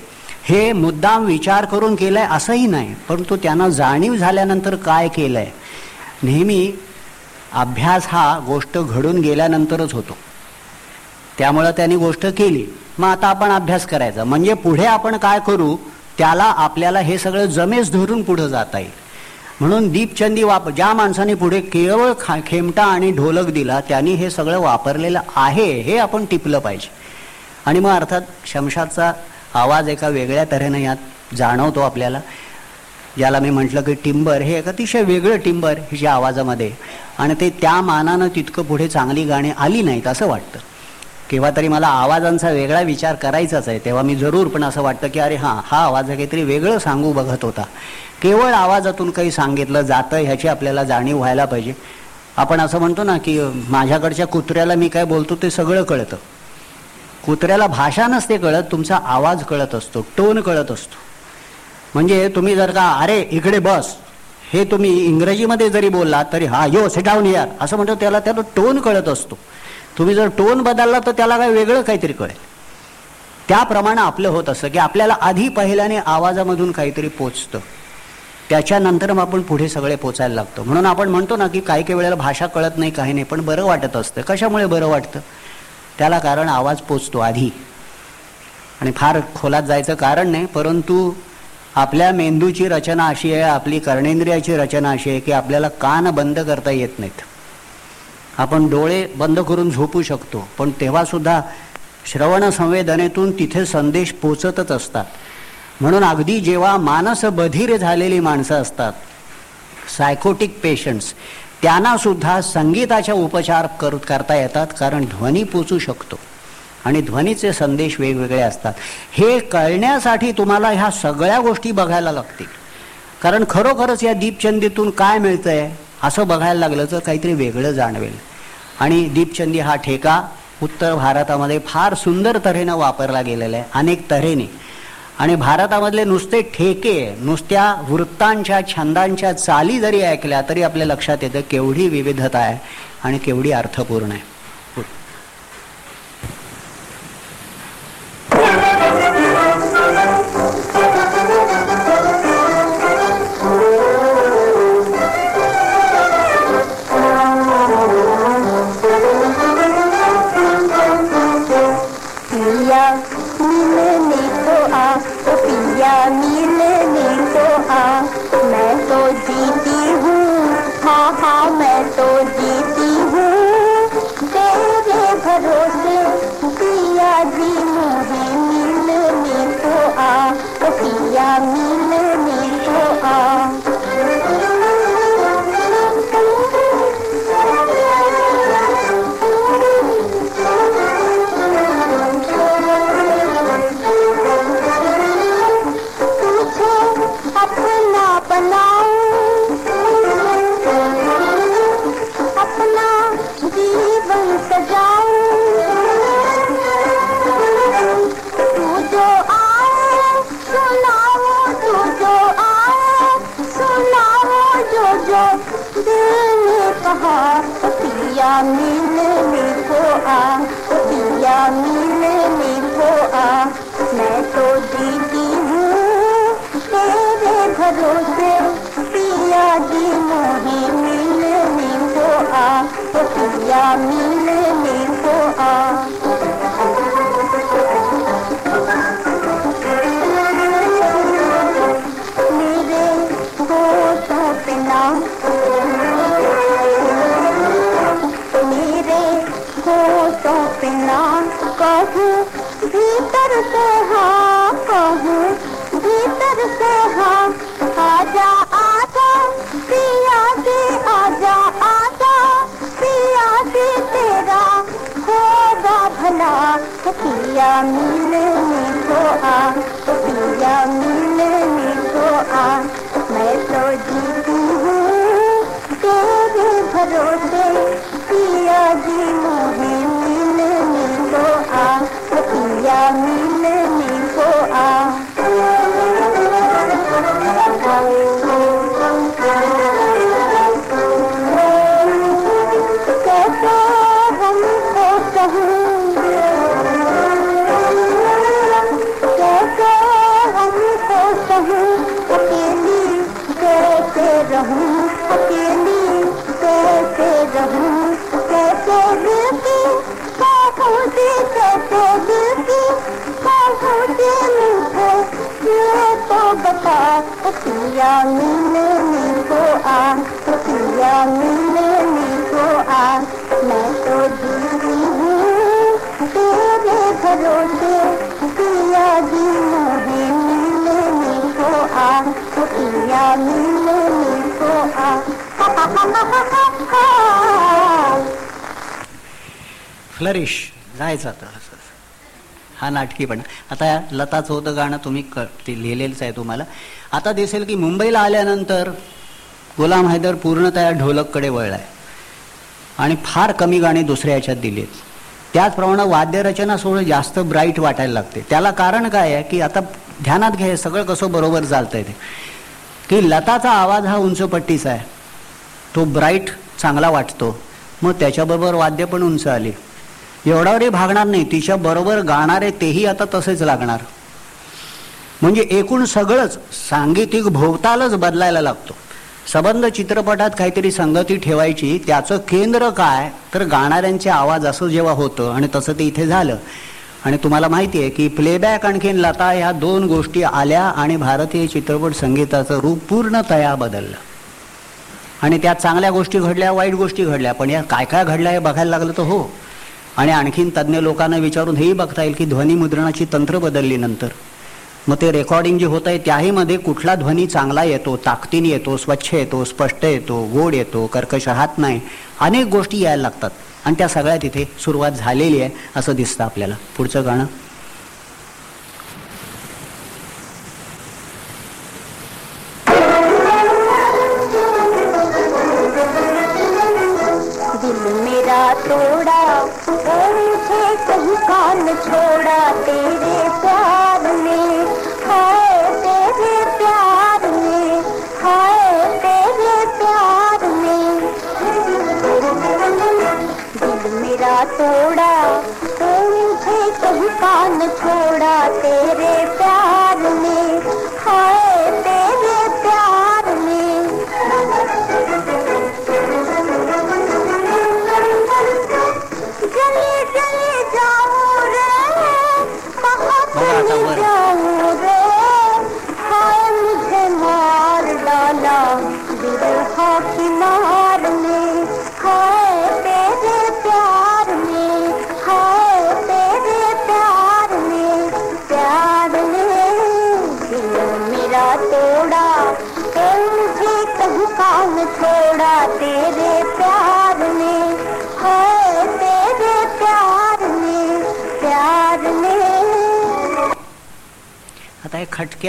हे मुद्दाम विचार करून केलंय असंही नाही परंतु त्यांना जाणीव झाल्यानंतर काय केलंय? नेहमी अभ्यास हा गोष्ट घडून गेल्यानंतरच होतो. त्यामुळं त्यांनी गोष्ट केली. मग आता आपण अभ्यास करायचा. म्हणजे पुढे आपण काय करू? त्याला आपल्याला हे सगळं जमेस धरून पुढे जाता येईल. म्हणून दीपचंदी वाप ज्या माणसाने पुढे केवळ खा खेमटा आणि ढोलक दिला त्यांनी हे सगळं वापरलेलं आहे हे आपण टिपलं पाहिजे. आणि मग अर्थात शमशादचा आवाज एका वेगळ्या तऱ्हेनं यात जाणवतो आपल्याला. ज्याला मी म्हटलं की टिंबर हे एक अतिशय वेगळं टिंबर हिच्या आवाजामध्ये. आणि ते त्या मानानं तितकं पुढे चांगली गाणी आली नाहीत असं वाटतं. केव्हा तरी मला आवाजांचा वेगळा विचार करायचाच आहे तेव्हा मी जरूर पण असं वाटतं की अरे हां हा आवाज काहीतरी वेगळं सांगू बघत होता. केवळ आवाजातून काही सांगितलं जातं ह्याची आपल्याला जाणीव व्हायला पाहिजे. आपण असं म्हणतो ना की माझ्याकडच्या कुत्र्याला मी काय बोलतो ते सगळं कळतं. कुत्र्याला भाषा नसते कळत तुमचा आवाज कळत असतो टोन कळत असतो. म्हणजे तुम्ही जर का अरे इकडे बस हे तुम्ही इंग्रजीमध्ये जरी बोललात तरी हा यो सिटाऊन यार असं म्हणतो त्याला त्याला टोन कळत असतो. तुम्ही जर टोन बदलला तर त्याला काय वेगळं काहीतरी कळेल. त्याप्रमाणे आपलं होत असतं की आपल्याला आधी पहिल्याने आवाजामधून काहीतरी पोचतं. त्याच्यानंतर मग आपण पुढे सगळे पोचायला लागतो. म्हणून आपण म्हणतो ना की काही काही वेळेला भाषा कळत नाही काही नाही पण बरं वाटत असतं. कशामुळे बरं वाटतं? त्याला कारण आवाज पोचतो आधी. आणि फार खोलात जायचं कारण नाही परंतु आपल्या मेंदूची रचना अशी आहे आपली कर्णेंद्रियाची रचना अशी आहे की आपल्याला कान बंद करता येत नाहीत. आपण डोळे बंद करून झोपू शकतो पण तेव्हासुद्धा श्रवण संवेदनेतून तिथे संदेश पोचतच असतात. म्हणून अगदी जेव्हा मानस बधीर झालेली माणसं असतात सायकोटिक पेशंट्स त्यांना सुद्धा संगीताच्या उपचार कर करता येतात कारण ध्वनी पोचू शकतो. आणि ध्वनीचे संदेश वेगवेगळे असतात. हे कळण्यासाठी तुम्हाला ह्या सगळ्या गोष्टी बघायला लागतील. कारण खरोखरच या दीपचंदीतून काय मिळतंय असं बघायला लागलं तर काहीतरी वेगळं जाणवेल. आणि दीपचंदी हा ठेका उत्तर भारतामध्ये फार सुंदर तऱ्हेनं वापरला गेलेला आहे. अनेक तऱ्हेने. आणि भारतामधले नुसते ठेके नुसत्या वृत्तांच्या छंदांच्या चाली जरी ऐकल्या तरी आपल्या लक्षात येतं केवढी विविधता आहे आणि केवढी अर्थपूर्ण आहे. को दिल ने कहा पिया मिलने को आ पिया मिलने को आ। मैं तो जीती हूँ तेरे भरोसे पिया जी मुझे मिलने को आ पिया मिलने को आ। ना कहू, भीतर से हाँ कहू, भीतर से हाँ आजा आजा, पिया जी आजा आजा, पिया के तेरा होगा भला तो पिया मिलने को आ तो पिया मिलने को आ, मैं तो जीती हूँ, तेरे भरोसे पिया जी मुझे အောင်ပူရမီလေးမီကိုအောင် पिया मिलने को आ पिया मिलने को आ मैं तो जीती हूँ तेरे भरोसे पिया जी मुझे मिलने को आ पिया मिलने को आ फ्लरिश जायचं आता असं हा नाटकीपणा आता या लताचं होतं गाणं तुम्ही क ते लिहिलेलंच आहे तुम्हाला. आता दिसेल की मुंबईला आल्यानंतर गुलाम हैदर पूर्णतया ढोलककडे वळलाय. आणि फार कमी गाणी दुसऱ्या याच्यात दिलीत. त्याचप्रमाणे वाद्यरचना सोडून जास्त ब्राईट वाटायला लागते. त्याला कारण काय आहे की आता ध्यानात घ्या सगळं कसं बरोबर चालतंय ते. की लताचा आवाज हा उंच पट्टीचा आहे. तो ब्राईट चांगला वाटतो. मग त्याच्याबरोबर वाद्य पण उंच आली. एवढ्यावरही भागणार नाही. तिच्या बरोबर गाणारे तेही आता तसेच लागणार. म्हणजे एकूण सगळंच सांगीतिक भोवतालच बदलायला लागतो. सबंध चित्रपटात काहीतरी संगती ठेवायची त्याचं केंद्र काय? तर गाणाऱ्यांचे आवाज असं जेव्हा होतं आणि तसं ते इथे झालं. आणि तुम्हाला माहिती आहे की प्लेबॅक आणखीन लता ह्या दोन गोष्टी आल्या आणि भारतीय चित्रपट संगीताचं रूप पूर्णतया बदललं. आणि त्यात चांगल्या गोष्टी घडल्या वाईट गोष्टी घडल्या. पण या काय काय घडल्या हे बघायला लागलं तर हो. आणि आणखीन तज्ज्ञ लोकांना विचारून हेही बघता येईल की ध्वनिमुद्रणाची तंत्र बदलली नंतर. मग ते रेकॉर्डिंग जे होत आहे त्याहीमध्ये कुठला ध्वनी चांगला येतो ताकदीने येतो स्वच्छ येतो स्पष्ट येतो गोड येतो कर्कश राहत नाही अनेक गोष्टी यायला लागतात. आणि त्या सगळ्या तिथे सुरुवात झालेली आहे असं दिसतं आपल्याला. पुढचं गाणं?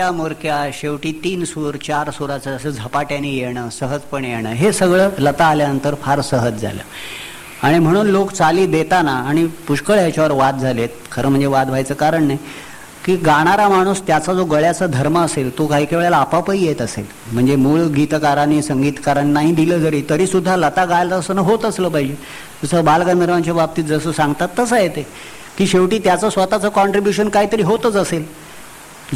हे मोरक्या शेवटी तीन सूर चार सुराचं असं झपाट्याने येणं सहजपणे येणं हे सगळं लता आल्यानंतर फार सहज झालं. आणि म्हणून लोक चाली देताना आणि पुष्कळ ह्याच्यावर वाद झालेत. खरं म्हणजे वाद व्हायचं कारण नाही. की गाणारा माणूस त्याचा जो गळ्याचा धर्म असेल तो काही काही वेळेला आपापही येत असेल. म्हणजे मूळ गीतकारांनी संगीतकारांनी नाही दिलं जरी तरी सुद्धा लता गायला असं होत असलं पाहिजे. जसं बालगंधर्वांच्या बाबतीत जसं सांगतात तसं आहे ते. की शेवटी त्याचं स्वतःचं कॉन्ट्रीब्युशन काहीतरी होतच असेल.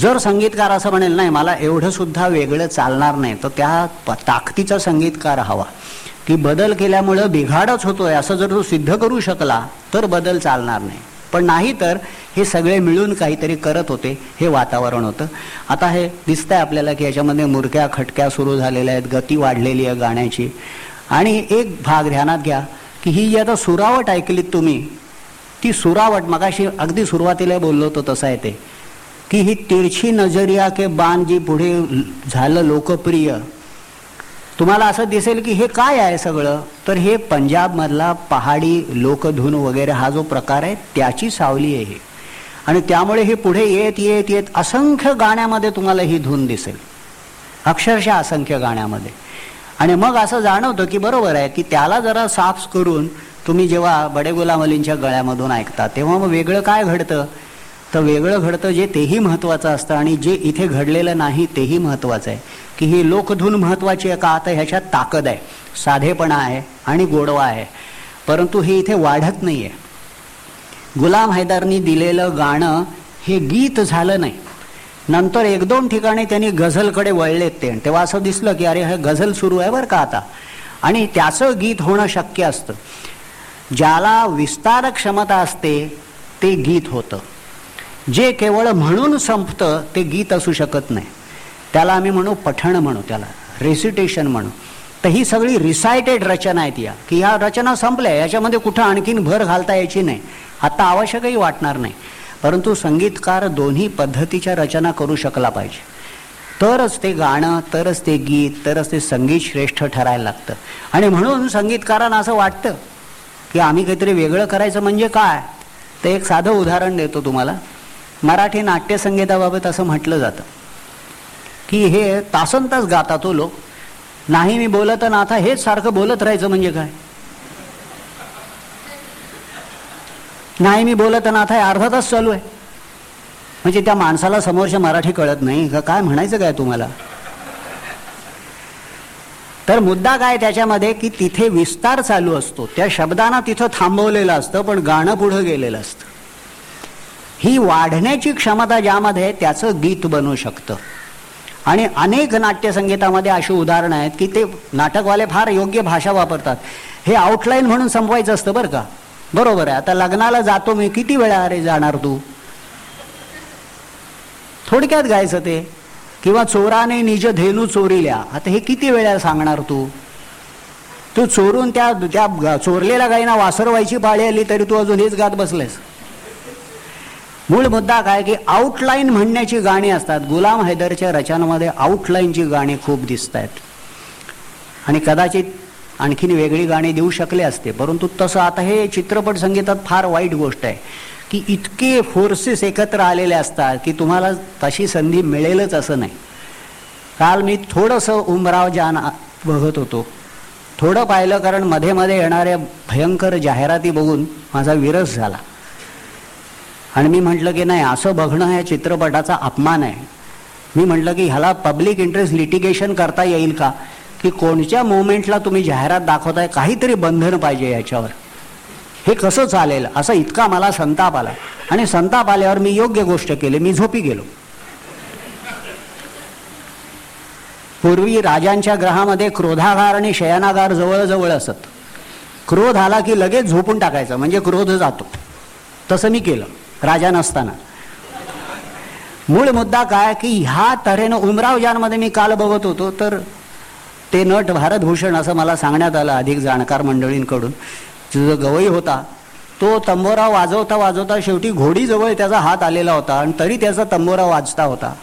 जर संगीतकार असं म्हणेल नाही मला एवढं सुद्धा वेगळं चालणार नाही तर त्या ताकदीचा संगीतकार हवा. की बदल केल्यामुळं बिघाडच होतोय असं जर तो सिद्ध करू शकला तर बदल चालणार नाही. पण नाही तर हे सगळे मिळून काहीतरी करत होते हे वातावरण होतं. आता हे दिसतंय आपल्याला की याच्यामध्ये मुरक्या खटक्या सुरू झालेल्या आहेत गती वाढलेली आहे गाण्याची. आणि एक भाग ध्यानात घ्या की ही जी आता सुरावट ऐकलीत तुम्ही ती सुरावट मगाशी अगदी सुरुवातीला बोललो होतो तसं आहे ते. की ही तिरछी नजरिया के बाण जी पुढे झालं लोकप्रिय. तुम्हाला असं दिसेल की हे काय आहे सगळं? तर हे पंजाबमधला पहाडी लोकधून वगैरे हा जो प्रकार आहे त्याची सावली आहे आणि त्यामुळे हे पुढे येत येत येत असंख्य गाण्यामध्ये तुम्हाला ही धून दिसेल. अक्षरशः असंख्य गाण्यामध्ये. आणि मग असं जाणवतं की बरोबर आहे की त्याला जरा साफ करून तुम्ही जेव्हा बडे गुलामलींच्या गळ्यामधून ऐकता तेव्हा मग वेगळं काय घडतं? तर वेगळं घडतं जे तेही महत्त्वाचं असतं आणि जे इथे घडलेलं नाही तेही महत्त्वाचं आहे. की ही लोकधून महत्त्वाची आहे का? तर ह्याच्यात ताकद आहे. साधेपणा आहे आणि गोडवा आहे. परंतु हे इथे वाढत नाही आहे गुलाम हैदारनी दिलेलं गाणं हे गीत झालं नाही. नंतर एक दोन ठिकाणी त्यांनी गझलकडे वळलेत ते. आणि तेव्हा असं दिसलं की अरे हे गझल सुरू आहे बरं का आता? आणि त्याचं गीत होणं शक्य असतं. ज्याला विस्तार क्षमता असते ते गीत होतं. जे केवळ म्हणून संपतं ते गीत असू शकत नाही. त्याला आम्ही म्हणू पठण म्हणू त्याला रेसिटेशन म्हणू. तर ही सगळी रिसायटेड रचना आहेत या. की ह्या रचना संपल्या याच्यामध्ये कुठं आणखीन भर घालता यायची नाही. आता आवश्यकही वाटणार नाही. परंतु संगीतकार दोन्ही पद्धतीच्या रचना करू शकला पाहिजे. तरच ते गाणं तरच ते गीत तरच ते संगीत श्रेष्ठ ठरायला लागतं. आणि म्हणून संगीतकारांना असं वाटतं की आम्ही काहीतरी वेगळं करायचं म्हणजे काय? ते एक साधं उदाहरण देतो तुम्हाला. मराठी नाट्यसंगीताबाबत असं म्हटलं जातं. की हे तासन तास गाता तो लोक. नाही मी बोलत ना आता हेच सारखं बोलत राहायचं म्हणजे काय? नाही मी बोलत ना आता हे अर्धा तास चालू आहे. म्हणजे त्या माणसाला समोरच्या मराठी कळत नाही. का काय म्हणायचं काय तुम्हाला? तर मुद्दा काय त्याच्यामध्ये की तिथे विस्तार चालू असतो. त्या शब्दांना तिथं थांबवलेलं असतं पण गाणं पुढं गेलेलं असतं. ही वाढण्याची क्षमता ज्यामध्ये आहे त्याचं गीत बनू शकतं. आणि अनेक नाट्यसंगीतामध्ये अशी उदाहरणं आहेत की ते नाटकवाले फार योग्य भाषा वापरतात. हे आउटलाईन म्हणून संपवायचं असतं बरं का? बरोबर आहे. आता लग्नाला जातो मी किती वेळा अरे जाणार तू? थोडक्यात गायचं ते. किंवा चोराने निज धेनू चोरील्या. आता हे किती वेळा सांगणार तू? तू चोरून त्या त्या चोरलेल्या गायीना वासरवायची पाळी आली तरी तू अजून हेच गात बसलेस. मूळ मुद्दा काय की आउटलाईन म्हणण्याची गाणी असतात. गुलाम हैदरच्या रचनामध्ये आउटलाईनची गाणी खूप दिसत आहेत आणि कदाचित आणखीन वेगळी गाणी देऊ शकले असते. परंतु तसं आता हे चित्रपट संगीतात फार वाईट गोष्ट आहे. की इतके फोर्सेस एकत्र आलेले असतात की तुम्हाला तशी संधी मिळेलच असं नाही. काल मी थोडंसं उमराव जान बघत होतो. थोडं पाहिलं कारण मध्ये मध्ये येणाऱ्या भयंकर जाहिराती बघून माझा विरस झाला. आणि मी म्हटलं की नाही असं बघणं ह्या चित्रपटाचा अपमान आहे. मी म्हटलं की ह्याला पब्लिक इंटरेस्ट लिटिगेशन करता येईल का? की कोणत्या मोमेंटला तुम्ही जाहिरात दाखवताय काहीतरी बंधन पाहिजे याच्यावर. हे कसं चालेल? असं इतका मला संताप आला. आणि संताप आल्यावर मी योग्य गोष्ट केली मी झोपी गेलो. पूर्वी राजांच्या ग्रहामध्ये क्रोधागार आणि शयनागार जवळजवळ असत. क्रोध आला की लगेच झोपून टाकायचं म्हणजे क्रोध जातो. तसं मी केलं. राजा नसताना. मूळ मुद्दा काय की ह्या तऱ्हेनं उमरावजांमध्ये मी काल बघत होतो तर ते नट भारतभूषण असं मला सांगण्यात आलं अधिक जाणकार मंडळींकडून. जो गवई होता तो तंबोरा वाजवता वाजवता शेवटी घोडीजवळ त्याचा हात आलेला होता आणि तरी त्याचा तंबोरा वाजता होता.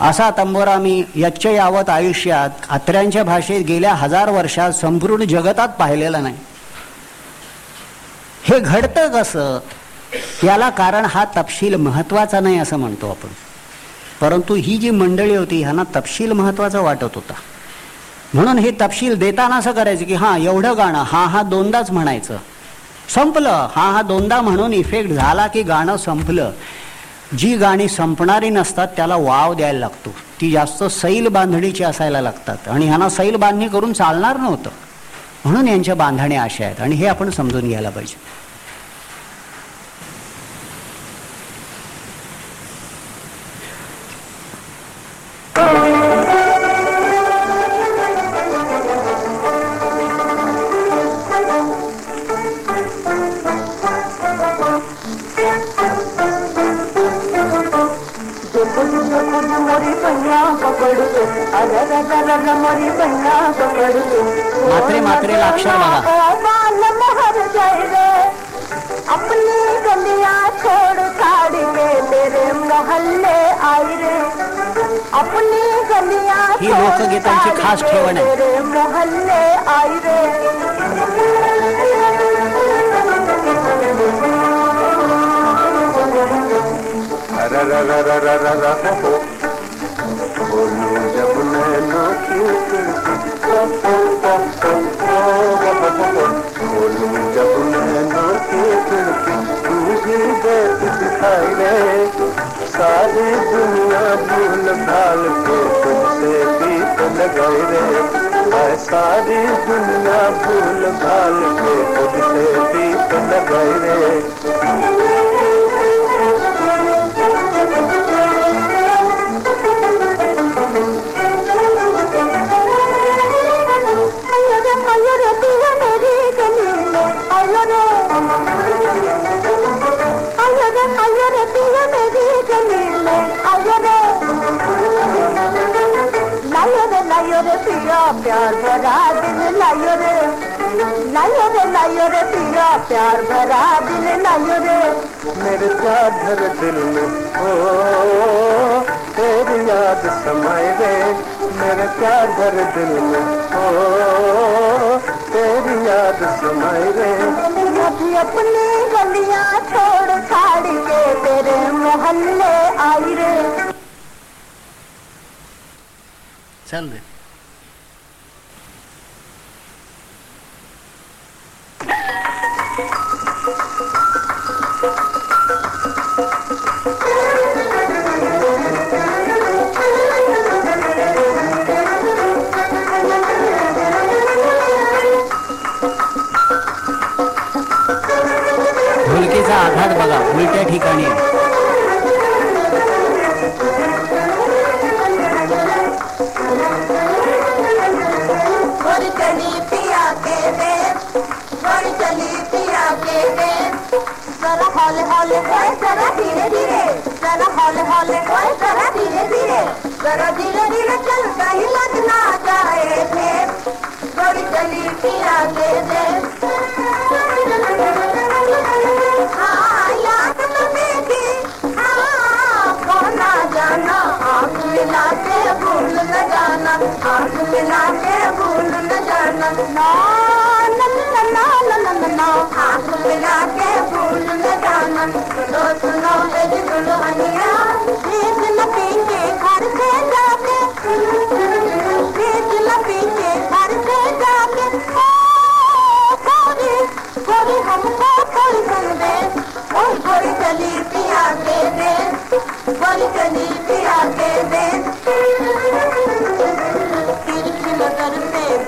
असा तंबोरा मी यच्च यावत आयुष्यात अत्र्यांच्या भाषेत गेल्या हजार वर्षात संपूर्ण जगतात पाहिलेला नाही. हे घडतं कसं? याला कारण हा तपशील महत्त्वाचा नाही असं म्हणतो आपण. परंतु ही जी मंडळी होती ह्यांना तपशील महत्त्वाचा वाटत होता. म्हणून हे तपशील देताना असं करायचं की हां एवढं गाणं हा हा दोनदाच म्हणायचं. संपलं. हा हा दोनदा म्हणून इफेक्ट झाला की गाणं संपलं. जी गाणी संपणारी नसतात त्याला वाव द्यायला लागतो. ती जास्त सैल बांधणीची असायला लागतात. आणि ह्यांना सैल बांधणी करून चालणार नव्हतं. म्हणून यांच्या बांधण्या अशा आहेत. आणि हे आपण समजून घ्यायला पाहिजे.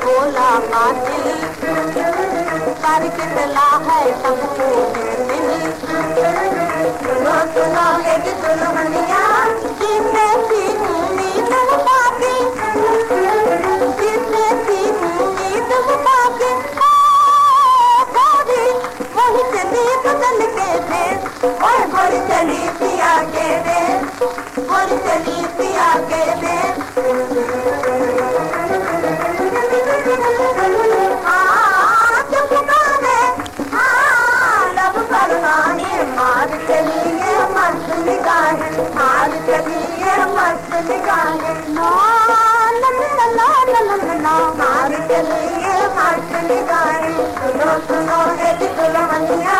बोला पाटिल पर कितना है सबको सुना लेगी दुल्हनिया जिसे पीनूँगी तुम पाके जिसे पीनूँगी तुम पाके गौरी वही चली तो बदल के दे और बड़ी चली पिया के दे सुनो सुनो एक दुल्हनिया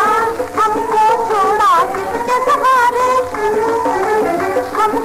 हमको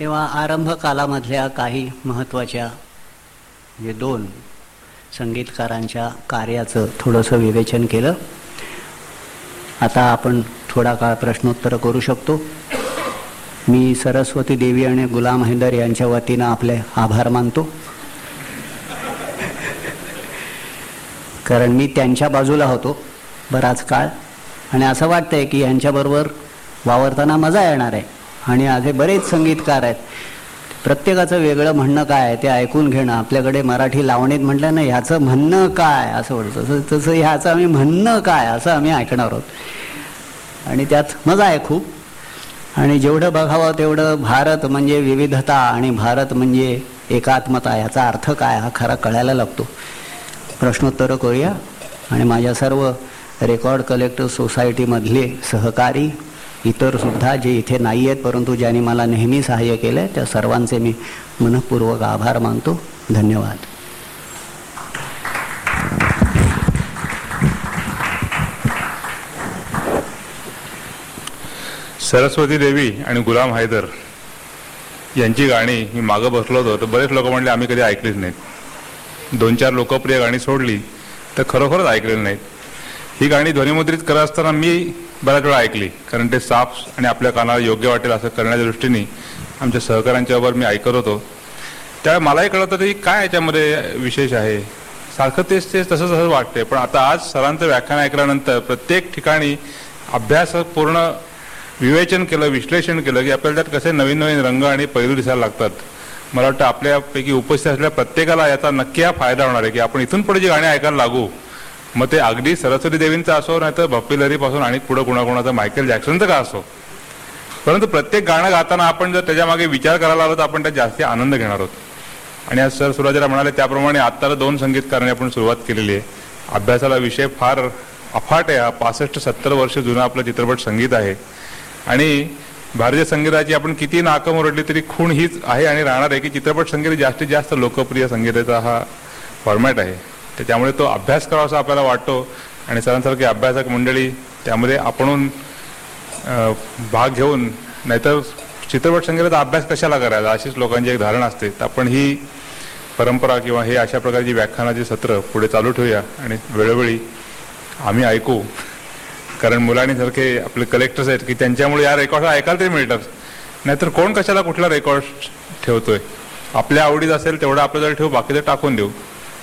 तेव्हा आरंभ कालामधल्या काही महत्त्वाच्या म्हणजे दोन संगीतकारांच्या कार्याचं थोडंसं विवेचन केलं. आता आपण थोडा काळ प्रश्नोत्तर करू शकतो. मी सरस्वती देवी आणि गुलाम हैदर यांच्या वतीनं आपले आभार मानतो. कारण मी त्यांच्या बाजूला होतो बराच काळ. आणि असं वाटतंय की यांच्याबरोबर वावरताना मजा येणार आहे. आणि असे बरेच संगीतकार आहेत. प्रत्येकाचं वेगळं म्हणणं काय आहे ते ऐकून घेणं आपल्याकडे मराठी लावणीत म्हटलं ना ह्याचं म्हणणं काय असं वाटतं. तसं तसं ह्याचं आम्ही म्हणणं काय असं आम्ही ऐकणार आहोत. आणि त्यात मजा आहे खूप. आणि जेवढं बघावं तेवढं भारत म्हणजे विविधता आणि भारत म्हणजे एकात्मता याचा अर्थ काय हा खरा कळायला लागतो. प्रश्नोत्तरं करूया. आणि माझ्या सर्व रेकॉर्ड कलेक्टर सोसायटीमधले सहकारी इतरसुद्धा जे इथे नाही आहेत परंतु ज्यांनी मला नेहमी सहाय्य केलं आहे त्या सर्वांचे मी मनपूर्वक आभार मानतो. धन्यवाद. सरस्वती देवी आणि गुलाम हैदर यांची गाणी मी मागं बसलो होतो तर बरेच लोक म्हणले आम्ही कधी ऐकलीच नाहीत. दोन चार लोकप्रिय गाणी सोडली तर खरोखरच ऐकलेली नाहीत. ही गाणी ध्वनिमुद्रित करत असताना मी बऱ्याच वेळा ऐकली. कारण ते साफ आणि आपल्या कानाला योग्य वाटेल असं करण्याच्या दृष्टीने आमच्या सहकाऱ्यांच्यावर मी ऐकत होतो. त्यावेळी मलाही कळत होतं की काय याच्यामध्ये विशेष आहे. सारखं तेच तेच तसं तसं वाटते पण आता आज सरांचं व्याख्यान ऐकल्यानंतर प्रत्येक ठिकाणी अभ्यास पूर्ण विवेचन केलं विश्लेषण केलं की आपल्याला त्यात कसे नवीन नवीन रंग आणि पैलू दिसायला लागतात. मला वाटतं आपल्यापैकी उपस्थित असलेल्या प्रत्येकाला याचा नक्की हा फायदा होणार आहे की आपण इथून पुढे जी गाणी ऐकायला लागू मग ते अगदी सरस्वती देवींचा असो नाही तर भप्पी लहरीपासून आणि पुढं कुणाकुणाचं मायकेल जॅक्सनचं का असो. परंतु प्रत्येक गाणं गाताना आपण जर त्याच्यामागे विचार करायला आलो तर आपण त्यात जास्ती आनंद घेणार आहोत. आणि आज सर सुरुवातीला म्हणाले त्याप्रमाणे आत्ताला दोन संगीतकारांनी आपण सुरुवात केलेली आहे. अभ्यासाला विषय फार अफाट आहे. हा पासष्ट सत्तर वर्ष जुना आपलं चित्रपट संगीत आहे. आणि भारतीय संगीताची आपण किती नाकं मुरडली तरी खूण हीच आहे आणि राहणार आहे की चित्रपट संगीत जास्तीत जास्त लोकप्रिय संगीताचा हा फॉर्मॅट आहे. तर त्यामुळे तो अभ्यास करावा असा आपल्याला वाटतो. आणि सरांसारखी अभ्यासक मंडळी त्यामध्ये आपण भाग घेऊन नाहीतर चित्रपट संगीताचा अभ्यास कशाला करायचा? अशीच लोकांची एक धारणा असते. तर आपण ही परंपरा किंवा हे अशा प्रकारची व्याख्यानाची सत्र पुढे चालू ठेवूया. आणि वेळोवेळी आम्ही ऐकू. कारण मुलांनीसारखे आपले कलेक्टर्स आहेत की त्यांच्यामुळे या रेकॉर्ड ऐकायला तरी मिळतात. नाहीतर कोण कशाला कुठला रेकॉर्ड ठेवतोय? आपल्या आवडीत असेल तेवढं आपल्याजवळ ठेवू बाकीचं टाकून देऊ.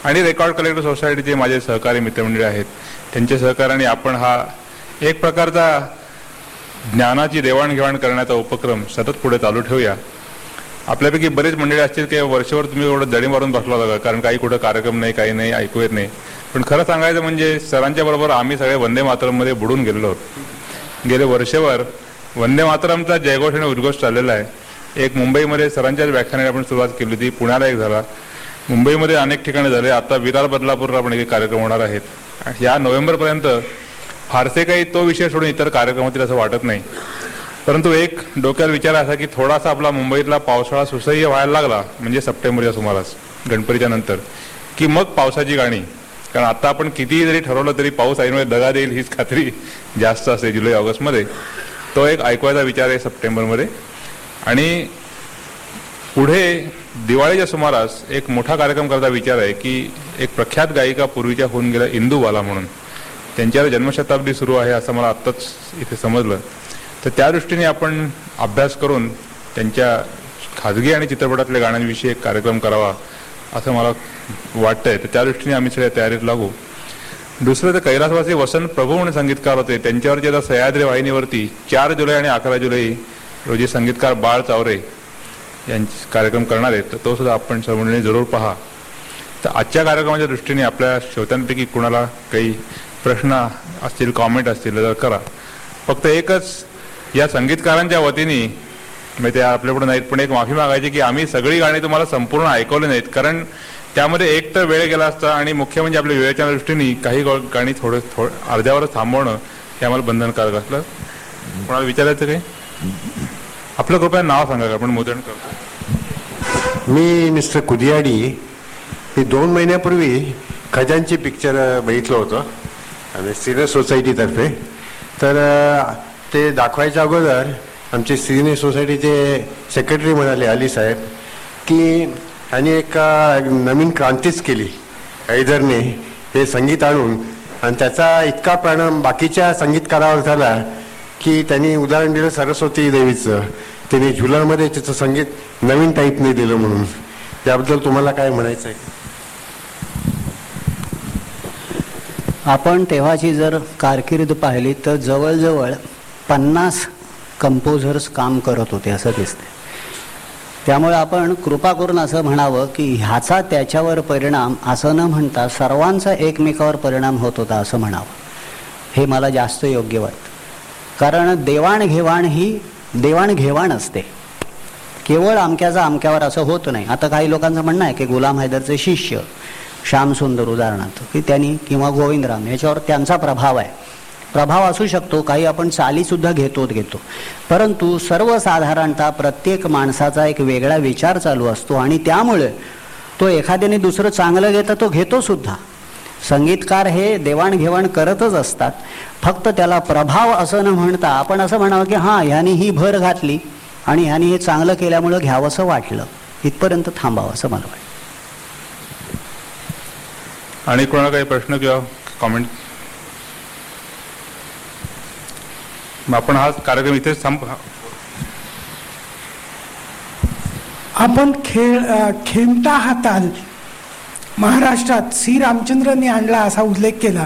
आणि रेकॉर्ड कलेक्टर सोसायटीचे माझे सहकारी मित्रमंडळी आहेत. त्यांच्या सहकार्याने आपण हा एक प्रकारचा ज्ञानाची देवाणघेवाण करण्याचा उपक्रम सतत पुढे चालू ठेवूया. आपल्यापैकी बरेच मंडळी असतील की वर्षभर तुम्ही एवढं दडी मारून बसला होता कारण काही कुठं कार्यक्रम नाही काही नाही ऐकू येत नाही. पण खरं सांगायचं म्हणजे सरांच्या बरोबर आम्ही सगळे वंदे मातरममध्ये बुडून गेलेलो आहोत. गेले वर्षभर वंदे मातरमचा जयघोष आणि उद्घोष चाललेला आहे. एक मुंबईमध्ये सरांच्याच व्याख्यानाने आपण सुरुवात केली होती पुण्याला एक झाला. मुंबईमध्ये अनेक ठिकाणी झाले. आता विरार बदलापूरला पण एक कार्यक्रम होणार आहेत. या नोव्हेंबरपर्यंत फारसे काही तो विषय सोडून इतर कार्यक्रम होतील असं वाटत नाही. परंतु एक डोक्यात विचार असा की थोडासा आपला मुंबईतला पावसाळा सुसह्य व्हायला लागला म्हणजे सप्टेंबरच्या सुमारास गणपतीच्या नंतर की मग पावसाची गाणी. कारण आता आपण कितीही जरी ठरवलं तरी पाऊस ऐनवेळी दगा देईल हीच खात्री जास्त असते जुलै ऑगस्टमध्ये. तो एक ऐकवायचा विचार आहे सप्टेंबरमध्ये. आणि पुढे दिवाळीच्या सुमारास एक मोठा कार्यक्रम करता विचार आहे की एक प्रख्यात गायिका पूर्वीच्या होऊन गेल्या इंदूवाला म्हणून. त्यांच्यावर जन्मशताब्दी सुरू आहे असं मला आत्ताच इथे समजलं. तर त्या दृष्टीने आपण अभ्यास करून त्यांच्या खाजगी आणि चित्रपटातल्या गाण्यांविषयी एक कार्यक्रम करावा असं मला वाटतंय. तर त्या दृष्टीने आम्ही सगळ्या तयारीत लागू. दुसरं तर कैलासवासी वसंत प्रभू म्हणून संगीतकार होते. त्यांच्यावरती आता सह्याद्री वाहिनीवरती चार जुलै आणि अकरा जुलै रोजी संगीतकार बाळ चावरे यांचे कार्यक्रम करणार आहेत तर तो सुद्धा आपण सर्वांनी जरूर पहा. तर आजच्या कार्यक्रमाच्या दृष्टीने आपल्या श्रोत्यांपैकी कुणाला काही प्रश्न असतील कॉमेंट असतील तर करा. फक्त एकच या संगीतकारांच्या वतीने म्हणजे ते आपल्यापुढे नाहीत पण एक माफी मागायची की आम्ही सगळी गाणी तुम्हाला संपूर्ण ऐकवली नाहीत कारण त्यामध्ये एक तर वेळ गेला असता आणि मुख्य म्हणजे आपल्या वेळेच्या दृष्टीने काही गो- गाणी थोडं थोडं अर्ध्यावरच थांबवणं हे आम्हाला बंधनकारक असलं. कोणाला विचारायचं काही? आपलं कृपया नाव सांगा का आपण मुद्रण करतो. मी मिस्टर कुदियाडी मी दोन महिन्यापूर्वी खजानची पिक्चर बघितलं होतं. आणि सिनियर सोसायटीतर्फे तर ते दाखवायच्या अगोदर आमचे सिनियर सोसायटीचे सेक्रेटरी म्हणाले अली साहेब की त्यांनी एक नवीन क्रांतीच केली हैदरने हे संगीत आणून. आणि त्याचा इतका परिणाम बाकीच्या संगीतकारावर झाला की त्यांनी उदाहरण दिलं सरस्वती देवीचं. त्यांनी झुलरमध्ये तिचं संगीत नवीन टाईपने दिलं म्हणून. त्याबद्दल तुम्हाला काय म्हणायचं आहे आपण तेव्हाची जर कारकिर्द पाहिली तर जवळजवळ पन्नास कंपोझर्स काम करत होते असं दिसते त्यामुळे आपण कृपा करून असं म्हणावं की ह्याचा त्याच्यावर परिणाम असं न म्हणता सर्वांचा एकमेकावर परिणाम होत होता असं म्हणावं. हे मला जास्त योग्य वाटतं. कारण देवाणघेवाण ही देवाणघेवाण असते. केवळ अमक्याचा अमक्यावर असं होत नाही. आता काही लोकांचं म्हणणं आहे की गुलाम हैदरचे शिष्य श्यामसुंदर उदाहरणार्थ की त्यांनी किंवा गोविंदराम याच्यावर त्यांचा प्रभाव आहे. प्रभाव असू शकतो काही आपण चालीसुद्धा घेतोच घेतो. परंतु सर्वसाधारणतः प्रत्येक माणसाचा एक वेगळा विचार चालू असतो आणि त्यामुळे तो एखाद्याने दुसरं चांगलं घेतं तो घेतो सुद्धा संगीतकार हे देवाणघेवाण करतच असतात. फक्त त्याला प्रभाव असं न म्हणता आपण असं म्हणावं की हां ह्याने ही भर घातली आणि ह्याने हे चांगलं केल्यामुळं घ्यावंसं वाटलं. इथपर्यंत थांबावं असं मला वाटतं. आणि कोणाला काही प्रश्न किंवा कॉमेंट मग आपण हा कार्यक्रम इथेच थांब आपण खेळ अ, खेमटा हा ताल महाराष्ट्रात सी. रामचंद्रनी आणला असा उल्लेख केला.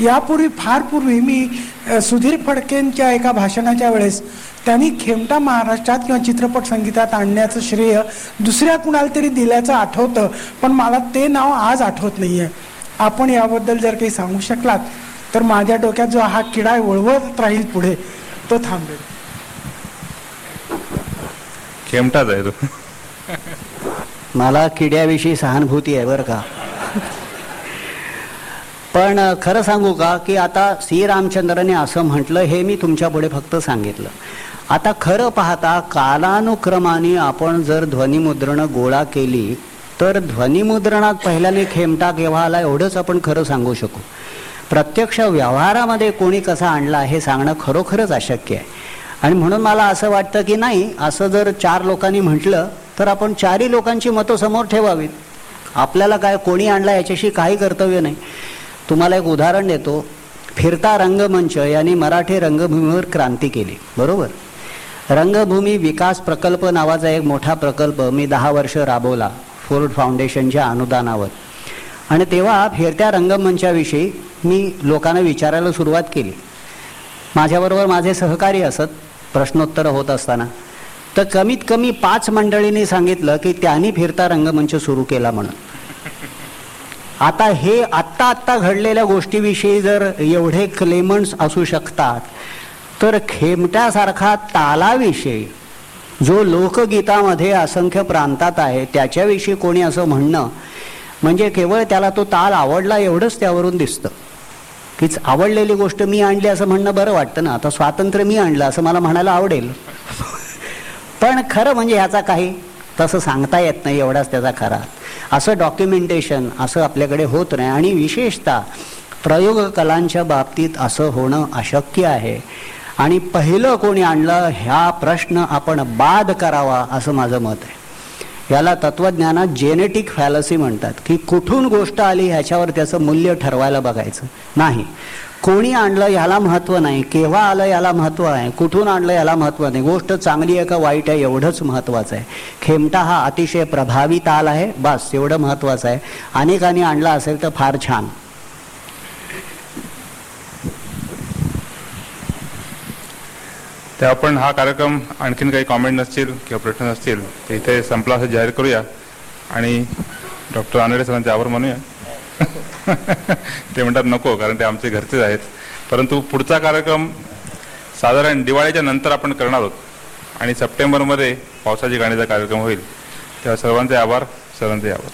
यापूर्वी फार पूर्वी मी सुधीर फडकेंच्या एका भाषणाच्या वेळेस त्यांनी खेमटा महाराष्ट्रात किंवा चित्रपट संगीतात आणण्याचं श्रेय दुसऱ्या कुणाला तरी दिल्याचं आठवतं पण मला ते नाव आज आठवत नाही आहे आपण याबद्दल जर काही सांगू शकलात तर माझ्या डोक्यात जो हा किडा वळवत राहील पुढे. तो थांबेल. खेमटाच आहे तो. [LAUGHS] मला किड्याविषयी सहानुभूती आहे बरं का. पण खरं सांगू का की आता सी रामचंद्रने असं म्हटलं हे मी तुमच्यापुढे फक्त सांगितलं. आता खरं पाहता कालानुक्रमाने आपण जर ध्वनिमुद्रणं गोळा केली तर ध्वनिमुद्रणात पहिल्याने खेमटा केव्हा आला एवढंच आपण खरं सांगू शकू. प्रत्यक्ष व्यवहारामध्ये कोणी कसा आणला हे सांगणं खरोखरच अशक्य आहे. आणि म्हणून मला असं वाटतं की नाही असं जर चार लोकांनी म्हटलं तर आपण चारही लोकांची मतं समोर ठेवावीत. आपल्याला काय कोणी आणला याच्याशी काही कर्तव्य नाही. तुम्हाला एक उदाहरण देतो. फिरता रंगमंच यांनी मराठी रंगभूमीवर क्रांती केली. बरोबर? रंगभूमी विकास प्रकल्प नावाचा एक मोठा प्रकल्प मी दहा वर्ष राबवला फोर्ड फाउंडेशनच्या अनुदानावर. आणि तेव्हा फिरत्या रंगमंचाविषयी मी लोकांना विचारायला सुरुवात केली. माझ्याबरोबर माझे सहकारी असत प्रश्नोत्तरं होत असताना. तर कमीत कमी पाच मंडळींनी सांगितलं की त्यांनी फिरता रंगमंच सुरू केला म्हणून. आता हे आत्ता आत्ता घडलेल्या गोष्टीविषयी जर एवढे क्लेमंट्स असू शकतात तर खेमट्यासारखा तालाविषयी जो लोकगीतामध्ये असंख्य प्रांतात आहे त्याच्याविषयी कोणी असं म्हणणं म्हणजे केवळ त्याला तो ताल आवडला एवढंच त्यावरून दिसतं. कीच आवडलेली गोष्ट मी आणली असं म्हणणं बरं वाटतं ना. आता स्वातंत्र्य मी आणलं असं मला म्हणायला आवडेल. पण खरं म्हणजे ह्याचा काही तसं सांगता येत नाही एवढाच त्याचा खरा. असं डॉक्युमेंटेशन असं आपल्याकडे होत नाही आणि विशेषतः प्रयोग कलांच्या बाबतीत असं होणं अशक्य आहे. आणि पहिलं कोणी आणलं ह्या प्रश्न आपण बाद करावा असं माझं मत आहे. याला तत्वज्ञानात जेनेटिक फॅलसी म्हणतात की कुठून गोष्ट आली ह्याच्यावर त्याचं मूल्य ठरवायला बघायचं? नाही. कोणी आणलं याला महत्त्व नाही केव्हा आलं याला महत्त्व आहे कुठून आणलं याला महत्त्व नाही गोष्ट चांगली आहे का वाईट आहे एवढंच महत्त्वाचं आहे. खेमटा हा अतिशय प्रभावी ताल आहे बस एवढं महत्त्वाचं आहे. अनेकांनी आणला असेल तर फार छान. तर आपण हा कार्यक्रम आणखीन काही कॉमेंट नसतील किंवा प्रश्न नसतील ते इथे संपला असं जाहीर करूया. आणि डॉक्टर आनडे सरांचे आभार मानूया. ते म्हणतात नको कारण ते आमचे घरचेच आहेत. परंतु पुढचा कार्यक्रम साधारण दिवाळीच्या नंतर आपण करणार आहोत. आणि सप्टेंबरमध्ये पावसाची गाण्याचा कार्यक्रम होईल. तेव्हा सर्वांचे आभार सरांचे आभार.